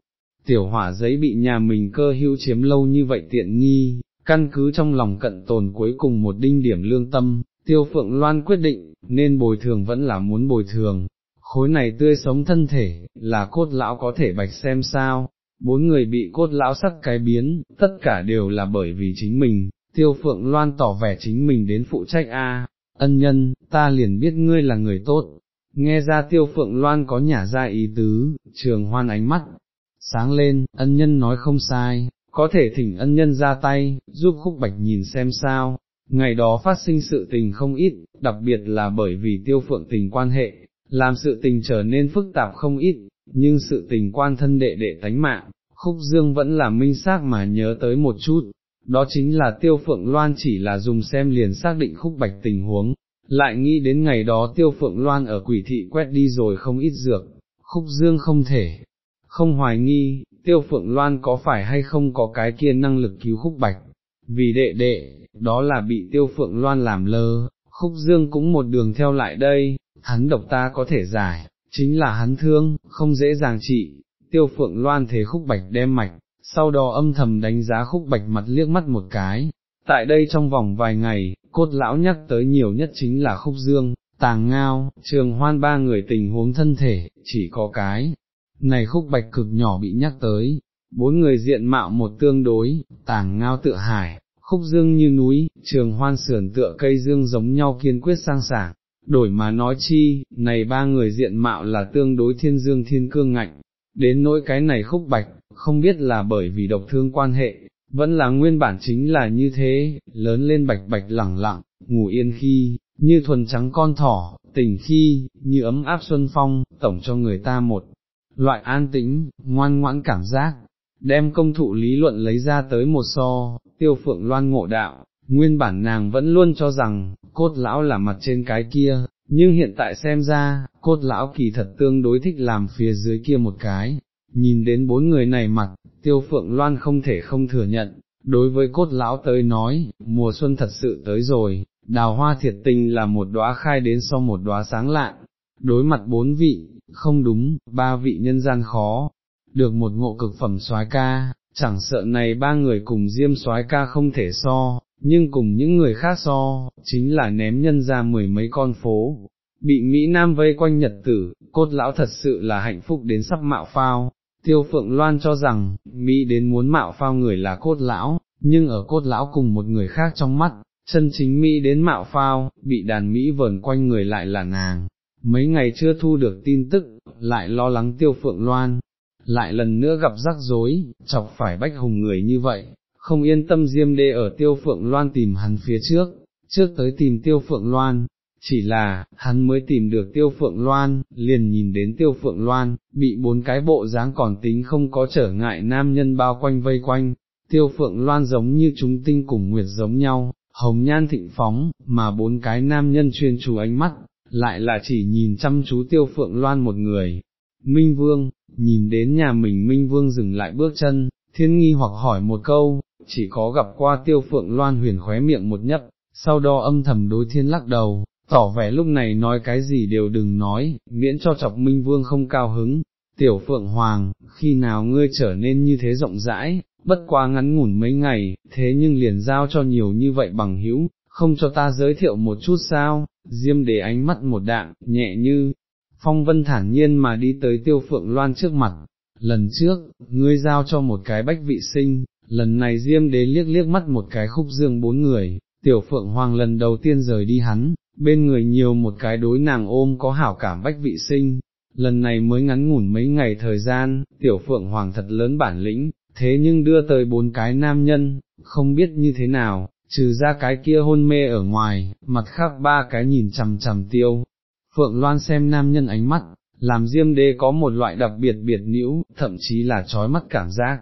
tiểu hỏa giấy bị nhà mình cơ hữu chiếm lâu như vậy tiện nghi, căn cứ trong lòng cận tồn cuối cùng một đinh điểm lương tâm, tiêu phượng loan quyết định, nên bồi thường vẫn là muốn bồi thường, khối này tươi sống thân thể, là cốt lão có thể bạch xem sao, bốn người bị cốt lão sắc cái biến, tất cả đều là bởi vì chính mình, tiêu phượng loan tỏ vẻ chính mình đến phụ trách a. Ân nhân, ta liền biết ngươi là người tốt, nghe ra tiêu phượng loan có nhả ra ý tứ, trường hoan ánh mắt, sáng lên, ân nhân nói không sai, có thể thỉnh ân nhân ra tay, giúp khúc bạch nhìn xem sao, ngày đó phát sinh sự tình không ít, đặc biệt là bởi vì tiêu phượng tình quan hệ, làm sự tình trở nên phức tạp không ít, nhưng sự tình quan thân đệ đệ tánh mạng, khúc dương vẫn là minh xác mà nhớ tới một chút, đó chính là tiêu phượng loan chỉ là dùng xem liền xác định khúc bạch tình huống, lại nghĩ đến ngày đó tiêu phượng loan ở quỷ thị quét đi rồi không ít dược, khúc dương không thể, không hoài nghi, tiêu phượng loan có phải hay không có cái kia năng lực cứu khúc bạch, vì đệ đệ, đó là bị tiêu phượng loan làm lơ, khúc dương cũng một đường theo lại đây, hắn độc ta có thể giải, chính là hắn thương, không dễ dàng trị, tiêu phượng loan thế khúc bạch đem mạch, sau đó âm thầm đánh giá khúc bạch mặt liếc mắt một cái. Tại đây trong vòng vài ngày, cốt lão nhắc tới nhiều nhất chính là khúc dương, tàng ngao, trường hoan ba người tình huống thân thể, chỉ có cái, này khúc bạch cực nhỏ bị nhắc tới, bốn người diện mạo một tương đối, tàng ngao tự hải, khúc dương như núi, trường hoan sườn tựa cây dương giống nhau kiên quyết sang sảng, đổi mà nói chi, này ba người diện mạo là tương đối thiên dương thiên cương ngạnh, đến nỗi cái này khúc bạch, không biết là bởi vì độc thương quan hệ, vẫn là nguyên bản chính là như thế, lớn lên bạch bạch lẳng lặng, ngủ yên khi, như thuần trắng con thỏ, tỉnh khi, như ấm áp xuân phong, tổng cho người ta một loại an tĩnh, ngoan ngoãn cảm giác, đem công thụ lý luận lấy ra tới một so, tiêu phượng loan ngộ đạo, nguyên bản nàng vẫn luôn cho rằng, cốt lão là mặt trên cái kia, nhưng hiện tại xem ra, cốt lão kỳ thật tương đối thích làm phía dưới kia một cái, nhìn đến bốn người này mặt, tiêu phượng loan không thể không thừa nhận, đối với cốt lão tới nói, mùa xuân thật sự tới rồi, đào hoa thiệt tình là một đóa khai đến so một đóa sáng lạn. Đối mặt bốn vị, không đúng, ba vị nhân gian khó, được một ngộ cực phẩm soái ca, chẳng sợ này ba người cùng diêm soái ca không thể so, nhưng cùng những người khác so, chính là ném nhân ra mười mấy con phố, bị Mỹ Nam vây quanh nhật tử, cốt lão thật sự là hạnh phúc đến sắp mạo phao, tiêu phượng loan cho rằng, Mỹ đến muốn mạo phao người là cốt lão, nhưng ở cốt lão cùng một người khác trong mắt, chân chính Mỹ đến mạo phao, bị đàn Mỹ vờn quanh người lại là nàng, mấy ngày chưa thu được tin tức, lại lo lắng tiêu phượng loan, lại lần nữa gặp rắc rối, chọc phải bách hùng người như vậy, không yên tâm diêm đê ở tiêu phượng loan tìm hắn phía trước, trước tới tìm tiêu phượng loan, chỉ là, hắn mới tìm được tiêu phượng loan, liền nhìn đến tiêu phượng loan, bị bốn cái bộ dáng còn tính không có trở ngại nam nhân bao quanh vây quanh, tiêu phượng loan giống như chúng tinh cùng nguyệt giống nhau, hồng nhan thịnh phóng, mà bốn cái nam nhân chuyên chú ánh mắt, lại là chỉ nhìn chăm chú tiêu phượng loan một người. Minh Vương, nhìn đến nhà mình Minh Vương dừng lại bước chân, thiên nghi hoặc hỏi một câu, chỉ có gặp qua tiêu phượng loan huyền khóe miệng một nhấp, sau đó âm thầm đối thiên lắc đầu, tỏ vẻ lúc này nói cái gì đều đừng nói, miễn cho chọc Minh Vương không cao hứng. Tiểu Phượng Hoàng, khi nào ngươi trở nên như thế rộng rãi, bất quá ngắn ngủn mấy ngày, thế nhưng liền giao cho nhiều như vậy bằng hữu, không cho ta giới thiệu một chút sao, diêm đế ánh mắt một đạm, nhẹ như, phong vân thản nhiên mà đi tới tiêu phượng loan trước mặt, lần trước, ngươi giao cho một cái bách vị sinh, lần này diêm đế liếc liếc mắt một cái khúc dương bốn người, tiểu phượng hoàng lần đầu tiên rời đi hắn, bên người nhiều một cái đối nàng ôm có hảo cảm bách vị sinh, lần này mới ngắn ngủn mấy ngày thời gian, tiểu phượng hoàng thật lớn bản lĩnh, thế nhưng đưa tới bốn cái nam nhân, không biết như thế nào, trừ ra cái kia hôn mê ở ngoài, mặt khác ba cái nhìn chằm chằm tiêu. Phượng Loan xem nam nhân ánh mắt, làm Diêm Đế có một loại đặc biệt biệt nữ, thậm chí là trói mắt cảm giác.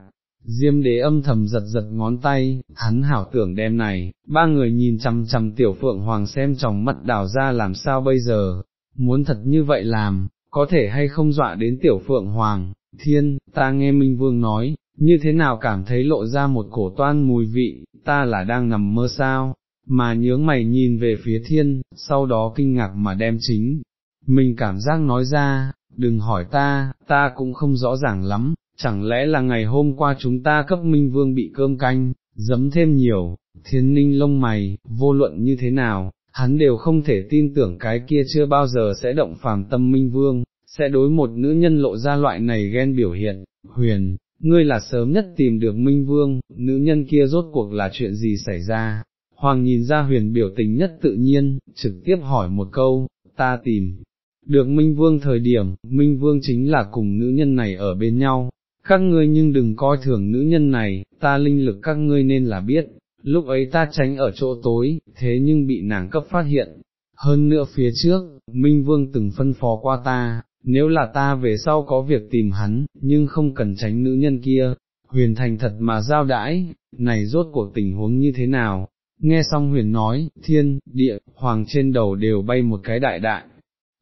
Diêm đế âm thầm giật giật ngón tay, hắn hảo tưởng đêm này, ba người nhìn chằm chằm tiểu phượng hoàng xem trong mắt đào ra làm sao bây giờ, muốn thật như vậy làm, có thể hay không dọa đến tiểu phượng hoàng, thiên, ta nghe Minh Vương nói, như thế nào cảm thấy lộ ra một cổ toan mùi vị, ta là đang nằm mơ sao, mà nhướng mày nhìn về phía thiên, sau đó kinh ngạc mà đem chính, mình cảm giác nói ra, đừng hỏi ta, ta cũng không rõ ràng lắm, chẳng lẽ là ngày hôm qua chúng ta cấp minh vương bị cơm canh, dấm thêm nhiều, thiên ninh lông mày, vô luận như thế nào, hắn đều không thể tin tưởng cái kia chưa bao giờ sẽ động phàm tâm minh vương, sẽ đối một nữ nhân lộ ra loại này ghen biểu hiện, huyền, ngươi là sớm nhất tìm được Minh Vương, nữ nhân kia rốt cuộc là chuyện gì xảy ra, Hoàng nhìn ra huyền biểu tình nhất tự nhiên, trực tiếp hỏi một câu, ta tìm. Được Minh Vương thời điểm, Minh Vương chính là cùng nữ nhân này ở bên nhau, các ngươi nhưng đừng coi thường nữ nhân này, ta linh lực các ngươi nên là biết, lúc ấy ta tránh ở chỗ tối, thế nhưng bị nàng cấp phát hiện. Hơn nữa phía trước, Minh Vương từng phân phó qua ta, nếu là ta về sau có việc tìm hắn, nhưng không cần tránh nữ nhân kia, huyền thành thật mà giao đãi, này rốt cuộc tình huống như thế nào, nghe xong huyền nói, thiên, địa, hoàng trên đầu đều bay một cái đại đại,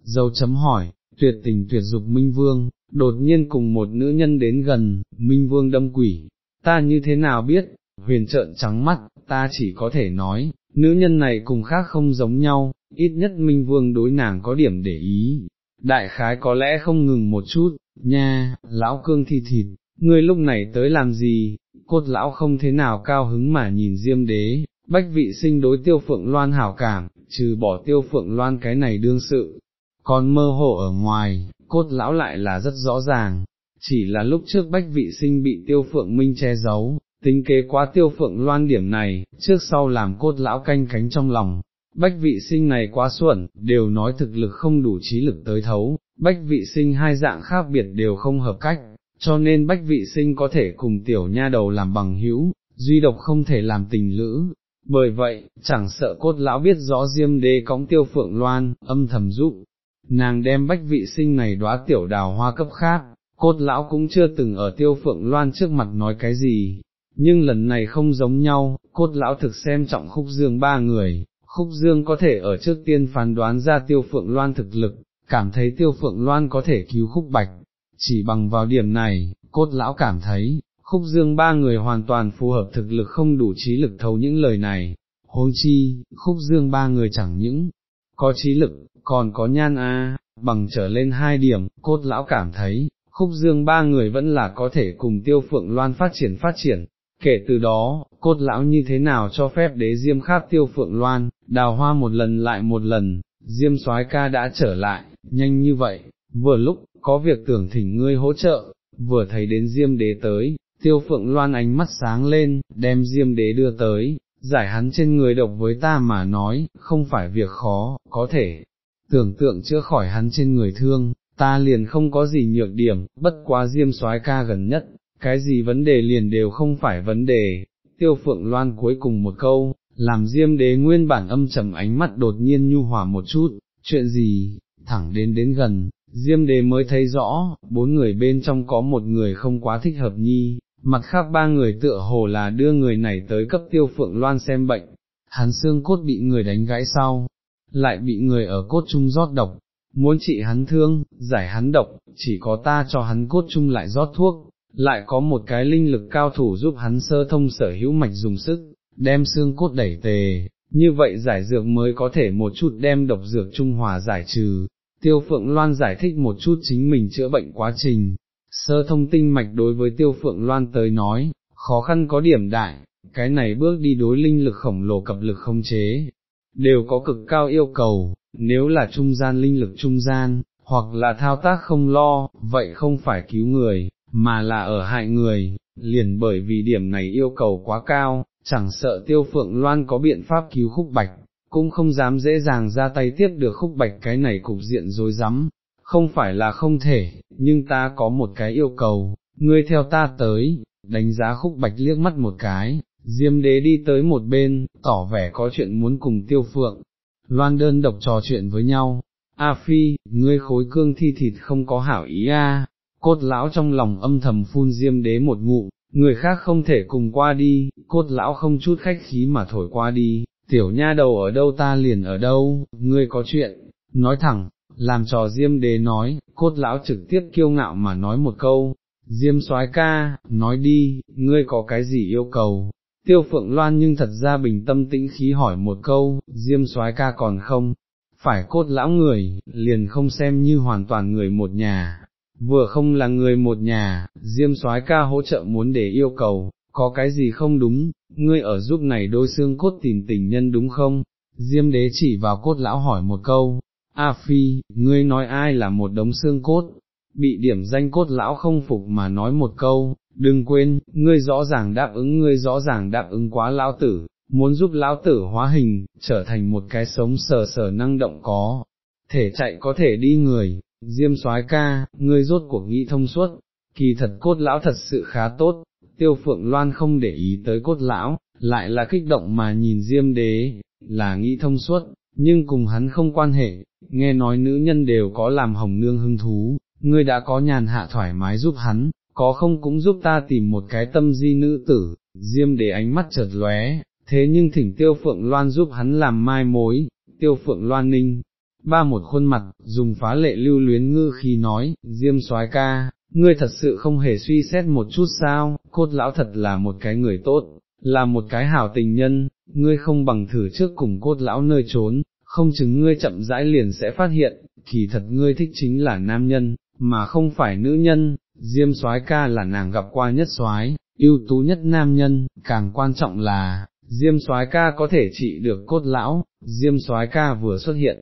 Dâu chấm hỏi, tuyệt tình tuyệt dục Minh Vương, đột nhiên cùng một nữ nhân đến gần, Minh Vương đâm quỷ, ta như thế nào biết, huyền trợn trắng mắt, ta chỉ có thể nói, nữ nhân này cùng khác không giống nhau, ít nhất Minh Vương đối nàng có điểm để ý, đại khái có lẽ không ngừng một chút, nha, lão cương thi thịt, ngươi lúc này tới làm gì, cốt lão không thế nào cao hứng mà nhìn diêm đế, bách vị sinh đối tiêu phượng loan hảo cảm, trừ bỏ tiêu phượng loan cái này đương sự, còn mơ hồ ở ngoài, cốt lão lại là rất rõ ràng, chỉ là lúc trước bách vị sinh bị tiêu phượng minh che giấu, tính kế quá tiêu phượng loan điểm này, trước sau làm cốt lão canh cánh trong lòng. Bách vị sinh này quá xuẩn, đều nói thực lực không đủ trí lực tới thấu, bách vị sinh hai dạng khác biệt đều không hợp cách, cho nên bách vị sinh có thể cùng tiểu nha đầu làm bằng hữu, duy độc không thể làm tình lữ, bởi vậy, chẳng sợ cốt lão biết rõ diêm đê cõng tiêu phượng loan, âm thầm giúp, nàng đem bách vị sinh này đóa tiểu đào hoa cấp khác, cốt lão cũng chưa từng ở tiêu phượng loan trước mặt nói cái gì, nhưng lần này không giống nhau, cốt lão thực xem trọng khúc dương ba người, khúc dương có thể ở trước tiên phán đoán ra tiêu phượng loan thực lực, cảm thấy tiêu phượng loan có thể cứu khúc bạch, chỉ bằng vào điểm này, cốt lão cảm thấy, khúc dương ba người hoàn toàn phù hợp thực lực không đủ trí lực thấu những lời này, huống chi, khúc dương ba người chẳng những có trí lực, còn có nhan a, bằng trở lên hai điểm, cốt lão cảm thấy, khúc dương ba người vẫn là có thể cùng tiêu phượng loan phát triển phát triển. Kể từ đó, cốt lão như thế nào cho phép đế diêm khác tiêu phượng loan, đào hoa một lần lại một lần, diêm soái ca đã trở lại, nhanh như vậy, vừa lúc, có việc tưởng thỉnh ngươi hỗ trợ, vừa thấy đến diêm đế tới, tiêu phượng loan ánh mắt sáng lên, đem diêm đế đưa tới, giải hắn trên người độc với ta mà nói, không phải việc khó, có thể, tưởng tượng chữa khỏi hắn trên người thương, ta liền không có gì nhược điểm, bất quá diêm soái ca gần nhất, cái gì vấn đề liền đều không phải vấn đề, tiêu phượng loan cuối cùng một câu, làm diêm đế nguyên bản âm trầm ánh mắt đột nhiên nhu hòa một chút, chuyện gì, thẳng đến đến gần, diêm đế mới thấy rõ, bốn người bên trong có một người không quá thích hợp nhi, mặt khác ba người tựa hồ là đưa người này tới cấp tiêu phượng loan xem bệnh, hắn xương cốt bị người đánh gãy sau, lại bị người ở cốt trung rót độc, muốn trị hắn thương, giải hắn độc, chỉ có ta cho hắn cốt trung lại rót thuốc, lại có một cái linh lực cao thủ giúp hắn sơ thông sở hữu mạch dùng sức, đem xương cốt đẩy tề, như vậy giải dược mới có thể một chút đem độc dược trung hòa giải trừ. Tiêu Phượng Loan giải thích một chút chính mình chữa bệnh quá trình, sơ thông tinh mạch đối với Tiêu Phượng Loan tới nói, khó khăn có điểm đại, cái này bước đi đối linh lực khổng lồ cập lực không chế, đều có cực cao yêu cầu, nếu là trung gian linh lực trung gian, hoặc là thao tác không lo, vậy không phải cứu người, mà là ở hại người, liền bởi vì điểm này yêu cầu quá cao, chẳng sợ tiêu phượng loan có biện pháp cứu khúc bạch, cũng không dám dễ dàng ra tay tiếp được khúc bạch cái này cục diện dối rắm không phải là không thể, nhưng ta có một cái yêu cầu, ngươi theo ta tới, đánh giá khúc bạch liếc mắt một cái, Diêm đế đi tới một bên, tỏ vẻ có chuyện muốn cùng tiêu phượng, loan đơn độc trò chuyện với nhau, A Phi, ngươi khối cương thi thịt không có hảo ý a cốt lão trong lòng âm thầm phun diêm đế một ngụ, người khác không thể cùng qua đi, cốt lão không chút khách khí mà thổi qua đi, tiểu nha đầu ở đâu ta liền ở đâu, ngươi có chuyện, nói thẳng, làm trò diêm đế nói, cốt lão trực tiếp kiêu ngạo mà nói một câu, diêm soái ca, nói đi, ngươi có cái gì yêu cầu, Tiêu Phượng Loan nhưng thật ra bình tâm tĩnh khí hỏi một câu, Diêm soái ca còn không, phải cốt lão người, liền không xem như hoàn toàn người một nhà, vừa không là người một nhà, Diêm soái ca hỗ trợ muốn để yêu cầu, có cái gì không đúng, ngươi ở giúp này đôi xương cốt tìm tình nhân đúng không? Diêm đế chỉ vào cốt lão hỏi một câu, A Phi, ngươi nói ai là một đống xương cốt, bị điểm danh cốt lão không phục mà nói một câu, đừng quên, ngươi rõ ràng đáp ứng ngươi rõ ràng đáp ứng quá lão tử, muốn giúp lão tử hóa hình, trở thành một cái sống sờ sờ năng động có, thể chạy có thể đi người, diêm soái ca, ngươi rốt cuộc nghĩ thông suốt, kỳ thật cốt lão thật sự khá tốt, tiêu phượng loan không để ý tới cốt lão, lại là kích động mà nhìn diêm đế, là nghĩ thông suốt, nhưng cùng hắn không quan hệ, nghe nói nữ nhân đều có làm hồng nương hưng thú, ngươi đã có nhàn hạ thoải mái giúp hắn, có không cũng giúp ta tìm một cái tâm di nữ tử, diêm đế ánh mắt chợt lóe, thế nhưng thỉnh tiêu phượng loan giúp hắn làm mai mối, tiêu phượng loan ninh. Ba một khuôn mặt, dùng phá lệ lưu luyến ngư khi nói, diêm soái ca, ngươi thật sự không hề suy xét một chút sao, cốt lão thật là một cái người tốt, là một cái hảo tình nhân, ngươi không bằng thử trước cùng cốt lão nơi trốn, không chứng ngươi chậm rãi liền sẽ phát hiện, kỳ thật ngươi thích chính là nam nhân, mà không phải nữ nhân, diêm soái ca là nàng gặp qua nhất soái, ưu tú nhất nam nhân, càng quan trọng là, diêm soái ca có thể trị được cốt lão, diêm soái ca vừa xuất hiện.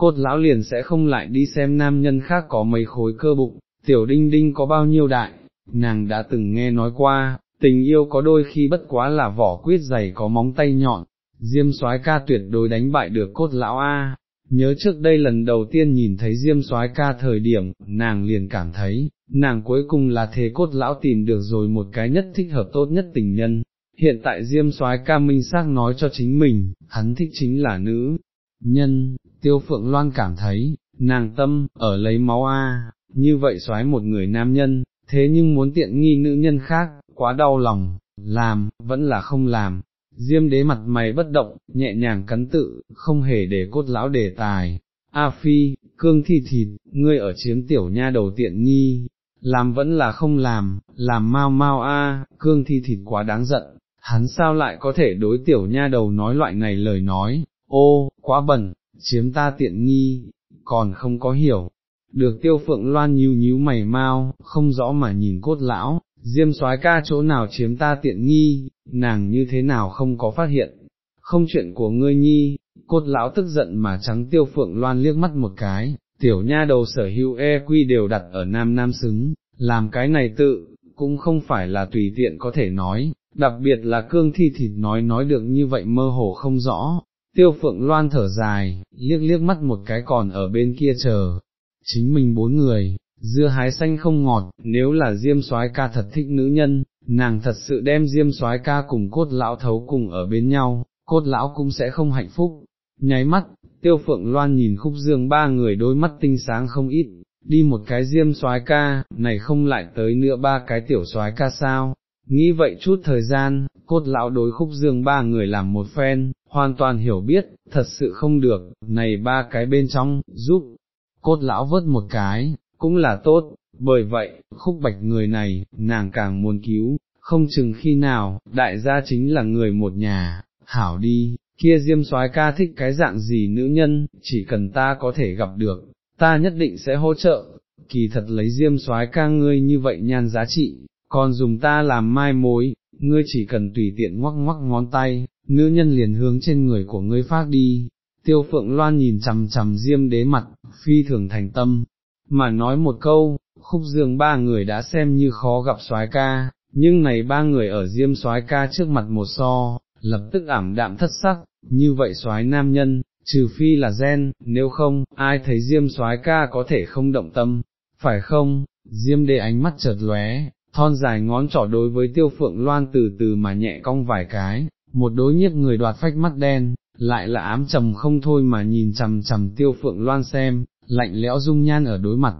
Cốt lão liền sẽ không lại đi xem nam nhân khác có mấy khối cơ bụng, tiểu đinh đinh có bao nhiêu đại, nàng đã từng nghe nói qua, tình yêu có đôi khi bất quá là vỏ quyết dày có móng tay nhọn, diêm soái ca tuyệt đối đánh bại được cốt lão A. Nhớ trước đây lần đầu tiên nhìn thấy diêm soái ca thời điểm, nàng liền cảm thấy, nàng cuối cùng là thế cốt lão tìm được rồi một cái nhất thích hợp tốt nhất tình nhân. Hiện tại diêm soái ca minh xác nói cho chính mình, hắn thích chính là nữ nhân, tiêu phượng loan cảm thấy, nàng tâm, ở lấy máu A, như vậy soái một người nam nhân, thế nhưng muốn tiện nghi nữ nhân khác, quá đau lòng, làm, vẫn là không làm. Diêm đế mặt mày bất động, nhẹ nhàng cắn tự, không hề để cốt lão đề tài. A phi, cương thi thịt, ngươi ở chiếm tiểu nha đầu tiện nghi, làm vẫn là không làm, làm mau mau a, cương thi thịt quá đáng giận, hắn sao lại có thể đối tiểu nha đầu nói loại này lời nói, ô, quá bẩn, chiếm ta tiện nghi, còn không có hiểu, được tiêu phượng loan nhíu nhíu mày mau, không rõ mà nhìn cốt lão, diêm soái ca chỗ nào chiếm ta tiện nghi, nàng như thế nào không có phát hiện, không chuyện của ngươi nhi, cốt lão tức giận mà trắng tiêu phượng loan liếc mắt một cái, tiểu nha đầu sở hữu e quy đều đặt ở nam nam xứng, làm cái này tự, cũng không phải là tùy tiện có thể nói, đặc biệt là cương thi thịt nói nói được như vậy mơ hồ không rõ. Tiêu phượng loan thở dài, liếc liếc mắt một cái còn ở bên kia chờ, chính mình bốn người, dưa hái xanh không ngọt, nếu là diêm soái ca thật thích nữ nhân, nàng thật sự đem diêm soái ca cùng cốt lão thấu cùng ở bên nhau, cốt lão cũng sẽ không hạnh phúc. Nháy mắt, tiêu phượng loan nhìn khúc dương ba người đôi mắt tinh sáng không ít, đi một cái diêm soái ca, này không lại tới nữa ba cái tiểu soái ca sao, nghĩ vậy chút thời gian, cốt lão đối khúc dương ba người làm một phen, hoàn toàn hiểu biết, thật sự không được, này ba cái bên trong, giúp, cốt lão vớt một cái, cũng là tốt, bởi vậy, khúc bạch người này, nàng càng muốn cứu, không chừng khi nào, đại gia chính là người một nhà, hảo đi, kia diêm soái ca thích cái dạng gì nữ nhân, chỉ cần ta có thể gặp được, ta nhất định sẽ hỗ trợ, kỳ thật lấy diêm soái ca ngươi như vậy nhan giá trị, còn dùng ta làm mai mối, ngươi chỉ cần tùy tiện ngoắc ngoắc ngón tay, nữ nhân liền hướng trên người của ngươi phát đi, tiêu phượng loan nhìn chằm chằm diêm đế mặt, phi thường thành tâm, mà nói một câu, khúc dương ba người đã xem như khó gặp soái ca, nhưng này ba người ở diêm soái ca trước mặt một so, lập tức ảm đạm thất sắc, như vậy soái nam nhân, trừ phi là gen, nếu không, ai thấy diêm soái ca có thể không động tâm, phải không, diêm đế ánh mắt chợt lóe, thon dài ngón trỏ đối với tiêu phượng loan từ từ mà nhẹ cong vài cái, một đối nhiếp người đoạt phách mắt đen, lại là ám trầm không thôi mà nhìn chầm chầm tiêu phượng loan xem, lạnh lẽo dung nhan ở đối mặt.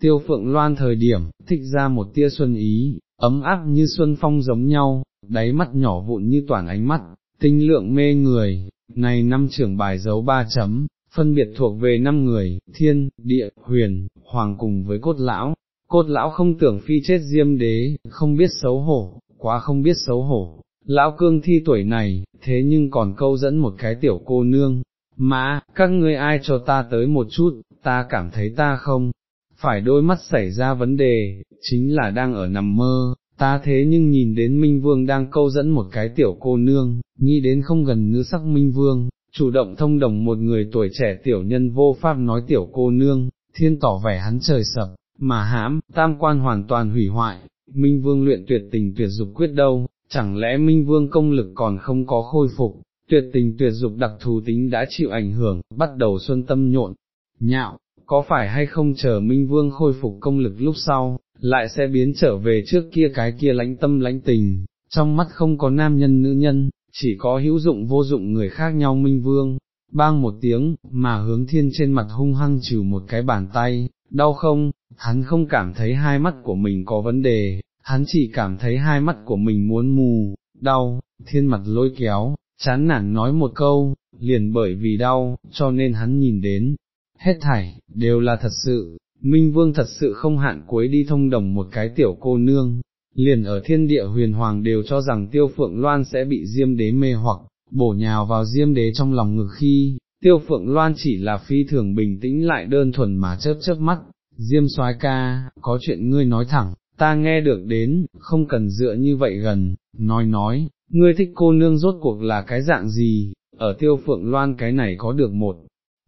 Tiêu phượng loan thời điểm, thích ra một tia xuân ý, ấm áp như xuân phong giống nhau, đáy mắt nhỏ vụn như toàn ánh mắt, tinh lượng mê người, này năm trưởng bài dấu ba chấm, phân biệt thuộc về năm người, thiên, địa, huyền, hoàng cùng với cốt lão. Cốt lão không tưởng phi chết diêm đế, không biết xấu hổ, quá không biết xấu hổ, lão cương thi tuổi này, thế nhưng còn câu dẫn một cái tiểu cô nương, mà các ngươi ai cho ta tới một chút, ta cảm thấy ta không, phải đôi mắt xảy ra vấn đề, chính là đang ở nằm mơ, ta thế nhưng nhìn đến Minh Vương đang câu dẫn một cái tiểu cô nương, nghĩ đến không gần nữ sắc Minh Vương, chủ động thông đồng một người tuổi trẻ tiểu nhân vô pháp nói tiểu cô nương, thiên tỏ vẻ hắn trời sập, mà hãm, tam quan hoàn toàn hủy hoại, Minh Vương luyện tuyệt tình tuyệt dục quyết đâu, chẳng lẽ Minh Vương công lực còn không có khôi phục, tuyệt tình tuyệt dục đặc thù tính đã chịu ảnh hưởng, bắt đầu xuân tâm nhộn, nhạo, có phải hay không chờ Minh Vương khôi phục công lực lúc sau, lại sẽ biến trở về trước kia cái kia lãnh tâm lãnh tình, trong mắt không có nam nhân nữ nhân, chỉ có hữu dụng vô dụng người khác nhau Minh Vương, bang một tiếng, mà hướng thiên trên mặt hung hăng trừ một cái bàn tay, đau không, hắn không cảm thấy hai mắt của mình có vấn đề, hắn chỉ cảm thấy hai mắt của mình muốn mù, đau, thiên mặt lôi kéo, chán nản nói một câu, liền bởi vì đau, cho nên hắn nhìn đến, hết thảy, đều là thật sự, Minh Vương thật sự không hạn cuối đi thông đồng một cái tiểu cô nương, liền ở thiên địa huyền hoàng đều cho rằng tiêu phượng loan sẽ bị diêm đế mê hoặc, bổ nhào vào diêm đế trong lòng ngực khi, tiêu phượng loan chỉ là phi thường bình tĩnh lại đơn thuần mà chớp chớp mắt, diêm soái ca, có chuyện ngươi nói thẳng, ta nghe được đến, không cần dựa như vậy gần, nói nói, ngươi thích cô nương rốt cuộc là cái dạng gì, ở tiêu phượng loan cái này có được một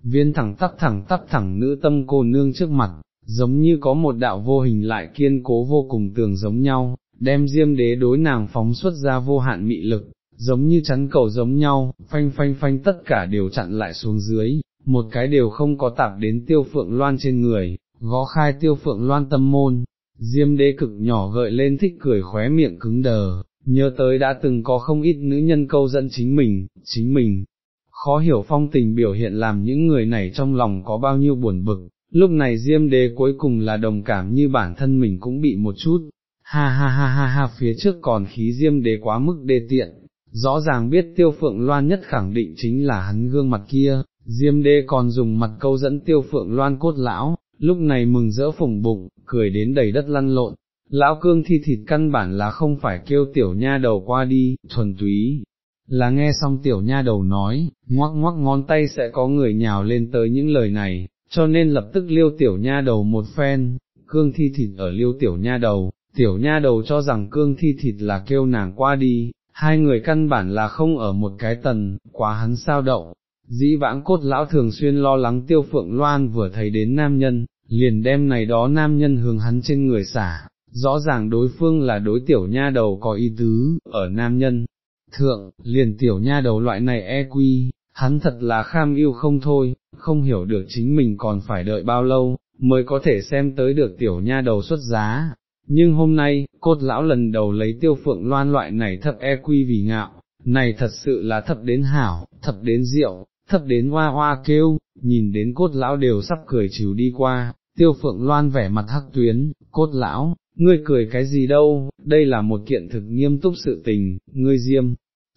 viên thẳng tắp thẳng tắp thẳng nữ tâm cô nương trước mặt, giống như có một đạo vô hình lại kiên cố vô cùng tường giống nhau, đem diêm đế đối nàng phóng xuất ra vô hạn mị lực, giống như chắn cầu giống nhau, phanh phanh phanh tất cả đều chặn lại xuống dưới, một cái đều không có tạp đến tiêu phượng loan trên người, gõ khai tiêu phượng loan tâm môn, diêm đế cực nhỏ gợi lên thích cười khóe miệng cứng đờ, nhớ tới đã từng có không ít nữ nhân câu dẫn chính mình, chính mình, khó hiểu phong tình biểu hiện làm những người này trong lòng có bao nhiêu buồn bực, lúc này diêm đế cuối cùng là đồng cảm như bản thân mình cũng bị một chút, ha ha ha ha ha phía trước còn khí diêm đế quá mức đê tiện, rõ ràng biết tiêu phượng loan nhất khẳng định chính là hắn gương mặt kia, diêm đê còn dùng mặt câu dẫn tiêu phượng loan cốt lão, lúc này mừng rỡ phùng bụng, cười đến đầy đất lăn lộn. Lão cương thi thịt căn bản là không phải kêu tiểu nha đầu qua đi, thuần túy, là nghe xong tiểu nha đầu nói, ngoắc ngoắc ngón tay sẽ có người nhào lên tới những lời này, cho nên lập tức liêu tiểu nha đầu một phen, cương thi thịt ở liêu tiểu nha đầu, tiểu nha đầu cho rằng cương thi thịt là kêu nàng qua đi, hai người căn bản là không ở một cái tần, quá hắn sao đậu. Dĩ vãng cốt lão thường xuyên lo lắng tiêu phượng loan vừa thấy đến nam nhân, liền đem này đó nam nhân hướng hắn trên người xả, rõ ràng đối phương là đối tiểu nha đầu có ý tứ, ở nam nhân. Thượng, liền tiểu nha đầu loại này e quy, hắn thật là kham yêu không thôi, không hiểu được chính mình còn phải đợi bao lâu, mới có thể xem tới được tiểu nha đầu xuất giá. Nhưng hôm nay, cốt lão lần đầu lấy tiêu phượng loan loại này thật e quy vì ngạo, này thật sự là thấp đến hảo, thấp đến rượu, thấp đến hoa hoa kêu, nhìn đến cốt lão đều sắp cười chiều đi qua, tiêu phượng loan vẻ mặt hắc tuyến, cốt lão, ngươi cười cái gì đâu, đây là một kiện thực nghiêm túc sự tình, ngươi diêm,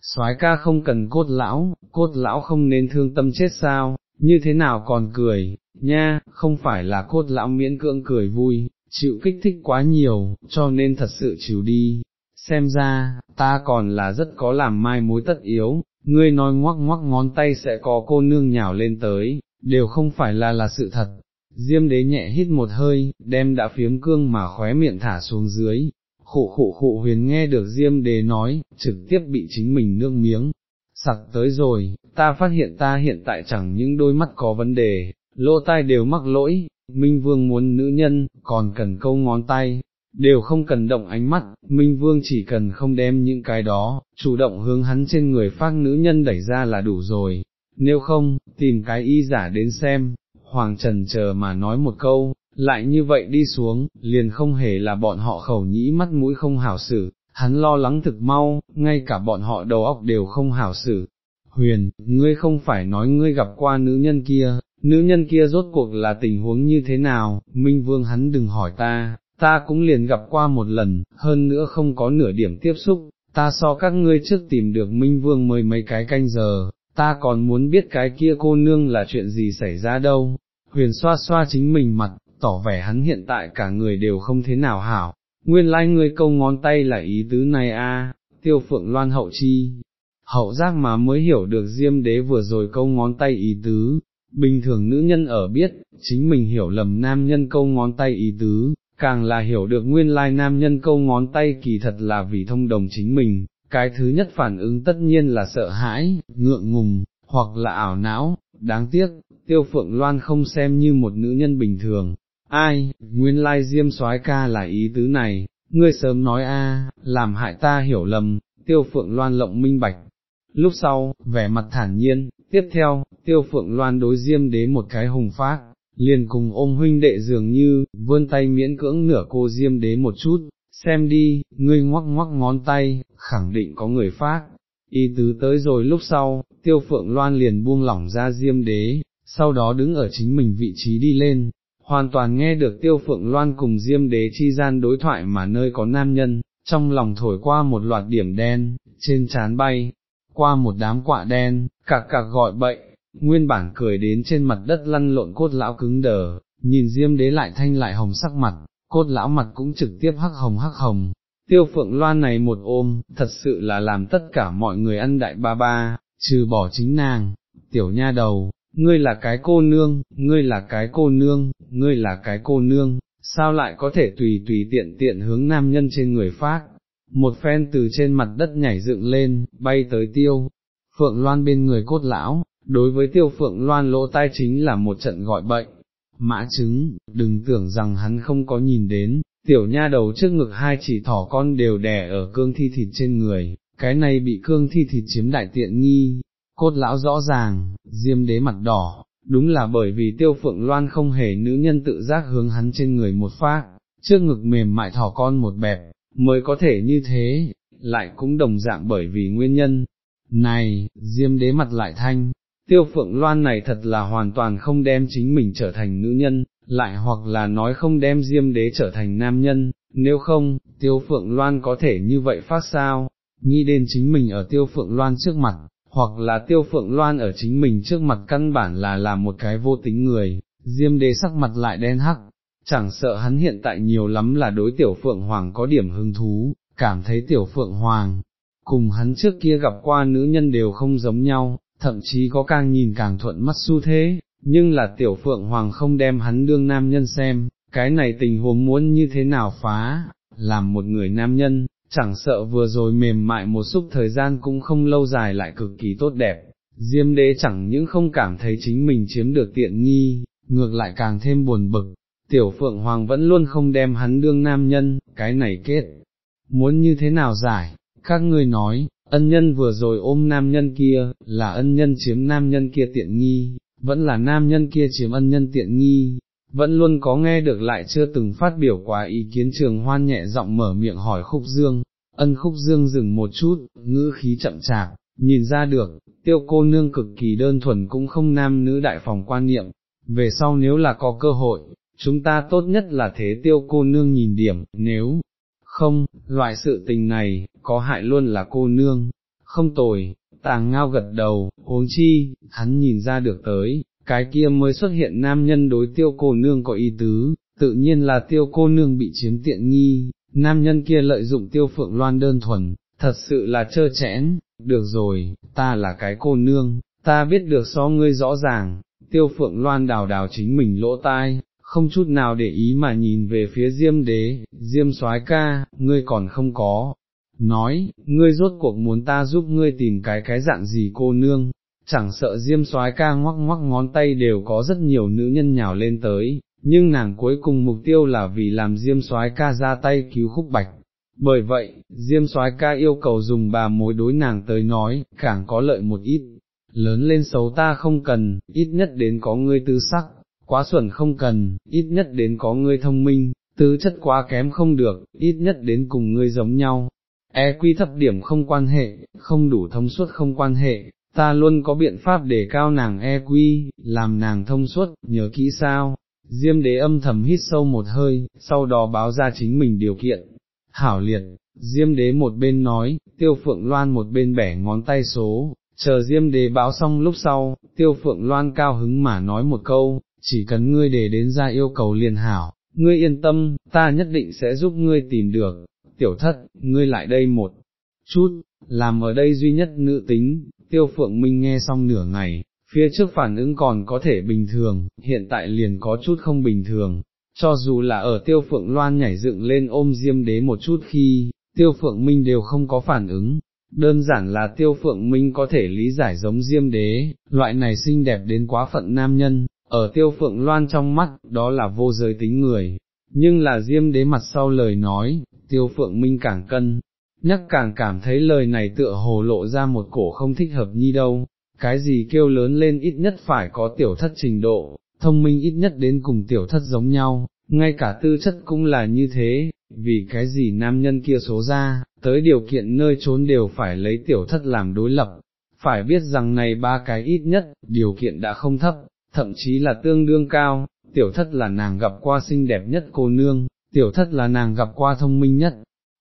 soái ca không cần cốt lão, cốt lão không nên thương tâm chết sao, như thế nào còn cười, nha, không phải là cốt lão miễn cưỡng cười vui, chịu kích thích quá nhiều, cho nên thật sự chịu đi, xem ra, ta còn là rất có làm mai mối tất yếu, ngươi nói ngoắc ngoắc ngón tay sẽ có cô nương nhào lên tới, đều không phải là là sự thật. Diêm đế nhẹ hít một hơi, đem đã phiếm cương mà khóe miệng thả xuống dưới, khụ khụ khụ huyền nghe được Diêm đế nói, trực tiếp bị chính mình nước miếng, sặc tới rồi, ta phát hiện ta hiện tại chẳng những đôi mắt có vấn đề, lỗ tai đều mắc lỗi, Minh Vương muốn nữ nhân, còn cần câu ngón tay, đều không cần động ánh mắt, Minh Vương chỉ cần không đem những cái đó, chủ động hướng hắn trên người phát nữ nhân đẩy ra là đủ rồi, nếu không, tìm cái y giả đến xem, Hoàng Trần chờ mà nói một câu, lại như vậy đi xuống, liền không hề là bọn họ khẩu nhĩ mắt mũi không hảo xử, hắn lo lắng thực mau, ngay cả bọn họ đầu óc đều không hảo xử. Huyền, ngươi không phải nói ngươi gặp qua nữ nhân kia, nữ nhân kia rốt cuộc là tình huống như thế nào, Minh Vương hắn đừng hỏi ta, ta cũng liền gặp qua một lần, hơn nữa không có nửa điểm tiếp xúc, ta so các ngươi trước tìm được Minh Vương mời mấy cái canh giờ, ta còn muốn biết cái kia cô nương là chuyện gì xảy ra đâu. Huyền xoa xoa chính mình mặt, tỏ vẻ hắn hiện tại cả người đều không thế nào hảo, nguyên lai like ngươi câu ngón tay là ý tứ này a, tiêu phượng loan hậu chi, hậu giác mà mới hiểu được diêm đế vừa rồi câu ngón tay ý tứ, bình thường nữ nhân ở biết, chính mình hiểu lầm nam nhân câu ngón tay ý tứ, càng là hiểu được nguyên lai nam nhân câu ngón tay kỳ thật là vì thông đồng chính mình, cái thứ nhất phản ứng tất nhiên là sợ hãi, ngượng ngùng, hoặc là ảo não, đáng tiếc, tiêu phượng loan không xem như một nữ nhân bình thường, ai, nguyên lai diêm soái ca là ý tứ này, ngươi sớm nói a, làm hại ta hiểu lầm, tiêu phượng loan lộng minh bạch. Lúc sau, vẻ mặt thản nhiên, tiếp theo, tiêu phượng loan đối diêm đế một cái hùng phát, liền cùng ôm huynh đệ dường như, vươn tay miễn cưỡng nửa cô diêm đế một chút, xem đi, ngươi ngoắc ngoắc ngón tay, khẳng định có người phát. Y tứ tới rồi lúc sau, tiêu phượng loan liền buông lỏng ra diêm đế, sau đó đứng ở chính mình vị trí đi lên, hoàn toàn nghe được tiêu phượng loan cùng diêm đế chi gian đối thoại mà nơi có nam nhân, trong lòng thổi qua một loạt điểm đen, trên chán bay, qua một đám quạ đen, cạc cạc gọi bậy, nguyên bản cười đến trên mặt đất lăn lộn cốt lão cứng đờ, nhìn diêm đế lại thanh lại hồng sắc mặt, cốt lão mặt cũng trực tiếp hắc hồng hắc hồng. Tiêu phượng loan này một ôm, thật sự là làm tất cả mọi người ăn đại ba ba, trừ bỏ chính nàng, tiểu nha đầu, ngươi là cái cô nương, ngươi là cái cô nương, ngươi là cái cô nương, sao lại có thể tùy tùy tiện tiện hướng nam nhân trên người phát, một phen từ trên mặt đất nhảy dựng lên, bay tới tiêu, phượng loan bên người cốt lão, đối với tiêu phượng loan lỗ tai chính là một trận gọi bệnh, mã chứng, đừng tưởng rằng hắn không có nhìn đến, tiểu nha đầu trước ngực hai chỉ thỏ con đều đè ở cương thi thịt trên người, cái này bị cương thi thịt chiếm đại tiện nghi, cốt lão rõ ràng, diêm đế mặt đỏ, đúng là bởi vì tiêu phượng loan không hề nữ nhân tự giác hướng hắn trên người một phát, trước ngực mềm mại thỏ con một bẹp, mới có thể như thế, lại cũng đồng dạng bởi vì nguyên nhân. Này, diêm đế mặt lại thanh, tiêu phượng loan này thật là hoàn toàn không đem chính mình trở thành nữ nhân, lại hoặc là nói không đem diêm đế trở thành nam nhân, nếu không, tiêu phượng loan có thể như vậy phát sao, nghĩ đến chính mình ở tiêu phượng loan trước mặt, hoặc là tiêu phượng loan ở chính mình trước mặt căn bản là làm một cái vô tính người, diêm đế sắc mặt lại đen hắc, chẳng sợ hắn hiện tại nhiều lắm là đối tiểu phượng hoàng có điểm hứng thú, cảm thấy tiểu phượng hoàng, cùng hắn trước kia gặp qua nữ nhân đều không giống nhau, thậm chí có càng nhìn càng thuận mắt xu thế, nhưng là tiểu phượng hoàng không đem hắn đương nam nhân xem, cái này tình huống muốn như thế nào phá, làm một người nam nhân, chẳng sợ vừa rồi mềm mại một xúc thời gian cũng không lâu dài lại cực kỳ tốt đẹp, diêm đế chẳng những không cảm thấy chính mình chiếm được tiện nghi, ngược lại càng thêm buồn bực, tiểu phượng hoàng vẫn luôn không đem hắn đương nam nhân, cái này kết, muốn như thế nào giải, các ngươi nói, ân nhân vừa rồi ôm nam nhân kia, là ân nhân chiếm nam nhân kia tiện nghi, vẫn là nam nhân kia chiếm ân nhân tiện nghi, vẫn luôn có nghe được lại chưa từng phát biểu quá ý kiến trường hoan nhẹ giọng mở miệng hỏi khúc dương, ân khúc dương dừng một chút, ngữ khí chậm chạp, nhìn ra được, tiêu cô nương cực kỳ đơn thuần cũng không nam nữ đại phòng quan niệm, về sau nếu là có cơ hội, chúng ta tốt nhất là thế tiêu cô nương nhìn điểm, nếu không, loại sự tình này, có hại luôn là cô nương, không tồi, tàng ngao gật đầu, huống chi, hắn nhìn ra được tới, cái kia mới xuất hiện nam nhân đối tiêu cô nương có ý tứ, tự nhiên là tiêu cô nương bị chiếm tiện nghi, nam nhân kia lợi dụng tiêu phượng loan đơn thuần, thật sự là trơ chẽn, được rồi, ta là cái cô nương, ta biết được so ngươi rõ ràng, tiêu phượng loan đào đào chính mình lỗ tai, không chút nào để ý mà nhìn về phía diêm đế, diêm soái ca, ngươi còn không có. Nói, ngươi rốt cuộc muốn ta giúp ngươi tìm cái cái dạng gì cô nương, chẳng sợ diêm soái ca ngoắc ngoắc ngón tay đều có rất nhiều nữ nhân nhào lên tới, nhưng nàng cuối cùng mục tiêu là vì làm diêm soái ca ra tay cứu khúc bạch. Bởi vậy, diêm soái ca yêu cầu dùng bà mối đối nàng tới nói, càng có lợi một ít, lớn lên xấu ta không cần, ít nhất đến có ngươi tư sắc, quá xuẩn không cần, ít nhất đến có ngươi thông minh, tứ chất quá kém không được, ít nhất đến cùng ngươi giống nhau. E quy thấp điểm không quan hệ, không đủ thông suốt không quan hệ, ta luôn có biện pháp để cao nàng e quy, làm nàng thông suốt, nhớ kỹ sao. Diêm đế âm thầm hít sâu một hơi, sau đó báo ra chính mình điều kiện. Hảo liệt, Diêm đế một bên nói, tiêu phượng loan một bên bẻ ngón tay số, chờ Diêm đế báo xong lúc sau, tiêu phượng loan cao hứng mà nói một câu, chỉ cần ngươi để đến ra yêu cầu liền hảo, ngươi yên tâm, ta nhất định sẽ giúp ngươi tìm được, tiểu thất, ngươi lại đây một chút, làm ở đây duy nhất nữ tính, tiêu phượng minh nghe xong nửa ngày, phía trước phản ứng còn có thể bình thường, hiện tại liền có chút không bình thường, cho dù là ở tiêu phượng loan nhảy dựng lên ôm diêm đế một chút khi, tiêu phượng minh đều không có phản ứng, đơn giản là tiêu phượng minh có thể lý giải giống diêm đế, loại này xinh đẹp đến quá phận nam nhân, ở tiêu phượng loan trong mắt, đó là vô giới tính người, nhưng là diêm đế mặt sau lời nói, tiêu phượng minh càng cân, nhắc càng cảm thấy lời này tựa hồ lộ ra một cổ không thích hợp nhi đâu, cái gì kêu lớn lên ít nhất phải có tiểu thất trình độ, thông minh ít nhất đến cùng tiểu thất giống nhau, ngay cả tư chất cũng là như thế, vì cái gì nam nhân kia số ra, tới điều kiện nơi trốn đều phải lấy tiểu thất làm đối lập, phải biết rằng này ba cái ít nhất, điều kiện đã không thấp, thậm chí là tương đương cao, tiểu thất là nàng gặp qua xinh đẹp nhất cô nương, tiểu thất là nàng gặp qua thông minh nhất.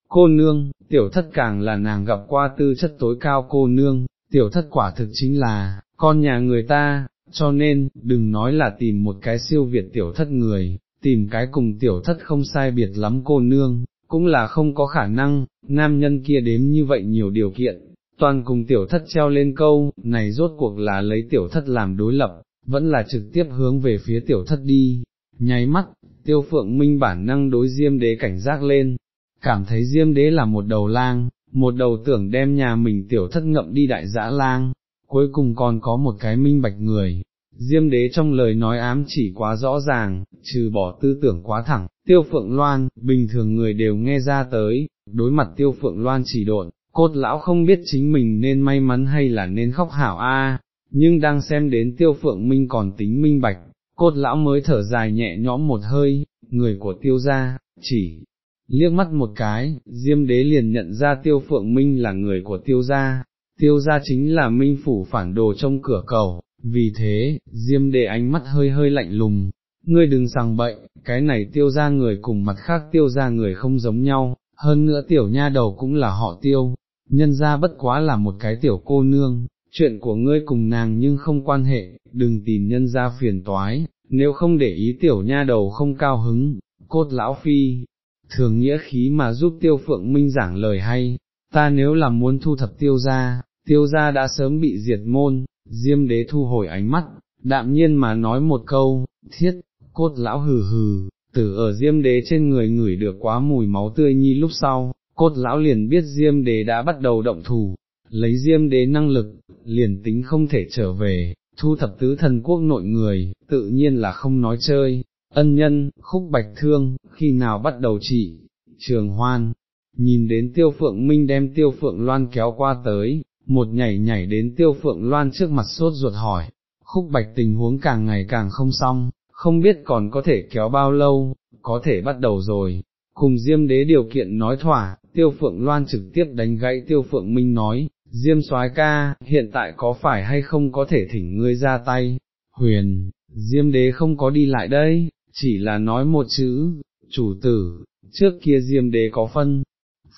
Cô nương, tiểu thất càng là nàng gặp qua tư chất tối cao cô nương, tiểu thất quả thực chính là, con nhà người ta, cho nên, đừng nói là tìm một cái siêu việt tiểu thất người, tìm cái cùng tiểu thất không sai biệt lắm cô nương, cũng là không có khả năng, nam nhân kia đếm như vậy nhiều điều kiện, toàn cùng tiểu thất treo lên câu, này rốt cuộc là lấy tiểu thất làm đối lập, vẫn là trực tiếp hướng về phía tiểu thất đi, nháy mắt, tiêu phượng minh bản năng đối diêm đế cảnh giác lên, cảm thấy diêm đế là một đầu lang, một đầu tưởng đem nhà mình tiểu thất ngậm đi đại dã lang, cuối cùng còn có một cái minh bạch người. Diêm đế trong lời nói ám chỉ quá rõ ràng, trừ bỏ tư tưởng quá thẳng, tiêu phượng loan, bình thường người đều nghe ra tới, đối mặt tiêu phượng loan chỉ độn, cốt lão không biết chính mình nên may mắn hay là nên khóc hảo a nhưng đang xem đến tiêu phượng minh còn tính minh bạch, cốt lão mới thở dài nhẹ nhõm một hơi, người của tiêu gia, chỉ liếc mắt một cái, diêm đế liền nhận ra tiêu phượng minh là người của tiêu gia, tiêu gia chính là minh phủ phản đồ trong cửa cầu, vì thế, diêm đế ánh mắt hơi hơi lạnh lùng, ngươi đừng sằng bậy, cái này tiêu gia người cùng mặt khác tiêu gia người không giống nhau, hơn nữa tiểu nha đầu cũng là họ tiêu, nhân ra bất quá là một cái tiểu cô nương, chuyện của ngươi cùng nàng nhưng không quan hệ, đừng tìm nhân ra phiền toái, nếu không để ý tiểu nha đầu không cao hứng, cốt lão phi, thường nghĩa khí mà giúp tiêu phượng minh giảng lời hay, ta nếu là muốn thu thập tiêu gia, tiêu gia đã sớm bị diệt môn, diêm đế thu hồi ánh mắt, đạm nhiên mà nói một câu, thiết, cốt lão hừ hừ, tử ở diêm đế trên người ngửi được quá mùi máu tươi nhi lúc sau, cốt lão liền biết diêm đế đã bắt đầu động thủ, lấy diêm đế năng lực, liền tính không thể trở về, thu thập tứ thần quốc nội người, tự nhiên là không nói chơi, ân nhân, khúc bạch thương, khi nào bắt đầu chỉ, trường hoan, nhìn đến tiêu phượng minh đem tiêu phượng loan kéo qua tới, một nhảy nhảy đến tiêu phượng loan trước mặt sốt ruột hỏi, khúc bạch tình huống càng ngày càng không xong, không biết còn có thể kéo bao lâu, có thể bắt đầu rồi, cùng diêm đế điều kiện nói thỏa, tiêu phượng loan trực tiếp đánh gãy tiêu phượng minh nói, diêm soái ca, hiện tại có phải hay không có thể thỉnh ngươi ra tay, huyền, diêm đế không có đi lại đây, chỉ là nói một chữ, chủ tử, trước kia diêm đế có phân,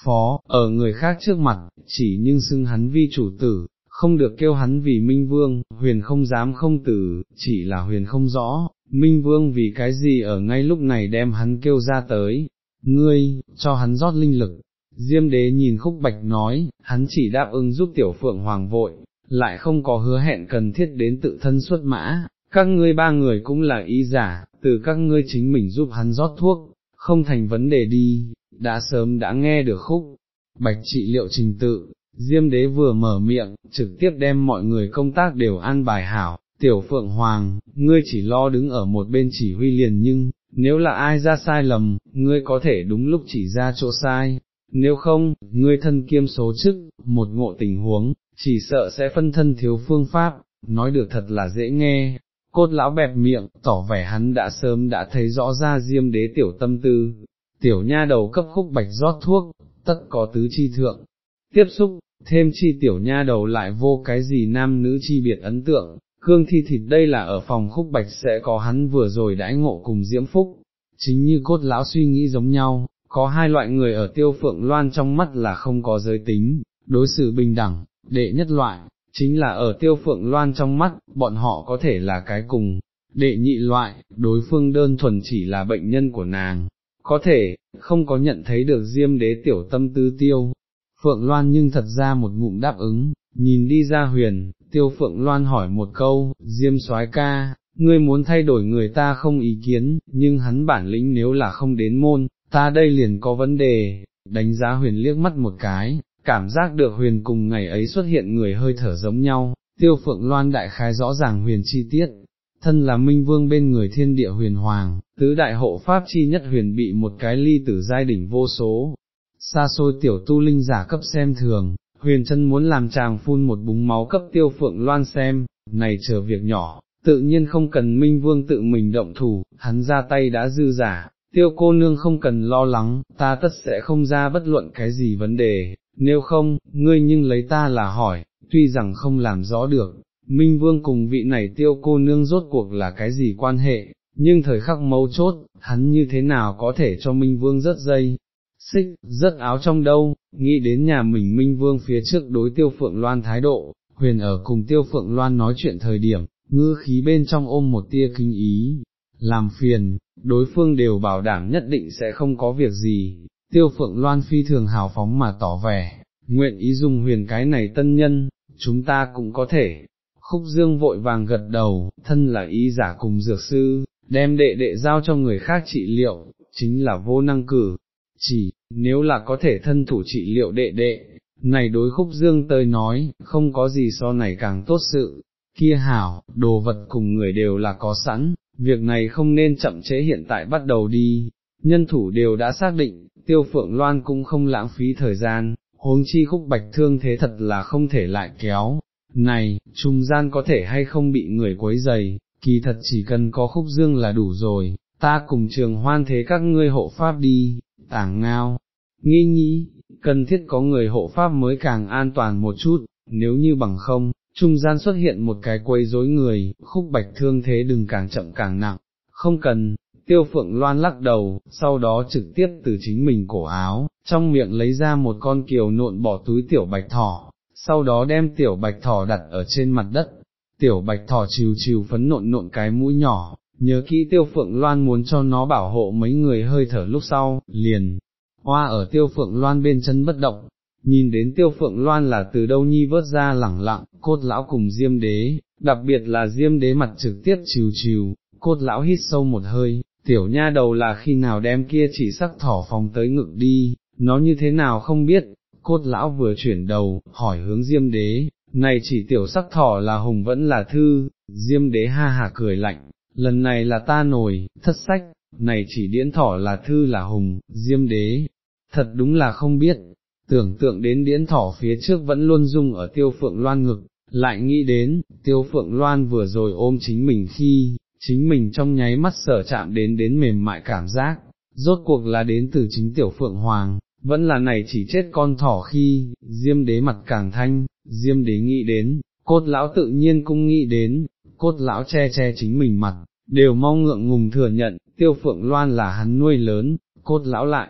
phó, ở người khác trước mặt, chỉ nhưng xưng hắn vi chủ tử, không được kêu hắn vì minh vương, huyền không dám không tử, chỉ là huyền không rõ, minh vương vì cái gì ở ngay lúc này đem hắn kêu ra tới, ngươi, cho hắn rót linh lực. Diêm đế nhìn khúc bạch nói, hắn chỉ đáp ứng giúp tiểu phượng hoàng vội, lại không có hứa hẹn cần thiết đến tự thân xuất mã, các ngươi ba người cũng là ý giả, từ các ngươi chính mình giúp hắn rót thuốc, không thành vấn đề đi, đã sớm đã nghe được khúc, bạch trị liệu trình tự, Diêm đế vừa mở miệng, trực tiếp đem mọi người công tác đều an bài hảo, tiểu phượng hoàng, ngươi chỉ lo đứng ở một bên chỉ huy liền nhưng, nếu là ai ra sai lầm, ngươi có thể đúng lúc chỉ ra chỗ sai, nếu không, ngươi thân kiêm số chức, một ngộ tình huống, chỉ sợ sẽ phân thân thiếu phương pháp, nói được thật là dễ nghe. Cốt lão bẹp miệng, tỏ vẻ hắn đã sớm đã thấy rõ ra diêm đế tiểu tâm tư, tiểu nha đầu cấp khúc bạch rót thuốc, tất có tứ chi thượng, tiếp xúc, thêm chi tiểu nha đầu lại vô cái gì nam nữ chi biệt ấn tượng, cương thi thịt đây là ở phòng khúc bạch sẽ có hắn vừa rồi đãi ngộ cùng diễm phúc, chính như cốt lão suy nghĩ giống nhau, có hai loại người ở tiêu phượng loan trong mắt là không có giới tính, đối xử bình đẳng, đệ nhất loại, chính là ở tiêu phượng loan trong mắt, bọn họ có thể là cái cùng, đệ nhị loại, đối phương đơn thuần chỉ là bệnh nhân của nàng, có thể, không có nhận thấy được diêm đế tiểu tâm tư tiêu. Phượng Loan nhưng thật ra một ngụm đáp ứng, nhìn đi ra huyền, tiêu Phượng Loan hỏi một câu, diêm soái ca, ngươi muốn thay đổi người ta không ý kiến, nhưng hắn bản lĩnh nếu là không đến môn, ta đây liền có vấn đề, đánh giá huyền liếc mắt một cái, cảm giác được huyền cùng ngày ấy xuất hiện người hơi thở giống nhau, tiêu phượng loan đại khái rõ ràng huyền chi tiết, thân là minh vương bên người thiên địa huyền hoàng, tứ đại hộ pháp chi nhất huyền bị một cái ly tử giai đỉnh vô số, xa xôi tiểu tu linh giả cấp xem thường, huyền chân muốn làm chàng phun một búng máu cấp tiêu phượng loan xem, này chờ việc nhỏ, tự nhiên không cần minh vương tự mình động thủ, hắn ra tay đã dư giả, tiêu cô nương không cần lo lắng, ta tất sẽ không ra bất luận cái gì vấn đề, nếu không, ngươi nhưng lấy ta là hỏi, tuy rằng không làm rõ được, minh vương cùng vị này tiêu cô nương rốt cuộc là cái gì quan hệ, nhưng thời khắc mấu chốt, hắn như thế nào có thể cho minh vương rớt dây, xích, rất áo trong đâu, nghĩ đến nhà mình Minh Vương phía trước đối tiêu Phượng Loan thái độ, huyền ở cùng tiêu Phượng Loan nói chuyện thời điểm, ngư khí bên trong ôm một tia kinh ý, làm phiền, đối phương đều bảo đảm nhất định sẽ không có việc gì, tiêu Phượng Loan phi thường hào phóng mà tỏ vẻ, nguyện ý dùng huyền cái này tân nhân, chúng ta cũng có thể. Khúc dương vội vàng gật đầu, thân là ý giả cùng dược sư, đem đệ đệ giao cho người khác trị liệu, chính là vô năng cử, chỉ, nếu là có thể thân thủ trị liệu đệ đệ, này đối khúc dương tơi nói, không có gì so này càng tốt sự, kia hảo, đồ vật cùng người đều là có sẵn, việc này không nên chậm chế hiện tại bắt đầu đi, nhân thủ đều đã xác định, tiêu phượng loan cũng không lãng phí thời gian, huống chi khúc bạch thương thế thật là không thể lại kéo, này, trung gian có thể hay không bị người quấy dày, kỳ thật chỉ cần có khúc dương là đủ rồi, ta cùng trường hoan thế các ngươi hộ pháp đi, tàng ngao, nghi nghĩ, cần thiết có người hộ pháp mới càng an toàn một chút, nếu như bằng không, trung gian xuất hiện một cái quấy rối người, khúc bạch thương thế đừng càng chậm càng nặng, không cần, tiêu phượng loan lắc đầu, sau đó trực tiếp từ chính mình cổ áo, trong miệng lấy ra một con kiều nộn bỏ túi tiểu bạch thỏ, sau đó đem tiểu bạch thỏ đặt ở trên mặt đất, tiểu bạch thỏ chiều chiều phấn nộn nộn cái mũi nhỏ, nhớ kỹ tiêu phượng loan muốn cho nó bảo hộ mấy người hơi thở lúc sau, liền, hoa ở tiêu phượng loan bên chân bất động, nhìn đến tiêu phượng loan là từ đâu nhi vớt ra lẳng lặng, cốt lão cùng diêm đế, đặc biệt là diêm đế mặt trực tiếp chiều chiều, cốt lão hít sâu một hơi, tiểu nha đầu là khi nào đem kia chỉ sắc thỏ phòng tới ngực đi, nó như thế nào không biết, cốt lão vừa chuyển đầu, hỏi hướng diêm đế, này chỉ tiểu sắc thỏ là hùng vẫn là thư, diêm đế ha hà cười lạnh, lần này là ta nổi, thất sách, này chỉ điễn thỏ là thư là hùng, diêm đế, thật đúng là không biết, tưởng tượng đến điễn thỏ phía trước vẫn luôn dung ở tiêu phượng loan ngực, lại nghĩ đến, tiêu phượng loan vừa rồi ôm chính mình khi, chính mình trong nháy mắt sở chạm đến đến mềm mại cảm giác, rốt cuộc là đến từ chính tiểu phượng hoàng, vẫn là này chỉ chết con thỏ khi, diêm đế mặt càng thanh, diêm đế nghĩ đến, cốt lão tự nhiên cũng nghĩ đến, cốt lão che che chính mình mặt, đều mong ngượng ngùng thừa nhận, tiêu phượng loan là hắn nuôi lớn, cốt lão lại,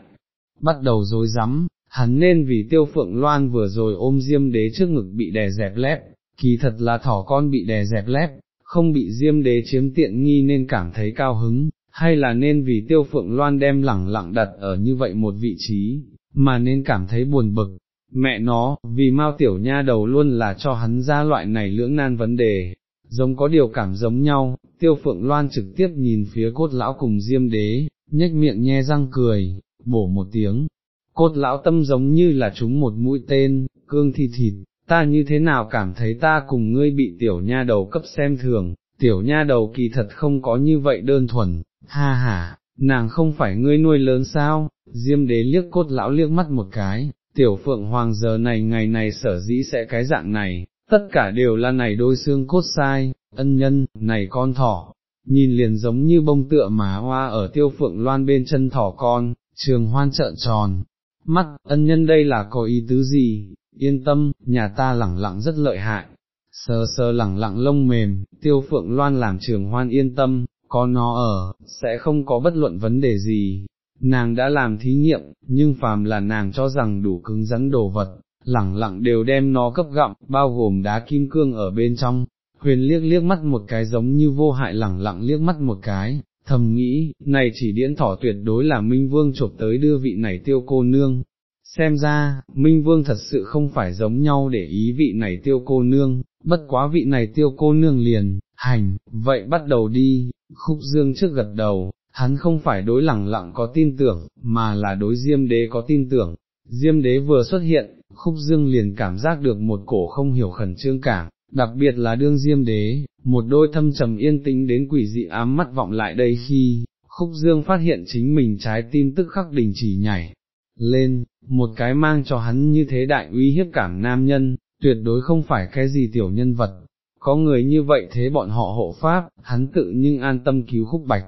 bắt đầu dối rắm hắn nên vì tiêu phượng loan vừa rồi ôm diêm đế trước ngực bị đè dẹp lép, kỳ thật là thỏ con bị đè dẹp lép, không bị diêm đế chiếm tiện nghi nên cảm thấy cao hứng, hay là nên vì tiêu phượng loan đem lẳng lặng đặt ở như vậy một vị trí, mà nên cảm thấy buồn bực. Mẹ nó, vì mau tiểu nha đầu luôn là cho hắn ra loại này lưỡng nan vấn đề, giống có điều cảm giống nhau, tiêu phượng loan trực tiếp nhìn phía cốt lão cùng diêm đế, nhếch miệng nhe răng cười, bổ một tiếng, cốt lão tâm giống như là chúng một mũi tên, cương thi thịt, ta như thế nào cảm thấy ta cùng ngươi bị tiểu nha đầu cấp xem thường, tiểu nha đầu kỳ thật không có như vậy đơn thuần, ha ha, nàng không phải ngươi nuôi lớn sao, diêm đế liếc cốt lão liếc mắt một cái, tiểu phượng hoàng giờ này ngày này sở dĩ sẽ cái dạng này, tất cả đều là này đôi xương cốt sai, ân nhân, này con thỏ, nhìn liền giống như bông tựa mà hoa ở tiêu phượng loan bên chân thỏ con, trường hoan trợn tròn, mắt, ân nhân đây là có ý tứ gì, yên tâm, nhà ta lẳng lặng rất lợi hại, sờ sờ lẳng lặng lông mềm, tiêu phượng loan làm trường hoan yên tâm, có nó ở, sẽ không có bất luận vấn đề gì. Nàng đã làm thí nghiệm, nhưng phàm là nàng cho rằng đủ cứng rắn đồ vật, lẳng lặng đều đem nó cấp gặm, bao gồm đá kim cương ở bên trong, huyền liếc liếc mắt một cái giống như vô hại lẳng lặng liếc mắt một cái, thầm nghĩ, này chỉ điễn thỏ tuyệt đối là Minh Vương chộp tới đưa vị này tiêu cô nương. Xem ra, Minh Vương thật sự không phải giống nhau để ý vị này tiêu cô nương, bất quá vị này tiêu cô nương liền, hành, vậy bắt đầu đi, khúc dương trước gật đầu, hắn không phải đối lẳng lặng có tin tưởng, mà là đối diêm đế có tin tưởng. Diêm đế vừa xuất hiện, khúc dương liền cảm giác được một cổ không hiểu khẩn trương cảm, đặc biệt là đương diêm đế, một đôi thâm trầm yên tĩnh đến quỷ dị ám mắt vọng lại đây khi, khúc dương phát hiện chính mình trái tim tức khắc đình chỉ nhảy, lên, một cái mang cho hắn như thế đại uy hiếp cảm nam nhân, tuyệt đối không phải cái gì tiểu nhân vật, có người như vậy thế bọn họ hộ pháp, hắn tự nhưng an tâm cứu khúc bạch.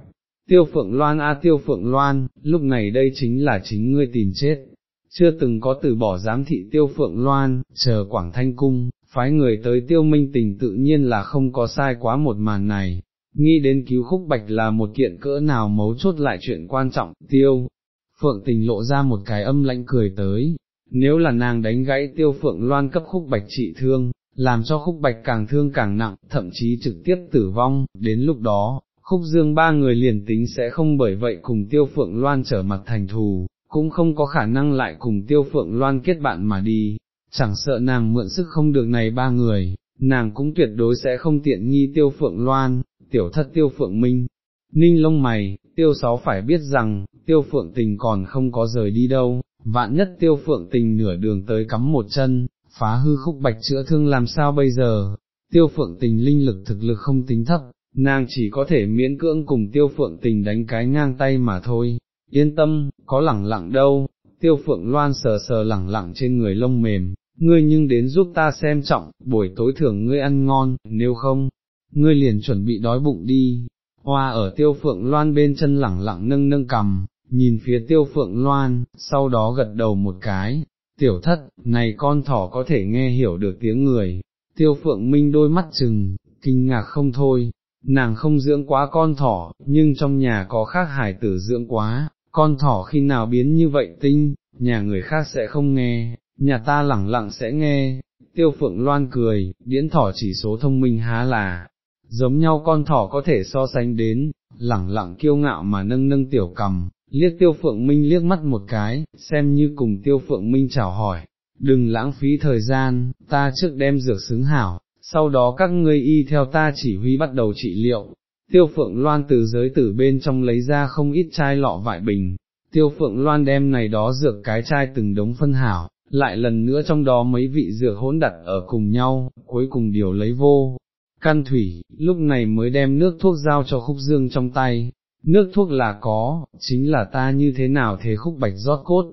Tiêu Phượng Loan a Tiêu Phượng Loan, lúc này đây chính là chính ngươi tìm chết, chưa từng có từ bỏ giám thị Tiêu Phượng Loan, chờ Quảng Thanh Cung, phái người tới Tiêu Minh Tình tự nhiên là không có sai quá một màn này, nghĩ đến cứu khúc bạch là một kiện cỡ nào mấu chốt lại chuyện quan trọng, Tiêu. Phượng Tình lộ ra một cái âm lãnh cười tới, nếu là nàng đánh gãy Tiêu Phượng Loan cấp khúc bạch trị thương, làm cho khúc bạch càng thương càng nặng, thậm chí trực tiếp tử vong, đến lúc đó, khúc dương ba người liền tính sẽ không bởi vậy cùng tiêu phượng loan trở mặt thành thù, cũng không có khả năng lại cùng tiêu phượng loan kết bạn mà đi, chẳng sợ nàng mượn sức không được này ba người, nàng cũng tuyệt đối sẽ không tiện nghi tiêu phượng loan, tiểu thất tiêu phượng minh. Ninh lông mày, tiêu sáu phải biết rằng, tiêu phượng tình còn không có rời đi đâu, vạn nhất tiêu phượng tình nửa đường tới cắm một chân, phá hư khúc bạch chữa thương làm sao bây giờ, tiêu phượng tình linh lực thực lực không tính thấp, nàng chỉ có thể miễn cưỡng cùng tiêu phượng tình đánh cái ngang tay mà thôi, yên tâm, có lẳng lặng đâu, tiêu phượng loan sờ sờ lẳng lặng trên người lông mềm, ngươi nhưng đến giúp ta xem trọng, buổi tối thường ngươi ăn ngon, nếu không, ngươi liền chuẩn bị đói bụng đi, hoa ở tiêu phượng loan bên chân lẳng lặng nâng nâng cầm, nhìn phía tiêu phượng loan, sau đó gật đầu một cái, tiểu thất, này con thỏ có thể nghe hiểu được tiếng người, tiêu phượng minh đôi mắt chừng, kinh ngạc không thôi, nàng không dưỡng quá con thỏ, nhưng trong nhà có khác hải tử dưỡng quá, con thỏ khi nào biến như vậy tinh, nhà người khác sẽ không nghe, nhà ta lẳng lặng sẽ nghe, tiêu phượng loan cười, điễn thỏ chỉ số thông minh há là, giống nhau con thỏ có thể so sánh đến, lẳng lặng kiêu ngạo mà nâng nâng tiểu cầm, liếc tiêu phượng minh liếc mắt một cái, xem như cùng tiêu phượng minh chào hỏi, đừng lãng phí thời gian, ta trước đem dược xứng hảo, sau đó các ngươi y theo ta chỉ huy bắt đầu trị liệu. Tiêu phượng loan từ giới tử bên trong lấy ra không ít chai lọ vại bình, tiêu phượng loan đem này đó dược cái chai từng đống phân hảo, lại lần nữa trong đó mấy vị dược hỗn đặt ở cùng nhau, cuối cùng điều lấy vô. Căn thủy, lúc này mới đem nước thuốc giao cho khúc dương trong tay, nước thuốc là có, chính là ta như thế nào thế khúc bạch rót cốt,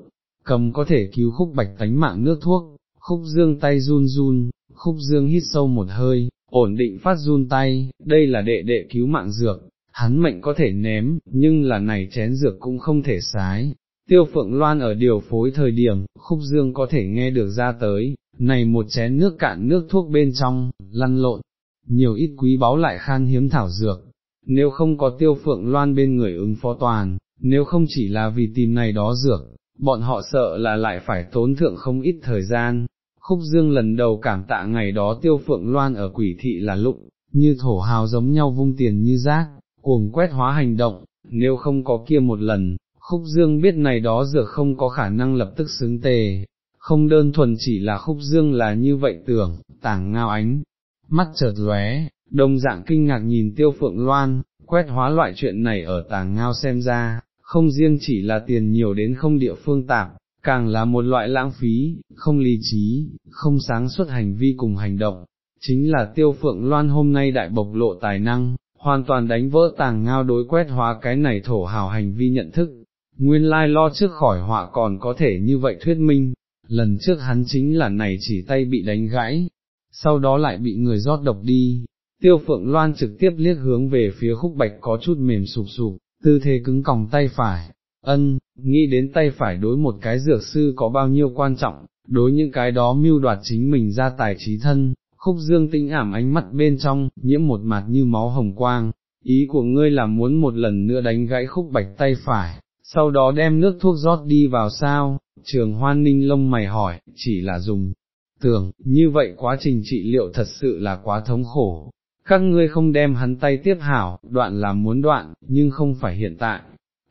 cầm có thể cứu khúc bạch tánh mạng nước thuốc, khúc dương tay run run, khúc dương hít sâu một hơi, ổn định phát run tay, đây là đệ đệ cứu mạng dược, hắn mệnh có thể ném, nhưng là này chén dược cũng không thể sái. Tiêu Phượng Loan ở điều phối thời điểm, khúc dương có thể nghe được ra tới, này một chén nước cạn nước thuốc bên trong, lăn lộn, nhiều ít quý báu lại khan hiếm thảo dược, nếu không có tiêu phượng loan bên người ứng phó toàn, nếu không chỉ là vì tìm này đó dược, bọn họ sợ là lại phải tốn thượng không ít thời gian. Khúc Dương lần đầu cảm tạ ngày đó tiêu phượng loan ở quỷ thị là lụng, như thổ hào giống nhau vung tiền như rác, cuồng quét hóa hành động, nếu không có kia một lần, Khúc Dương biết này đó dược không có khả năng lập tức xứng tề, không đơn thuần chỉ là Khúc Dương là như vậy tưởng, tảng ngao ánh, mắt chợt lóe, đông dạng kinh ngạc nhìn tiêu phượng loan, quét hóa loại chuyện này ở tàng ngao xem ra, không riêng chỉ là tiền nhiều đến không địa phương tạp, càng là một loại lãng phí, không lý trí, không sáng suốt hành vi cùng hành động, chính là tiêu phượng loan hôm nay đại bộc lộ tài năng, hoàn toàn đánh vỡ tàng ngao đối quét hóa cái này thổ hào hành vi nhận thức, nguyên lai lo trước khỏi họa còn có thể như vậy thuyết minh, lần trước hắn chính là này chỉ tay bị đánh gãy, sau đó lại bị người rót độc đi, tiêu phượng loan trực tiếp liếc hướng về phía khúc bạch có chút mềm sụp sụp, tư thế cứng còng tay phải, ân, nghĩ đến tay phải đối một cái dược sư có bao nhiêu quan trọng, đối những cái đó mưu đoạt chính mình ra tài trí thân, khúc dương tinh ảm ánh mắt bên trong, nhiễm một mặt như máu hồng quang, ý của ngươi là muốn một lần nữa đánh gãy khúc bạch tay phải, sau đó đem nước thuốc rót đi vào sao, trường hoan ninh lông mày hỏi, chỉ là dùng, tưởng, như vậy quá trình trị liệu thật sự là quá thống khổ, các ngươi không đem hắn tay tiếp hảo, đoạn là muốn đoạn, nhưng không phải hiện tại.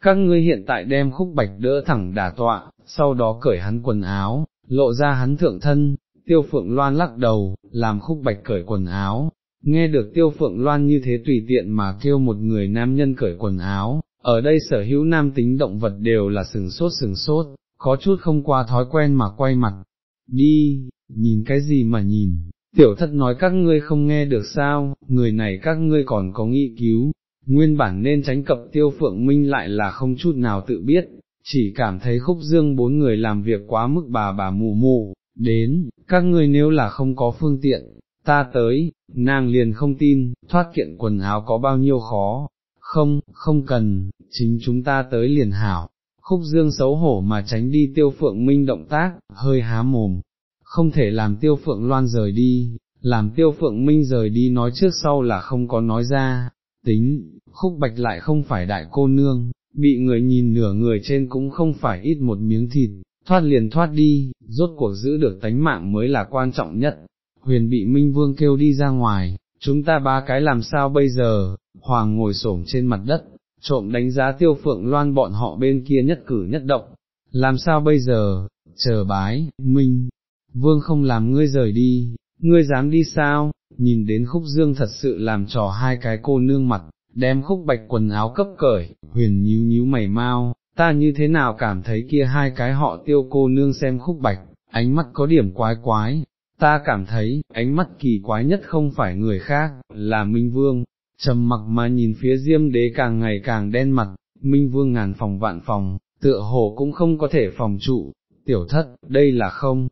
Các ngươi hiện tại đem khúc bạch đỡ thẳng đả tọa, sau đó cởi hắn quần áo, lộ ra hắn thượng thân, tiêu phượng loan lắc đầu, làm khúc bạch cởi quần áo. Nghe được tiêu phượng loan như thế tùy tiện mà kêu một người nam nhân cởi quần áo, ở đây sở hữu nam tính động vật đều là sừng sốt sừng sốt, có chút không qua thói quen mà quay mặt. Đi, nhìn cái gì mà nhìn, Tiểu thất nói các ngươi không nghe được sao, người này các ngươi còn có nghị cứu, nguyên bản nên tránh cập tiêu phượng minh lại là không chút nào tự biết, chỉ cảm thấy khúc dương bốn người làm việc quá mức bà bà mù mù, đến, các ngươi nếu là không có phương tiện, ta tới, nàng liền không tin, thoát kiện quần áo có bao nhiêu khó, không, không cần, chính chúng ta tới liền hảo. Khúc dương xấu hổ mà tránh đi tiêu phượng minh động tác, hơi há mồm, không thể làm tiêu phượng loan rời đi, làm tiêu phượng minh rời đi nói trước sau là không có nói ra, tính, khúc bạch lại không phải đại cô nương, bị người nhìn nửa người trên cũng không phải ít một miếng thịt, thoát liền thoát đi, rốt cuộc giữ được tánh mạng mới là quan trọng nhất. Huyền bị Minh Vương kêu đi ra ngoài, chúng ta ba cái làm sao bây giờ, Hoàng ngồi xổm trên mặt đất, trộm đánh giá tiêu phượng loan bọn họ bên kia nhất cử nhất động, làm sao bây giờ, chờ bái, Minh, Vương không làm ngươi rời đi, ngươi dám đi sao, nhìn đến khúc dương thật sự làm trò hai cái cô nương mặt, đem khúc bạch quần áo cấp cởi, huyền nhíu nhíu mày mau, ta như thế nào cảm thấy kia hai cái họ tiêu cô nương xem khúc bạch, ánh mắt có điểm quái quái, ta cảm thấy, ánh mắt kỳ quái nhất không phải người khác, là Minh Vương, trầm mặc mà nhìn phía diêm đế càng ngày càng đen mặt, Minh Vương ngàn phòng vạn phòng, tựa hồ cũng không có thể phòng trụ, tiểu thất, đây là không,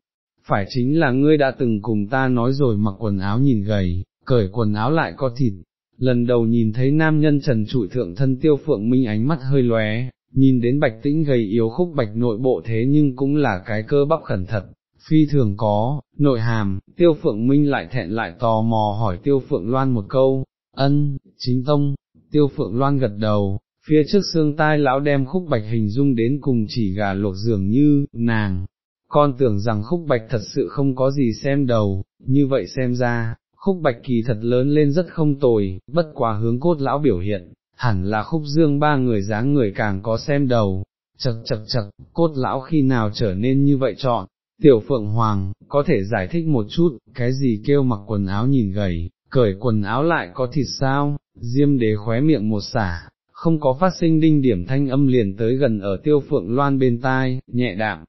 phải chính là ngươi đã từng cùng ta nói rồi mặc quần áo nhìn gầy, cởi quần áo lại có thịt, lần đầu nhìn thấy nam nhân trần trụi thượng thân tiêu phượng minh ánh mắt hơi lóe, nhìn đến bạch tĩnh gầy yếu khúc bạch nội bộ thế nhưng cũng là cái cơ bắp khẩn thật, phi thường có, nội hàm, tiêu phượng minh lại thẹn lại tò mò hỏi tiêu phượng loan một câu, ân, chính tông, tiêu phượng loan gật đầu, phía trước xương tai lão đem khúc bạch hình dung đến cùng chỉ gà luộc dường như, nàng, con tưởng rằng khúc bạch thật sự không có gì xem đầu, như vậy xem ra, khúc bạch kỳ thật lớn lên rất không tồi, bất quá hướng cốt lão biểu hiện, hẳn là khúc dương ba người dáng người càng có xem đầu, chật chật chật, cốt lão khi nào trở nên như vậy chọn, tiểu phượng hoàng, có thể giải thích một chút, cái gì kêu mặc quần áo nhìn gầy, cởi quần áo lại có thịt sao, diêm đế khóe miệng một xả, không có phát sinh đinh điểm thanh âm liền tới gần ở tiêu phượng loan bên tai, nhẹ đạm,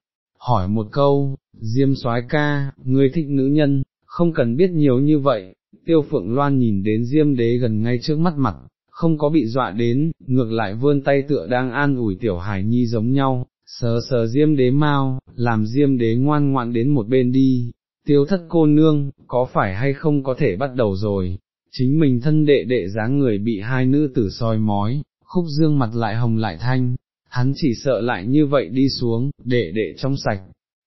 hỏi một câu, diêm soái ca, ngươi thích nữ nhân, không cần biết nhiều như vậy, tiêu phượng loan nhìn đến diêm đế gần ngay trước mắt mặt, không có bị dọa đến, ngược lại vươn tay tựa đang an ủi tiểu hải nhi giống nhau, sờ sờ diêm đế mau, làm diêm đế ngoan ngoãn đến một bên đi, tiêu thất cô nương, có phải hay không có thể bắt đầu rồi, chính mình thân đệ đệ dáng người bị hai nữ tử soi mói, khúc dương mặt lại hồng lại thanh, hắn chỉ sợ lại như vậy đi xuống, đệ đệ trong sạch,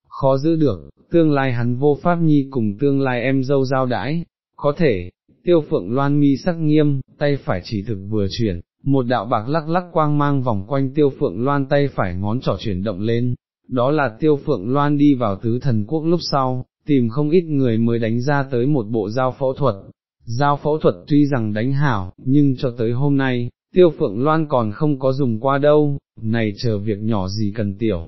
khó giữ được, tương lai hắn vô pháp nhi cùng tương lai em dâu giao đãi, có thể, tiêu phượng loan mi sắc nghiêm, tay phải chỉ thực vừa chuyển, một đạo bạc lắc lắc quang mang vòng quanh tiêu phượng loan tay phải ngón trỏ chuyển động lên, đó là tiêu phượng loan đi vào tứ thần quốc lúc sau, tìm không ít người mới đánh ra tới một bộ dao phẫu thuật. Dao phẫu thuật tuy rằng đánh hảo, nhưng cho tới hôm nay, tiêu phượng loan còn không có dùng qua đâu, này chờ việc nhỏ gì cần tiểu.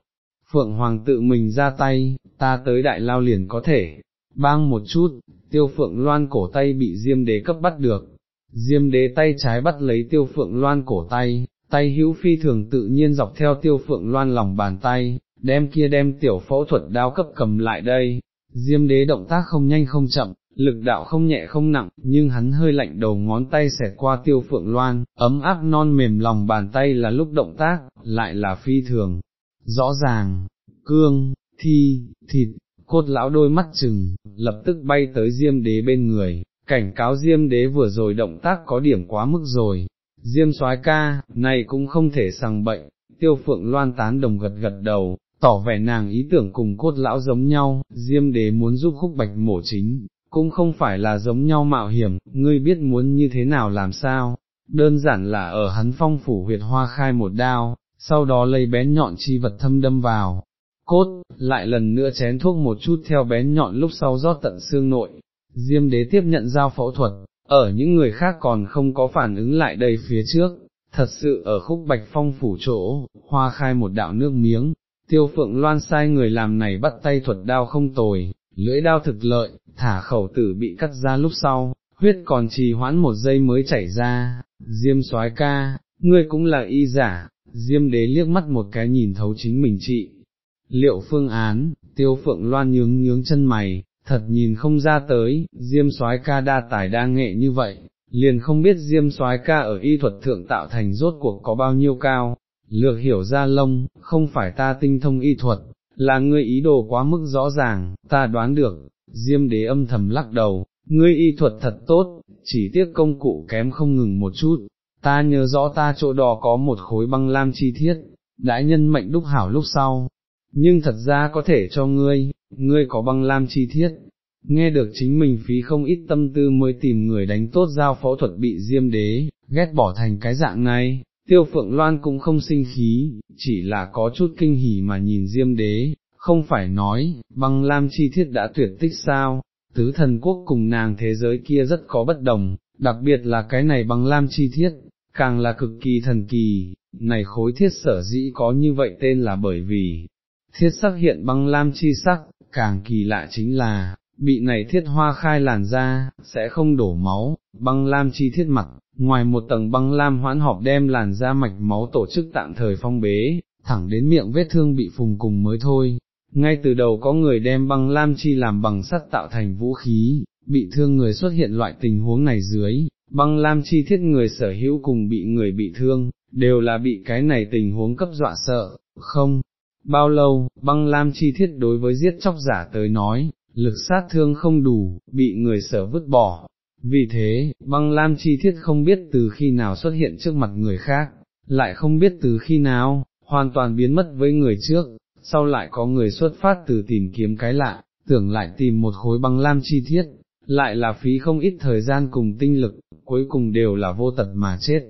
Phượng Hoàng tự mình ra tay, ta tới đại lao liền có thể, bang một chút, tiêu phượng loan cổ tay bị diêm đế cấp bắt được, diêm đế tay trái bắt lấy tiêu phượng loan cổ tay, tay hữu phi thường tự nhiên dọc theo tiêu phượng loan lòng bàn tay, đem kia đem tiểu phẫu thuật đao cấp cầm lại đây, diêm đế động tác không nhanh không chậm, lực đạo không nhẹ không nặng, nhưng hắn hơi lạnh đầu ngón tay xẹt qua tiêu phượng loan, ấm áp non mềm lòng bàn tay là lúc động tác, lại là phi thường, rõ ràng, cương, thi, thịt, cốt lão đôi mắt chừng, lập tức bay tới diêm đế bên người, cảnh cáo diêm đế vừa rồi động tác có điểm quá mức rồi, diêm soái ca, này cũng không thể sằng bệnh, tiêu phượng loan tán đồng gật gật đầu, tỏ vẻ nàng ý tưởng cùng cốt lão giống nhau, diêm đế muốn giúp khúc bạch mổ chính, cũng không phải là giống nhau mạo hiểm, ngươi biết muốn như thế nào làm sao, đơn giản là ở hắn phong phủ huyệt hoa khai một đao, sau đó lấy bén nhọn chi vật thâm đâm vào, cốt, lại lần nữa chén thuốc một chút theo bén nhọn lúc sau rót tận xương nội, diêm đế tiếp nhận giao phẫu thuật, ở những người khác còn không có phản ứng lại đây phía trước, thật sự ở khúc bạch phong phủ chỗ, hoa khai một đạo nước miếng, tiêu phượng loan sai người làm này bắt tay thuật đao không tồi, lưỡi đao thực lợi, thả khẩu tử bị cắt ra lúc sau, huyết còn trì hoãn một giây mới chảy ra, diêm soái ca, ngươi cũng là y giả, diêm đế liếc mắt một cái nhìn thấu chính mình trị. Liệu phương án, tiêu phượng loan nhướng nhướng chân mày, thật nhìn không ra tới, diêm soái ca đa tài đa nghệ như vậy, liền không biết diêm soái ca ở y thuật thượng tạo thành rốt cuộc có bao nhiêu cao, lược hiểu ra lông, không phải ta tinh thông y thuật, là ngươi ý đồ quá mức rõ ràng, ta đoán được, diêm đế âm thầm lắc đầu, ngươi y thuật thật tốt, chỉ tiếc công cụ kém không ngừng một chút, ta nhớ rõ ta chỗ đó có một khối băng lam chi thiết, Đại nhân mệnh đúc hảo lúc sau, nhưng thật ra có thể cho ngươi, ngươi có băng lam chi thiết. Nghe được chính mình phí không ít tâm tư mới tìm người đánh tốt giao phẫu thuật bị diêm đế, ghét bỏ thành cái dạng này, tiêu phượng loan cũng không sinh khí, chỉ là có chút kinh hỉ mà nhìn diêm đế, không phải nói, băng lam chi thiết đã tuyệt tích sao, tứ thần quốc cùng nàng thế giới kia rất có bất đồng, đặc biệt là cái này băng lam chi thiết, càng là cực kỳ thần kỳ, này khối thiết sở dĩ có như vậy tên là bởi vì, thiết sắc hiện băng lam chi sắc, càng kỳ lạ chính là, bị này thiết hoa khai làn ra, sẽ không đổ máu, băng lam chi thiết mặt, ngoài một tầng băng lam hoãn họp đem làn ra mạch máu tổ chức tạm thời phong bế, thẳng đến miệng vết thương bị phùng cùng mới thôi. Ngay từ đầu có người đem băng lam chi làm bằng sắt tạo thành vũ khí, bị thương người xuất hiện loại tình huống này dưới, băng lam chi thiết người sở hữu cùng bị người bị thương, đều là bị cái này tình huống cấp dọa sợ, không, bao lâu, băng lam chi thiết đối với giết chóc giả tới nói, lực sát thương không đủ, bị người sở vứt bỏ. Vì thế, băng lam chi thiết không biết từ khi nào xuất hiện trước mặt người khác, lại không biết từ khi nào, hoàn toàn biến mất với người trước, sau lại có người xuất phát từ tìm kiếm cái lạ, tưởng lại tìm một khối băng lam chi thiết, lại là phí không ít thời gian cùng tinh lực, cuối cùng đều là vô tật mà chết.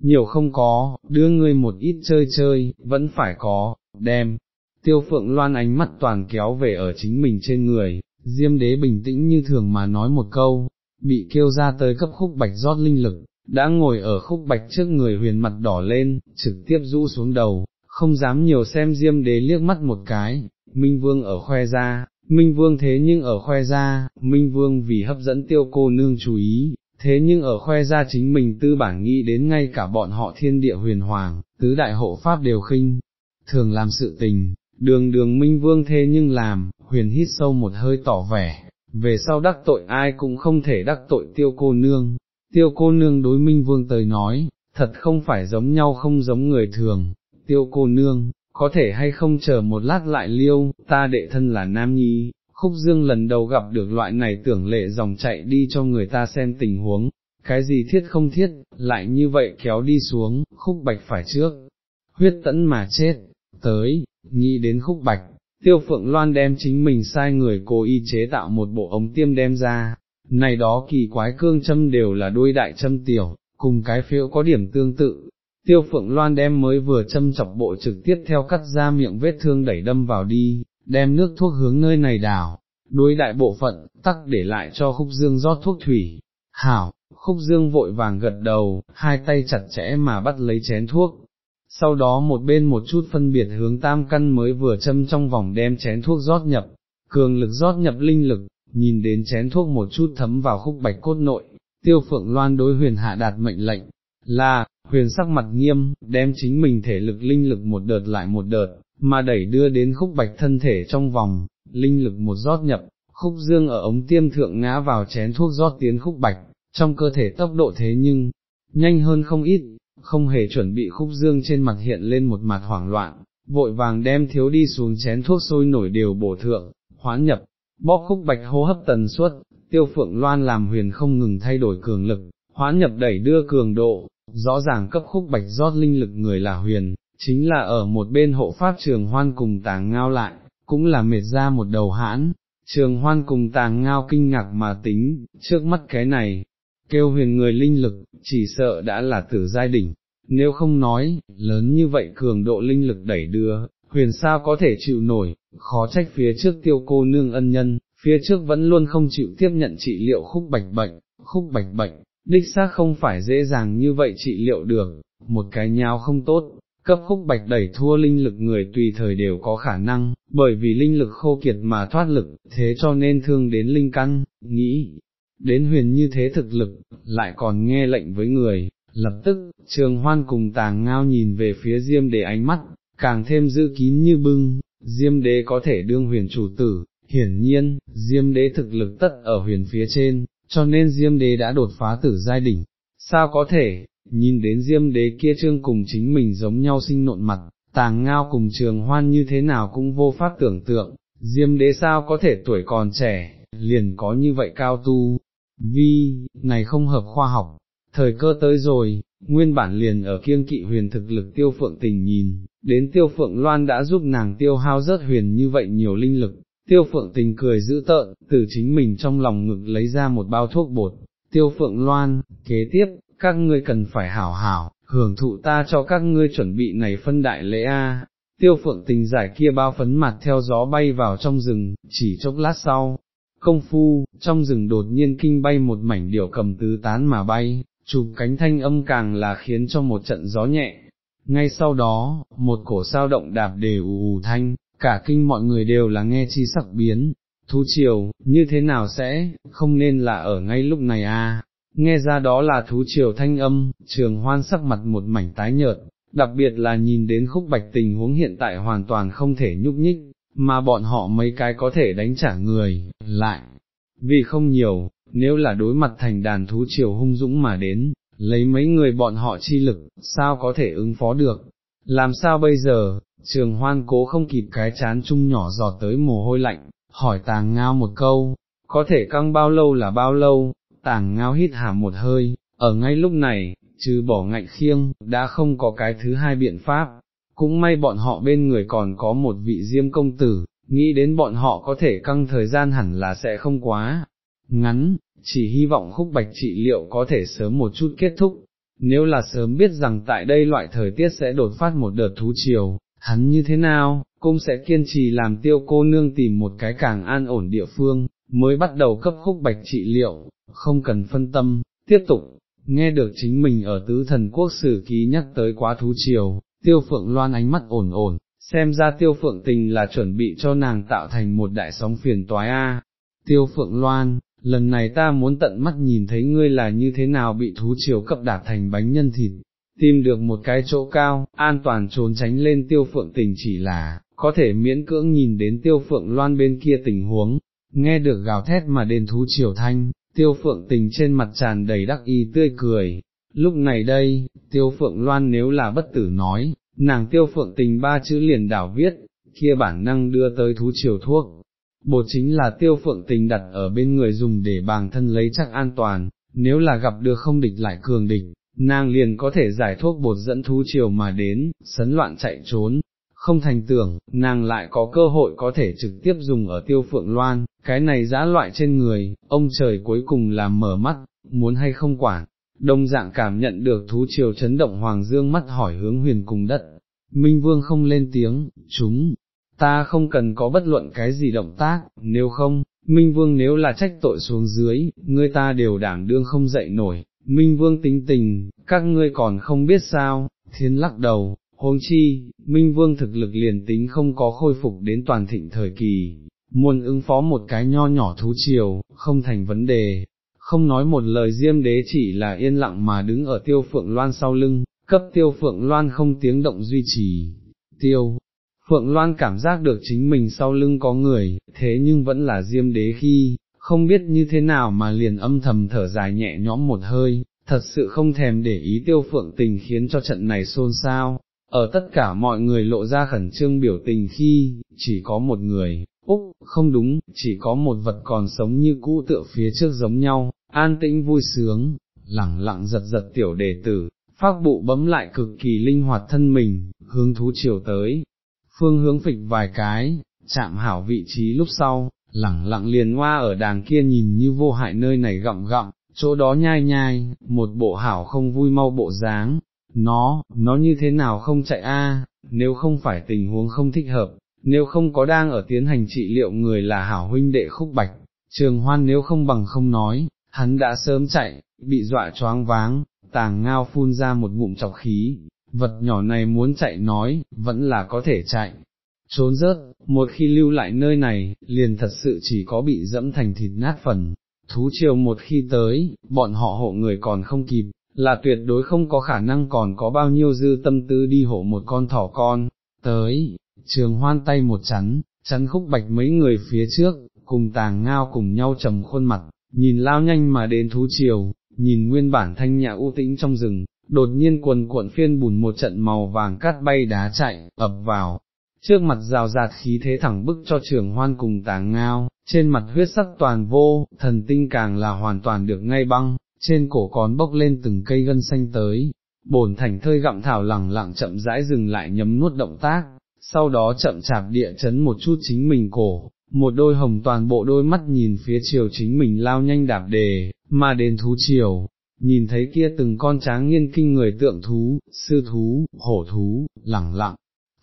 Nhiều không có, đưa ngươi một ít chơi chơi, vẫn phải có, đem, tiêu phượng loan ánh mắt toàn kéo về ở chính mình trên người, diêm đế bình tĩnh như thường mà nói một câu, bị kêu ra tới cấp khúc bạch rót linh lực, đã ngồi ở khúc bạch trước người huyền mặt đỏ lên, trực tiếp rũ xuống đầu, không dám nhiều xem diêm đế liếc mắt một cái, Minh Vương ở khoe ra, Minh Vương thế nhưng ở khoe ra, Minh Vương vì hấp dẫn tiêu cô nương chú ý, thế nhưng ở khoe ra chính mình tư bản nghĩ đến ngay cả bọn họ thiên địa huyền hoàng, tứ đại hộ pháp đều khinh, thường làm sự tình, đường đường Minh Vương thế nhưng làm, huyền hít sâu một hơi tỏ vẻ, về sau đắc tội ai cũng không thể đắc tội tiêu cô nương, tiêu cô nương đối Minh Vương tới nói, thật không phải giống nhau không giống người thường, tiêu cô nương, có thể hay không chờ một lát lại liêu, ta đệ thân là nam nhi, khúc dương lần đầu gặp được loại này tưởng lệ dòng chạy đi cho người ta xem tình huống, cái gì thiết không thiết, lại như vậy kéo đi xuống, khúc bạch phải trước, huyết tẫn mà chết, tới, nghĩ đến khúc bạch, tiêu phượng loan đem chính mình sai người cố y chế tạo một bộ ống tiêm đem ra, này đó kỳ quái cương châm đều là đuôi đại châm tiểu, cùng cái phiếu có điểm tương tự, tiêu phượng loan đem mới vừa châm chọc bộ trực tiếp theo cắt ra miệng vết thương đẩy đâm vào đi, đem nước thuốc hướng nơi này đảo, đuôi đại bộ phận, tắc để lại cho khúc dương rót thuốc thủy, hảo, khúc dương vội vàng gật đầu, hai tay chặt chẽ mà bắt lấy chén thuốc. Sau đó một bên một chút phân biệt hướng tam căn mới vừa châm trong vòng đem chén thuốc rót nhập, cường lực rót nhập linh lực, nhìn đến chén thuốc một chút thấm vào khúc bạch cốt nội, tiêu phượng loan đối huyền hạ đạt mệnh lệnh, là, huyền sắc mặt nghiêm, đem chính mình thể lực linh lực một đợt lại một đợt, mà đẩy đưa đến khúc bạch thân thể trong vòng, linh lực một rót nhập, khúc dương ở ống tiêm thượng ngã vào chén thuốc rót tiến khúc bạch, trong cơ thể tốc độ thế nhưng, nhanh hơn không ít, không hề chuẩn bị khúc dương trên mặt hiện lên một mặt hoảng loạn, vội vàng đem thiếu đi xuống chén thuốc sôi nổi đều bổ thượng, hoán nhập, bóp khúc bạch hô hấp tần suất, tiêu phượng loan làm huyền không ngừng thay đổi cường lực, hoán nhập đẩy đưa cường độ, rõ ràng cấp khúc bạch rót linh lực người là huyền, chính là ở một bên hộ pháp trường hoan cùng tàng ngao lại, cũng là mệt ra một đầu hãn, trường hoan cùng tàng ngao kinh ngạc mà tính, trước mắt cái này, kêu huyền người linh lực, chỉ sợ đã là tử giai đỉnh, nếu không nói, lớn như vậy cường độ linh lực đẩy đưa, huyền sao có thể chịu nổi, khó trách phía trước tiêu cô nương ân nhân, phía trước vẫn luôn không chịu tiếp nhận trị liệu khúc bạch bệnh, khúc bạch bệnh, đích xác không phải dễ dàng như vậy trị liệu được, một cái nhau không tốt, cấp khúc bạch đẩy thua linh lực người tùy thời đều có khả năng, bởi vì linh lực khô kiệt mà thoát lực, thế cho nên thương đến linh căn, nghĩ, đến huyền như thế thực lực, lại còn nghe lệnh với người, lập tức, trường hoan cùng tàng ngao nhìn về phía diêm đế ánh mắt, càng thêm giữ kín như bưng, diêm đế có thể đương huyền chủ tử, hiển nhiên, diêm đế thực lực tất ở huyền phía trên, cho nên diêm đế đã đột phá tử giai đỉnh, sao có thể, nhìn đến diêm đế kia trương cùng chính mình giống nhau sinh nộn mặt, tàng ngao cùng trường hoan như thế nào cũng vô pháp tưởng tượng, diêm đế sao có thể tuổi còn trẻ, liền có như vậy cao tu, vi, này không hợp khoa học, thời cơ tới rồi, nguyên bản liền ở kiêng kỵ huyền thực lực tiêu phượng tình nhìn, đến tiêu phượng loan đã giúp nàng tiêu hao rất huyền như vậy nhiều linh lực, tiêu phượng tình cười giữ tợn, từ chính mình trong lòng ngực lấy ra một bao thuốc bột, tiêu phượng loan, kế tiếp, các ngươi cần phải hảo hảo, hưởng thụ ta cho các ngươi chuẩn bị này phân đại lễ a. Tiêu phượng tình giải kia bao phấn mặt theo gió bay vào trong rừng, chỉ chốc lát sau, công phu, trong rừng đột nhiên kinh bay một mảnh điểu cầm tứ tán mà bay, chụp cánh thanh âm càng là khiến cho một trận gió nhẹ. Ngay sau đó, một cổ sao động đạp đề ù ù thanh, cả kinh mọi người đều là nghe chi sắc biến, thú triều, như thế nào sẽ, không nên là ở ngay lúc này à, nghe ra đó là thú triều thanh âm, trường hoan sắc mặt một mảnh tái nhợt, đặc biệt là nhìn đến khúc bạch tình huống hiện tại hoàn toàn không thể nhúc nhích, mà bọn họ mấy cái có thể đánh trả người, lại, vì không nhiều, nếu là đối mặt thành đàn thú triều hung dũng mà đến, lấy mấy người bọn họ chi lực, sao có thể ứng phó được, làm sao bây giờ, trường hoan cố không kịp cái chán chung nhỏ giọt tới mồ hôi lạnh, hỏi tàng ngao một câu, có thể căng bao lâu là bao lâu, tàng ngao hít hà một hơi, ở ngay lúc này, trừ bỏ ngạnh khiêng, đã không có cái thứ hai biện pháp, cũng may bọn họ bên người còn có một vị diêm công tử, nghĩ đến bọn họ có thể căng thời gian hẳn là sẽ không quá ngắn, chỉ hy vọng khúc bạch trị liệu có thể sớm một chút kết thúc, nếu là sớm biết rằng tại đây loại thời tiết sẽ đột phát một đợt thú chiều, hắn như thế nào, cũng sẽ kiên trì làm tiêu cô nương tìm một cái càng an ổn địa phương, mới bắt đầu cấp khúc bạch trị liệu, không cần phân tâm, tiếp tục, nghe được chính mình ở tứ thần quốc sử ký nhắc tới quá thú chiều, tiêu phượng loan ánh mắt ổn ổn, xem ra tiêu phượng tình là chuẩn bị cho nàng tạo thành một đại sóng phiền toái a. Tiêu phượng loan, lần này ta muốn tận mắt nhìn thấy ngươi là như thế nào bị thú chiều cấp đạt thành bánh nhân thịt, tìm được một cái chỗ cao, an toàn trốn tránh lên tiêu phượng tình chỉ là, có thể miễn cưỡng nhìn đến tiêu phượng loan bên kia tình huống, nghe được gào thét mà đền thú triều thanh, tiêu phượng tình trên mặt tràn đầy đắc y tươi cười. Lúc này đây, tiêu phượng loan nếu là bất tử nói, nàng tiêu phượng tình ba chữ liền đảo viết, kia bản năng đưa tới thú triều thuốc, bột chính là tiêu phượng tình đặt ở bên người dùng để bàng thân lấy chắc an toàn, nếu là gặp được không địch lại cường địch, nàng liền có thể giải thuốc bột dẫn thú chiều mà đến, sấn loạn chạy trốn, không thành tưởng, nàng lại có cơ hội có thể trực tiếp dùng ở tiêu phượng loan, cái này giã loại trên người, ông trời cuối cùng là mở mắt, muốn hay không quản, đông dạng cảm nhận được thú chiều chấn động hoàng dương mắt hỏi hướng huyền cùng đất, Minh Vương không lên tiếng, chúng, ta không cần có bất luận cái gì động tác, nếu không, Minh Vương nếu là trách tội xuống dưới, người ta đều đảm đương không dậy nổi, Minh Vương tính tình, các ngươi còn không biết sao, thiên lắc đầu, huống chi, Minh Vương thực lực liền tính không có khôi phục đến toàn thịnh thời kỳ, muốn ứng phó một cái nho nhỏ thú triều, không thành vấn đề, không nói một lời diêm đế chỉ là yên lặng mà đứng ở tiêu phượng loan sau lưng, cấp tiêu phượng loan không tiếng động duy trì, tiêu. Phượng Loan cảm giác được chính mình sau lưng có người, thế nhưng vẫn là diêm đế khi, không biết như thế nào mà liền âm thầm thở dài nhẹ nhõm một hơi, thật sự không thèm để ý tiêu phượng tình khiến cho trận này xôn xao, ở tất cả mọi người lộ ra khẩn trương biểu tình khi, chỉ có một người, úc, không đúng, chỉ có một vật còn sống như cũ tựa phía trước giống nhau, an tĩnh vui sướng, lẳng lặng giật giật tiểu đề tử, phát bụ bấm lại cực kỳ linh hoạt thân mình, hướng thú chiều tới, phương hướng phịch vài cái, chạm hảo vị trí lúc sau, lẳng lặng liền hoa ở đàng kia nhìn như vô hại nơi này gặm gặm, chỗ đó nhai nhai, một bộ hảo không vui mau bộ dáng, nó, nó như thế nào không chạy a? nếu không phải tình huống không thích hợp, nếu không có đang ở tiến hành trị liệu người là hảo huynh đệ khúc bạch, trường hoan nếu không bằng không nói, hắn đã sớm chạy, bị dọa choáng váng, tàng ngao phun ra một ngụm chọc khí, vật nhỏ này muốn chạy nói, vẫn là có thể chạy. Trốn rớt, một khi lưu lại nơi này, liền thật sự chỉ có bị dẫm thành thịt nát phần. Thú chiều một khi tới, bọn họ hộ người còn không kịp, là tuyệt đối không có khả năng còn có bao nhiêu dư tâm tư đi hộ một con thỏ con. Tới, trường hoan tay một chắn, chắn khúc bạch mấy người phía trước, cùng tàng ngao cùng nhau trầm khuôn mặt, nhìn lao nhanh mà đến thú chiều, nhìn nguyên bản thanh nhã u tĩnh trong rừng, đột nhiên quần cuộn phiên bùn một trận màu vàng cát bay đá chạy, ập vào, trước mặt rào rạt khí thế thẳng bức cho trường hoan cùng tàng ngao, trên mặt huyết sắc toàn vô, thần tinh càng là hoàn toàn được ngay băng, trên cổ còn bốc lên từng cây gân xanh tới, bổn thành thơi gặm thảo lẳng lặng chậm rãi dừng lại nhấm nuốt động tác, sau đó chậm chạp địa chấn một chút chính mình cổ, một đôi hồng toàn bộ đôi mắt nhìn phía chiều chính mình lao nhanh đạp đề, mà đến thú chiều, nhìn thấy kia từng con tráng nghiên kinh người tượng thú, sư thú, hổ thú, lẳng lặng,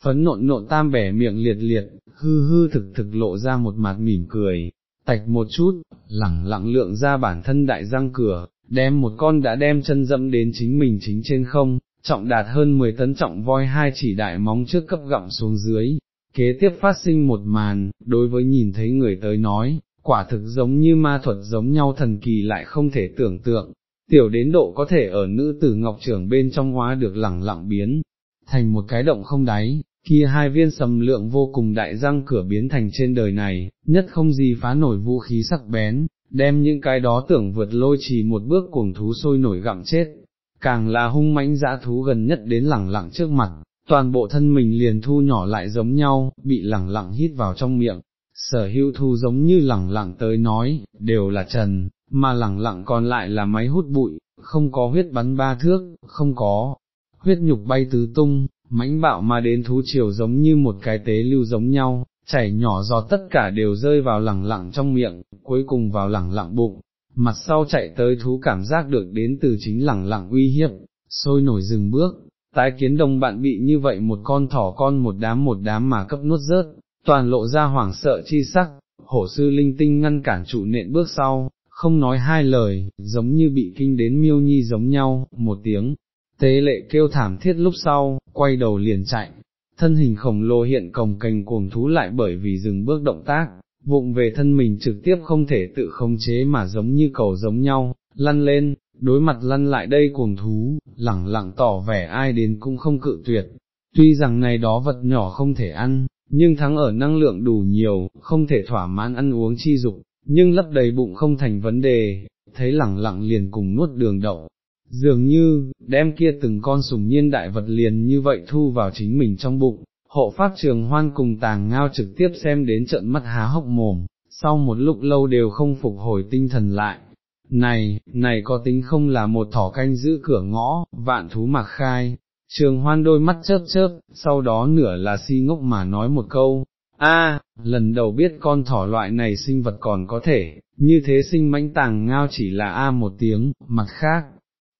phấn nộn nộn tam bẻ miệng liệt liệt, hư hư thực thực lộ ra một mặt mỉm cười, tạch một chút, lẳng lặng lượng ra bản thân đại răng cửa, đem một con đã đem chân dẫm đến chính mình chính trên không, trọng đạt hơn 10 tấn trọng voi hai chỉ đại móng trước cấp gặm xuống dưới. Kế tiếp phát sinh một màn, đối với nhìn thấy người tới nói, quả thực giống như ma thuật giống nhau thần kỳ lại không thể tưởng tượng, tiểu đến độ có thể ở nữ tử ngọc trưởng bên trong hóa được lẳng lặng biến, thành một cái động không đáy, kia hai viên sầm lượng vô cùng đại răng cửa biến thành trên đời này, nhất không gì phá nổi vũ khí sắc bén, đem những cái đó tưởng vượt lôi chỉ một bước cuồng thú sôi nổi gặm chết, càng là hung mãnh dã thú gần nhất đến lẳng lặng trước mặt, toàn bộ thân mình liền thu nhỏ lại giống nhau, bị lẳng lặng hít vào trong miệng, sở hữu thu giống như lẳng lặng tới nói, đều là trần, mà lẳng lặng còn lại là máy hút bụi, không có huyết bắn ba thước, không có, huyết nhục bay tứ tung, mãnh bạo mà đến thú chiều giống như một cái tế lưu giống nhau, chảy nhỏ giọt tất cả đều rơi vào lẳng lặng trong miệng, cuối cùng vào lẳng lặng bụng, mặt sau chạy tới thú cảm giác được đến từ chính lẳng lặng uy hiếp, sôi nổi dừng bước, tái kiến đồng bạn bị như vậy một con thỏ con một đám một đám mà cấp nuốt rớt, toàn lộ ra hoảng sợ chi sắc, hổ sư linh tinh ngăn cản trụ nện bước sau, không nói hai lời, giống như bị kinh đến miêu nhi giống nhau, một tiếng, tế lệ kêu thảm thiết lúc sau, quay đầu liền chạy, thân hình khổng lồ hiện cồng cành cuồng thú lại bởi vì dừng bước động tác, vụng về thân mình trực tiếp không thể tự khống chế mà giống như cầu giống nhau, lăn lên, đối mặt lăn lại đây cuồng thú, lẳng lặng tỏ vẻ ai đến cũng không cự tuyệt, tuy rằng này đó vật nhỏ không thể ăn, nhưng thắng ở năng lượng đủ nhiều, không thể thỏa mãn ăn uống chi dục, nhưng lấp đầy bụng không thành vấn đề, thấy lẳng lặng liền cùng nuốt đường đậu. Dường như, đem kia từng con sủng nhiên đại vật liền như vậy thu vào chính mình trong bụng, hộ pháp trường hoan cùng tàng ngao trực tiếp xem đến trận mắt há hốc mồm, sau một lúc lâu đều không phục hồi tinh thần lại. Này, này có tính không là một thỏ canh giữ cửa ngõ, vạn thú mặc khai, trường hoan đôi mắt chớp chớp, sau đó nửa là si ngốc mà nói một câu, a lần đầu biết con thỏ loại này sinh vật còn có thể, như thế sinh mãnh tàng ngao chỉ là a một tiếng, mặt khác,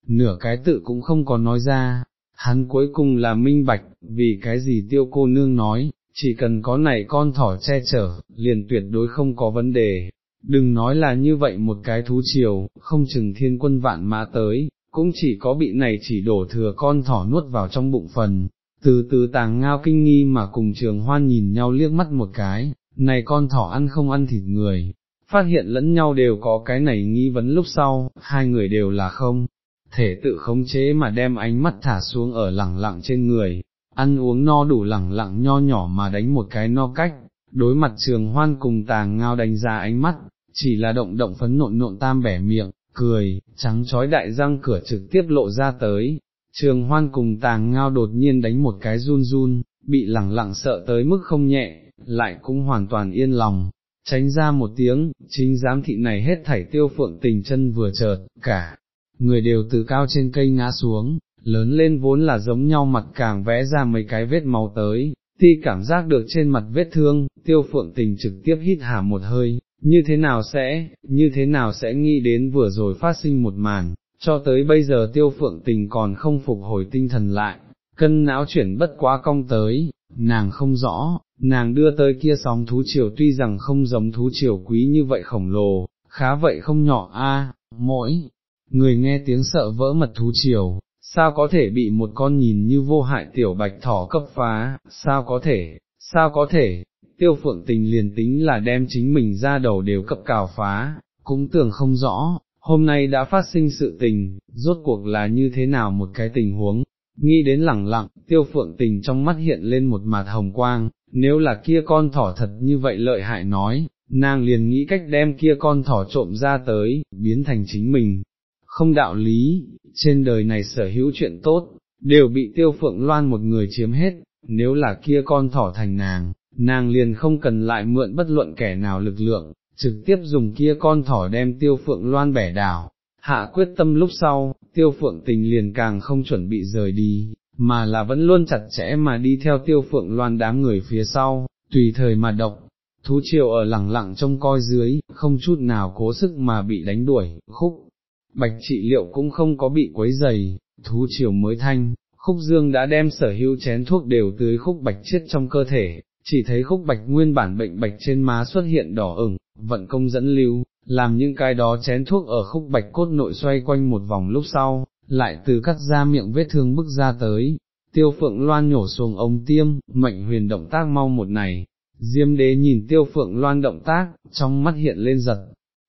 nửa cái tự cũng không có nói ra, hắn cuối cùng là minh bạch, vì cái gì tiêu cô nương nói, chỉ cần có này con thỏ che chở, liền tuyệt đối không có vấn đề. Đừng nói là như vậy một cái thú chiều, không chừng thiên quân vạn mã tới, cũng chỉ có bị này chỉ đổ thừa con thỏ nuốt vào trong bụng phần, từ từ tàng ngao kinh nghi mà cùng trường hoan nhìn nhau liếc mắt một cái, này con thỏ ăn không ăn thịt người, phát hiện lẫn nhau đều có cái này nghi vấn lúc sau, hai người đều là không, thể tự khống chế mà đem ánh mắt thả xuống ở lẳng lặng trên người, ăn uống no đủ lẳng lặng nho nhỏ mà đánh một cái no cách, đối mặt trường hoan cùng tàng ngao đánh ra ánh mắt, chỉ là động động phấn nộn nộn tam bẻ miệng, cười, trắng trói đại răng cửa trực tiếp lộ ra tới, trường hoan cùng tàng ngao đột nhiên đánh một cái run run, bị lẳng lặng sợ tới mức không nhẹ, lại cũng hoàn toàn yên lòng, tránh ra một tiếng, chính giám thị này hết thảy tiêu phượng tình chân vừa chợt, cả, người đều từ cao trên cây ngã xuống, lớn lên vốn là giống nhau mặt càng vẽ ra mấy cái vết máu tới, ti cảm giác được trên mặt vết thương, tiêu phượng tình trực tiếp hít hà một hơi, như thế nào sẽ, như thế nào sẽ nghĩ đến vừa rồi phát sinh một màn, cho tới bây giờ tiêu phượng tình còn không phục hồi tinh thần lại, cân não chuyển bất quá công tới, nàng không rõ, nàng đưa tới kia sóng thú triều tuy rằng không giống thú triều quý như vậy khổng lồ, khá vậy không nhỏ a mỗi người nghe tiếng sợ vỡ mật thú triều, sao có thể bị một con nhìn như vô hại tiểu bạch thỏ cấp phá, sao có thể, sao có thể, tiêu phượng tình liền tính là đem chính mình ra đầu đều cấp cào phá, cũng tưởng không rõ, hôm nay đã phát sinh sự tình, rốt cuộc là như thế nào một cái tình huống, nghĩ đến lẳng lặng, tiêu phượng tình trong mắt hiện lên một mặt hồng quang, nếu là kia con thỏ thật như vậy lợi hại nói, nàng liền nghĩ cách đem kia con thỏ trộm ra tới, biến thành chính mình, không đạo lý, trên đời này sở hữu chuyện tốt, đều bị tiêu phượng loan một người chiếm hết, nếu là kia con thỏ thành nàng, nàng liền không cần lại mượn bất luận kẻ nào lực lượng, trực tiếp dùng kia con thỏ đem tiêu phượng loan bẻ đảo. Hạ quyết tâm lúc sau, tiêu phượng tình liền càng không chuẩn bị rời đi, mà là vẫn luôn chặt chẽ mà đi theo tiêu phượng loan đám người phía sau, tùy thời mà độc. Thú triều ở lẳng lặng trong coi dưới, không chút nào cố sức mà bị đánh đuổi, khúc, bạch trị liệu cũng không có bị quấy dày, thú triều mới thanh, khúc dương đã đem sở hữu chén thuốc đều tưới khúc bạch chết trong cơ thể, chỉ thấy khúc bạch nguyên bản bệnh bạch trên má xuất hiện đỏ ửng, vận công dẫn lưu, làm những cái đó chén thuốc ở khúc bạch cốt nội xoay quanh một vòng lúc sau, lại từ cắt ra miệng vết thương bức ra tới, tiêu phượng loan nhổ xuống ống tiêm, mệnh huyền động tác mau một này, diêm đế nhìn tiêu phượng loan động tác, trong mắt hiện lên giật,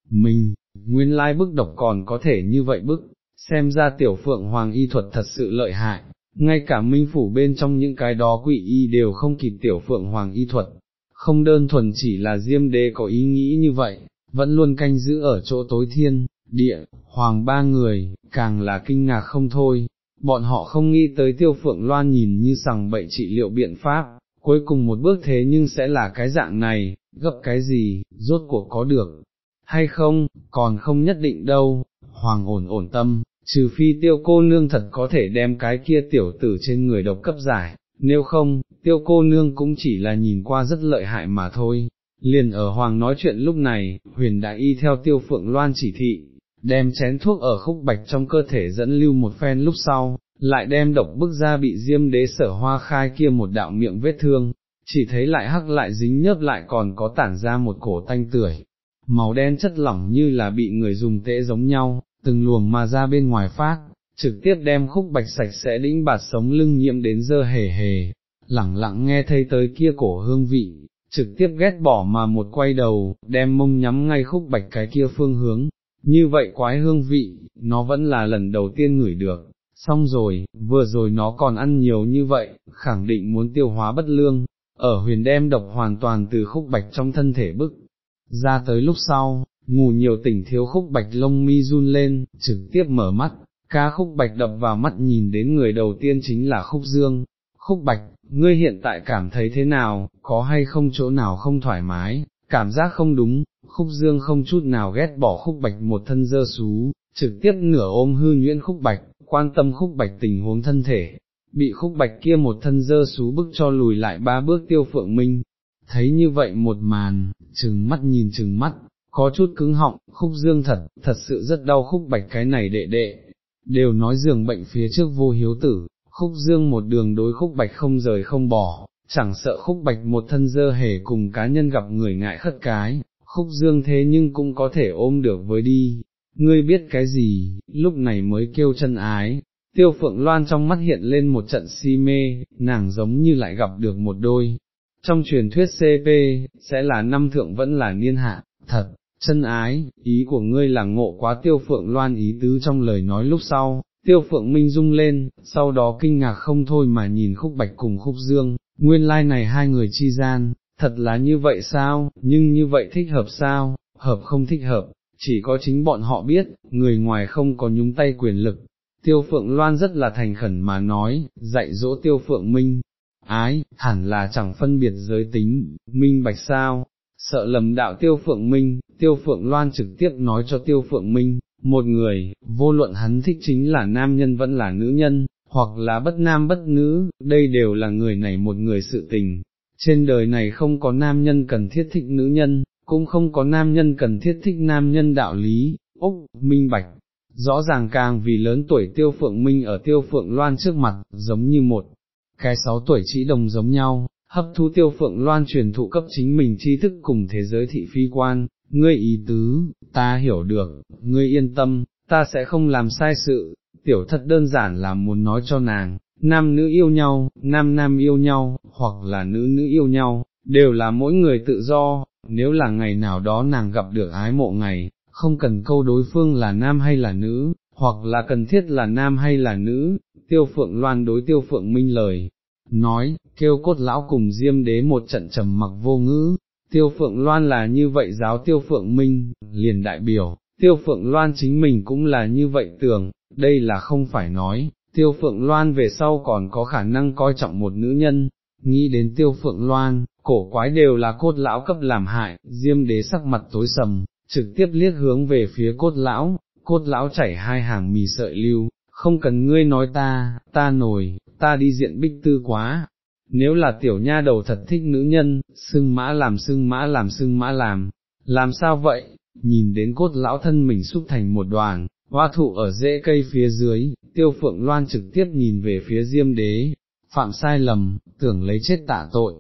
mình, nguyên lai bức độc còn có thể như vậy bức, xem ra tiểu phượng hoàng y thuật thật sự lợi hại, ngay cả minh phủ bên trong những cái đó quỷ y đều không kịp tiểu phượng hoàng y thuật, không đơn thuần chỉ là diêm đế có ý nghĩ như vậy, vẫn luôn canh giữ ở chỗ tối thiên, địa, hoàng ba người, càng là kinh ngạc không thôi, bọn họ không nghĩ tới tiêu phượng loan nhìn như rằng bậy trị liệu biện pháp, cuối cùng một bước thế nhưng sẽ là cái dạng này, gấp cái gì, rốt cuộc có được, hay không, còn không nhất định đâu, hoàng ổn ổn tâm, trừ phi tiêu cô nương thật có thể đem cái kia tiểu tử trên người độc cấp giải, nếu không, tiêu cô nương cũng chỉ là nhìn qua rất lợi hại mà thôi. Liền ở hoàng nói chuyện lúc này, huyền đã y theo tiêu phượng loan chỉ thị, đem chén thuốc ở khúc bạch trong cơ thể dẫn lưu một phen lúc sau, lại đem độc bức ra bị diêm đế sở hoa khai kia một đạo miệng vết thương, chỉ thấy lại hắc lại dính nhớp lại còn có tản ra một cổ tanh tưởi, màu đen chất lỏng như là bị người dùng tễ giống nhau, từng luồng mà ra bên ngoài phát, trực tiếp đem khúc bạch sạch sẽ đĩnh bạt sống lưng nhiễm đến dơ hề hề, lẳng lặng nghe thấy tới kia cổ hương vị, trực tiếp ghét bỏ mà một quay đầu, đem mông nhắm ngay khúc bạch cái kia phương hướng, như vậy quái hương vị, nó vẫn là lần đầu tiên ngửi được, xong rồi, vừa rồi nó còn ăn nhiều như vậy, khẳng định muốn tiêu hóa bất lương, ở huyền đem độc hoàn toàn từ khúc bạch trong thân thể bức, ra tới lúc sau, ngủ nhiều tỉnh thiếu khúc bạch lông mi run lên, trực tiếp mở mắt, ca khúc bạch đập vào mắt nhìn đến người đầu tiên chính là khúc dương, khúc bạch, ngươi hiện tại cảm thấy thế nào, có hay không chỗ nào không thoải mái, cảm giác không đúng, khúc dương không chút nào ghét bỏ khúc bạch một thân dơ xú, trực tiếp nửa ôm hư nhuyễn khúc bạch, quan tâm khúc bạch tình huống thân thể, bị khúc bạch kia một thân dơ xú bức cho lùi lại ba bước tiêu phượng minh, thấy như vậy một màn, chừng mắt nhìn chừng mắt, có chút cứng họng, khúc dương thật, thật sự rất đau khúc bạch cái này đệ đệ, đều nói giường bệnh phía trước vô hiếu tử, khúc dương một đường đối khúc bạch không rời không bỏ, chẳng sợ khúc bạch một thân dơ hề cùng cá nhân gặp người ngại khất cái, khúc dương thế nhưng cũng có thể ôm được với đi, ngươi biết cái gì, lúc này mới kêu chân ái. Tiêu phượng loan trong mắt hiện lên một trận si mê, nàng giống như lại gặp được một đôi, trong truyền thuyết CP, sẽ là năm thượng vẫn là niên hạ, thật, chân ái, ý của ngươi là ngộ quá tiêu phượng loan ý tứ trong lời nói lúc sau, tiêu phượng minh rung lên, sau đó kinh ngạc không thôi mà nhìn khúc bạch cùng khúc dương, nguyên lai like này hai người chi gian, thật là như vậy sao, nhưng như vậy thích hợp sao, hợp không thích hợp, chỉ có chính bọn họ biết, người ngoài không có nhúng tay quyền lực. Tiêu Phượng Loan rất là thành khẩn mà nói, dạy dỗ Tiêu Phượng Minh, ái, hẳn là chẳng phân biệt giới tính, minh bạch sao, sợ lầm đạo tiêu phượng minh, tiêu phượng loan trực tiếp nói cho tiêu phượng minh, một người, vô luận hắn thích chính là nam nhân vẫn là nữ nhân, hoặc là bất nam bất nữ, đây đều là người này một người sự tình. Trên đời này không có nam nhân cần thiết thích nữ nhân, cũng không có nam nhân cần thiết thích nam nhân đạo lý, úc, minh bạch. Rõ ràng càng vì lớn tuổi tiêu phượng minh ở tiêu phượng loan trước mặt, giống như một cái sáu tuổi chỉ đồng giống nhau, hấp thu tiêu phượng loan truyền thụ cấp chính mình tri thức cùng thế giới thị phi quan, ngươi ý tứ, ta hiểu được, ngươi yên tâm, ta sẽ không làm sai sự, tiểu thật đơn giản là muốn nói cho nàng, nam nữ yêu nhau, nam nam yêu nhau, hoặc là nữ nữ yêu nhau, đều là mỗi người tự do, nếu là ngày nào đó nàng gặp được ái mộ ngày, không cần câu đối phương là nam hay là nữ, hoặc là cần thiết là nam hay là nữ, tiêu phượng loan đối tiêu phượng minh lời, nói, kêu cốt lão cùng diêm đế một trận trầm mặc vô ngữ, tiêu phượng loan là như vậy giáo tiêu phượng minh, liền đại biểu, tiêu phượng loan chính mình cũng là như vậy tưởng, đây là không phải nói, tiêu phượng loan về sau còn có khả năng coi trọng một nữ nhân, nghĩ đến tiêu phượng loan, cổ quái đều là cốt lão cấp làm hại, diêm đế sắc mặt tối sầm, trực tiếp liếc hướng về phía cốt lão, cốt lão chảy hai hàng mì sợi lưu, không cần ngươi nói ta, ta nổi, ta đi diện bích tư quá. Nếu là tiểu nha đầu thật thích nữ nhân, sưng mã làm sưng mã làm sưng mã làm, làm sao vậy, nhìn đến cốt lão thân mình xúc thành một đoàn, hoa thụ ở rễ cây phía dưới, tiêu phượng loan trực tiếp nhìn về phía diêm đế, phạm sai lầm, tưởng lấy chết tạ tội.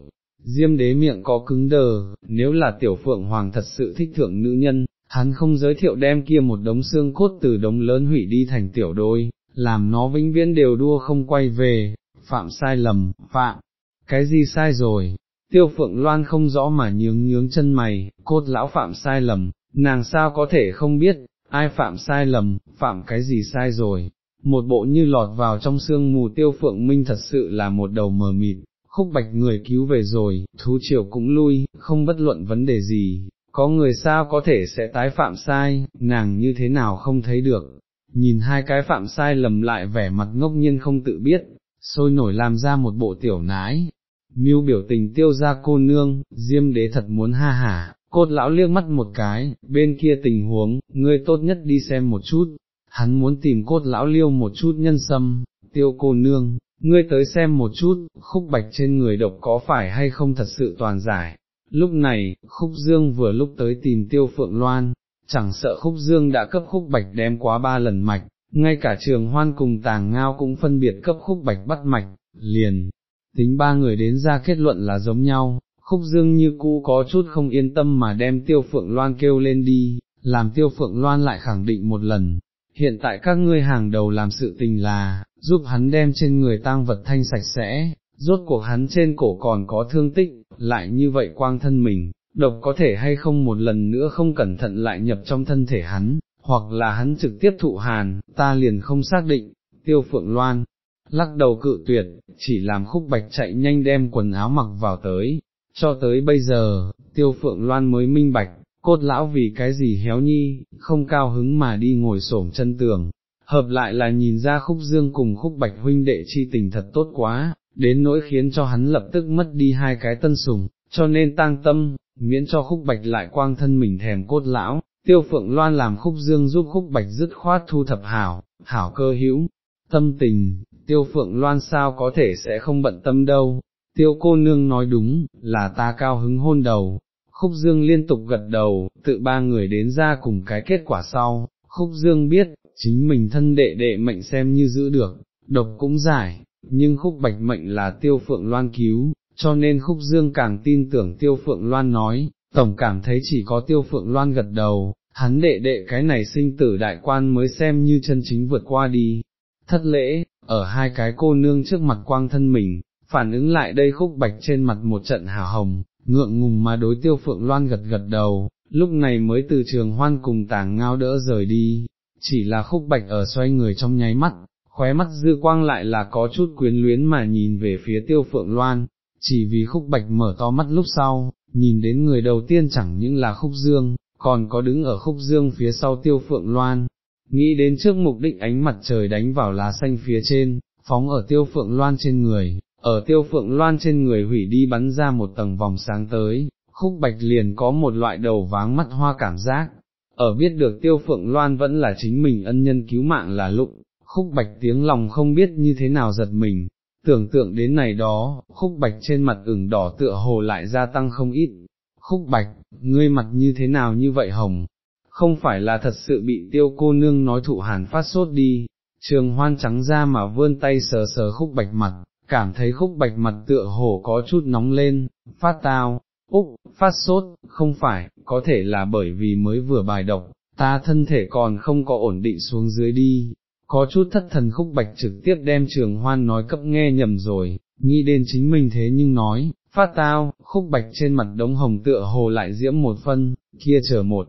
Diêm đế miệng có cứng đờ, nếu là tiểu phượng hoàng thật sự thích thượng nữ nhân, hắn không giới thiệu đem kia một đống xương cốt từ đống lớn hủy đi thành tiểu đôi, làm nó vĩnh viễn đều đua không quay về, phạm sai lầm, phạm, cái gì sai rồi, tiêu phượng loan không rõ mà nhướng nhướng chân mày, cốt lão phạm sai lầm, nàng sao có thể không biết, ai phạm sai lầm, phạm cái gì sai rồi, một bộ như lọt vào trong sương mù tiêu phượng minh thật sự là một đầu mờ mịt, khúc bạch người cứu về rồi, thú triều cũng lui, không bất luận vấn đề gì, có người sao có thể sẽ tái phạm sai, nàng như thế nào không thấy được, nhìn hai cái phạm sai lầm lại vẻ mặt ngốc nhiên không tự biết, sôi nổi làm ra một bộ tiểu nái, miêu biểu tình tiêu ra cô nương, diêm đế thật muốn ha hả, cốt lão liếc mắt một cái, bên kia tình huống, ngươi tốt nhất đi xem một chút, hắn muốn tìm cốt lão liêu một chút nhân sâm, tiêu cô nương, ngươi tới xem một chút, khúc bạch trên người độc có phải hay không thật sự toàn giải. Lúc này, khúc dương vừa lúc tới tìm tiêu phượng loan, chẳng sợ khúc dương đã cấp khúc bạch đem quá ba lần mạch, ngay cả trường hoan cùng tàng ngao cũng phân biệt cấp khúc bạch bắt mạch, liền, tính ba người đến ra kết luận là giống nhau, khúc dương như cũ có chút không yên tâm mà đem tiêu phượng loan kêu lên đi, làm tiêu phượng loan lại khẳng định một lần, hiện tại các ngươi hàng đầu làm sự tình là, giúp hắn đem trên người tang vật thanh sạch sẽ, rốt cuộc hắn trên cổ còn có thương tích, lại như vậy quang thân mình, độc có thể hay không một lần nữa không cẩn thận lại nhập trong thân thể hắn, hoặc là hắn trực tiếp thụ hàn, ta liền không xác định, tiêu phượng loan, lắc đầu cự tuyệt, chỉ làm khúc bạch chạy nhanh đem quần áo mặc vào tới, cho tới bây giờ, tiêu phượng loan mới minh bạch, cốt lão vì cái gì héo nhi, không cao hứng mà đi ngồi xổm chân tường, hợp lại là nhìn ra khúc dương cùng khúc bạch huynh đệ chi tình thật tốt quá, đến nỗi khiến cho hắn lập tức mất đi hai cái tân sùng, cho nên tang tâm, miễn cho khúc bạch lại quang thân mình thèm cốt lão, tiêu phượng loan làm khúc dương giúp khúc bạch dứt khoát thu thập hảo, hảo cơ hữu, tâm tình, tiêu phượng loan sao có thể sẽ không bận tâm đâu, tiêu cô nương nói đúng, là ta cao hứng hôn đầu, khúc dương liên tục gật đầu, tự ba người đến ra cùng cái kết quả sau, khúc dương biết, chính mình thân đệ đệ mệnh xem như giữ được, độc cũng giải, nhưng khúc bạch mệnh là tiêu phượng loan cứu, cho nên khúc dương càng tin tưởng tiêu phượng loan nói, tổng cảm thấy chỉ có tiêu phượng loan gật đầu, hắn đệ đệ cái này sinh tử đại quan mới xem như chân chính vượt qua đi. Thất lễ, ở hai cái cô nương trước mặt quang thân mình, phản ứng lại đây khúc bạch trên mặt một trận hào hồng, ngượng ngùng mà đối tiêu phượng loan gật gật đầu, lúc này mới từ trường hoan cùng tàng ngao đỡ rời đi, chỉ là khúc bạch ở xoay người trong nháy mắt, khóe mắt dư quang lại là có chút quyến luyến mà nhìn về phía tiêu phượng loan, chỉ vì khúc bạch mở to mắt lúc sau, nhìn đến người đầu tiên chẳng những là khúc dương, còn có đứng ở khúc dương phía sau tiêu phượng loan, nghĩ đến trước mục đích ánh mặt trời đánh vào lá xanh phía trên, phóng ở tiêu phượng loan trên người, ở tiêu phượng loan trên người hủy đi bắn ra một tầng vòng sáng tới, khúc bạch liền có một loại đầu váng mắt hoa cảm giác, ở biết được tiêu phượng loan vẫn là chính mình ân nhân cứu mạng là lụng, khúc bạch tiếng lòng không biết như thế nào giật mình, tưởng tượng đến này đó, khúc bạch trên mặt ửng đỏ tựa hồ lại gia tăng không ít, khúc bạch, ngươi mặt như thế nào như vậy hồng, không phải là thật sự bị tiêu cô nương nói thụ hàn phát sốt đi, trường hoan trắng ra mà vươn tay sờ sờ khúc bạch mặt, cảm thấy khúc bạch mặt tựa hồ có chút nóng lên, phát tao, úc, phát sốt, không phải, có thể là bởi vì mới vừa bài độc, ta thân thể còn không có ổn định xuống dưới đi, có chút thất thần khúc bạch trực tiếp đem trường hoan nói cấp nghe nhầm rồi, nghĩ đến chính mình thế nhưng nói, phát tao, khúc bạch trên mặt đống hồng tựa hồ lại diễm một phân, kia chờ một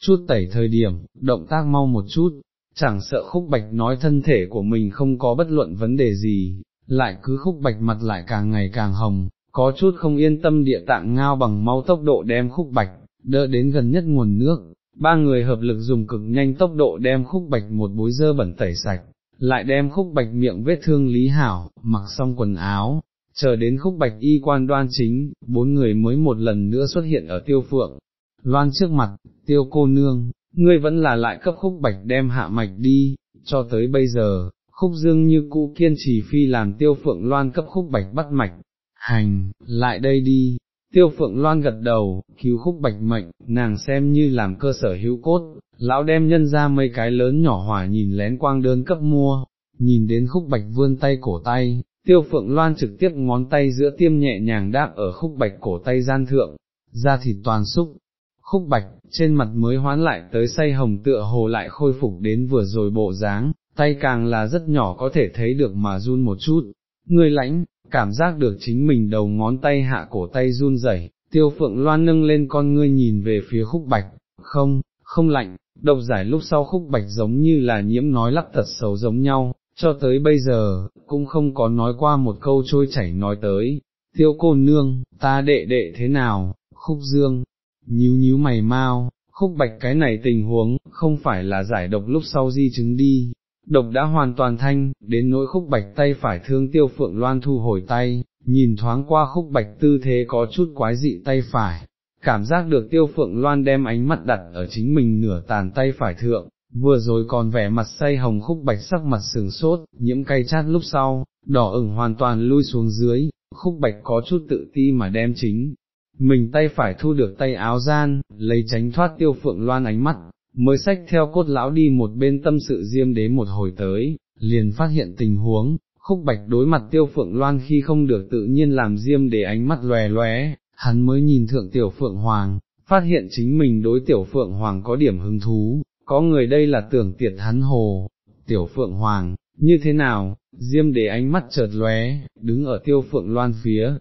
chút tẩy thời điểm, động tác mau một chút, chẳng sợ khúc bạch nói thân thể của mình không có bất luận vấn đề gì, lại cứ khúc bạch mặt lại càng ngày càng hồng, có chút không yên tâm địa tạng ngao bằng mau tốc độ đem khúc bạch, đỡ đến gần nhất nguồn nước, ba người hợp lực dùng cực nhanh tốc độ đem khúc bạch một bối dơ bẩn tẩy sạch, lại đem khúc bạch miệng vết thương lý hảo, mặc xong quần áo, chờ đến khúc bạch y quan đoan chính, bốn người mới một lần nữa xuất hiện ở tiêu phượng. Loan trước mặt, tiêu cô nương, ngươi vẫn là lại cấp khúc bạch đem hạ mạch đi, cho tới bây giờ, khúc dương như cũ kiên trì phi làm tiêu phượng loan cấp khúc bạch bắt mạch, hành, lại đây đi, tiêu phượng loan gật đầu, cứu khúc bạch mệnh, nàng xem như làm cơ sở hữu cốt, lão đem nhân ra mấy cái lớn nhỏ hỏa nhìn lén quang đơn cấp mua, nhìn đến khúc bạch vươn tay cổ tay, tiêu phượng loan trực tiếp ngón tay giữa tiêm nhẹ nhàng đáp ở khúc bạch cổ tay gian thượng, ra thịt toàn xúc, khúc bạch, trên mặt mới hoán lại tới say hồng tựa hồ lại khôi phục đến vừa rồi bộ dáng, tay càng là rất nhỏ có thể thấy được mà run một chút, người lãnh, cảm giác được chính mình đầu ngón tay hạ cổ tay run rẩy. tiêu phượng loan nâng lên con ngươi nhìn về phía khúc bạch, không, không lạnh, độc giải lúc sau khúc bạch giống như là nhiễm nói lắc thật xấu giống nhau, cho tới bây giờ, cũng không có nói qua một câu trôi chảy nói tới, tiêu cô nương, ta đệ đệ thế nào, khúc dương, nhíu nhíu mày mau, khúc bạch cái này tình huống, không phải là giải độc lúc sau di chứng đi, độc đã hoàn toàn thanh, đến nỗi khúc bạch tay phải thương tiêu phượng loan thu hồi tay, nhìn thoáng qua khúc bạch tư thế có chút quái dị tay phải, cảm giác được tiêu phượng loan đem ánh mắt đặt ở chính mình nửa tàn tay phải thượng, vừa rồi còn vẻ mặt say hồng khúc bạch sắc mặt sừng sốt, nhiễm cay chát lúc sau, đỏ ửng hoàn toàn lui xuống dưới, khúc bạch có chút tự ti mà đem chính. Mình tay phải thu được tay áo gian, lấy tránh thoát tiêu phượng loan ánh mắt, mới sách theo cốt lão đi một bên tâm sự diêm đế một hồi tới, liền phát hiện tình huống, khúc bạch đối mặt tiêu phượng loan khi không được tự nhiên làm diêm đế ánh mắt lòe lóe, hắn mới nhìn thượng tiểu phượng hoàng, phát hiện chính mình đối tiểu phượng hoàng có điểm hứng thú, có người đây là tưởng tiệt hắn hồ, tiểu phượng hoàng, như thế nào, diêm đế ánh mắt chợt lóe, đứng ở tiêu phượng loan phía,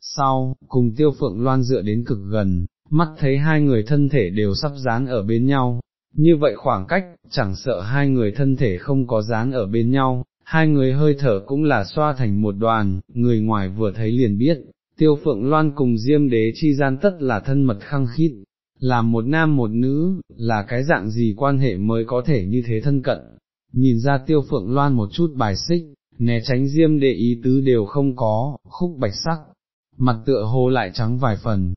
sau, cùng tiêu phượng loan dựa đến cực gần, mắt thấy hai người thân thể đều sắp dán ở bên nhau, như vậy khoảng cách, chẳng sợ hai người thân thể không có dáng ở bên nhau, hai người hơi thở cũng là xoa thành một đoàn, người ngoài vừa thấy liền biết, tiêu phượng loan cùng diêm đế chi gian tất là thân mật khăng khít, làm một nam một nữ, là cái dạng gì quan hệ mới có thể như thế thân cận, nhìn ra tiêu phượng loan một chút bài xích, né tránh diêm đệ ý tứ đều không có, khúc bạch sắc, mặt tựa hồ lại trắng vài phần,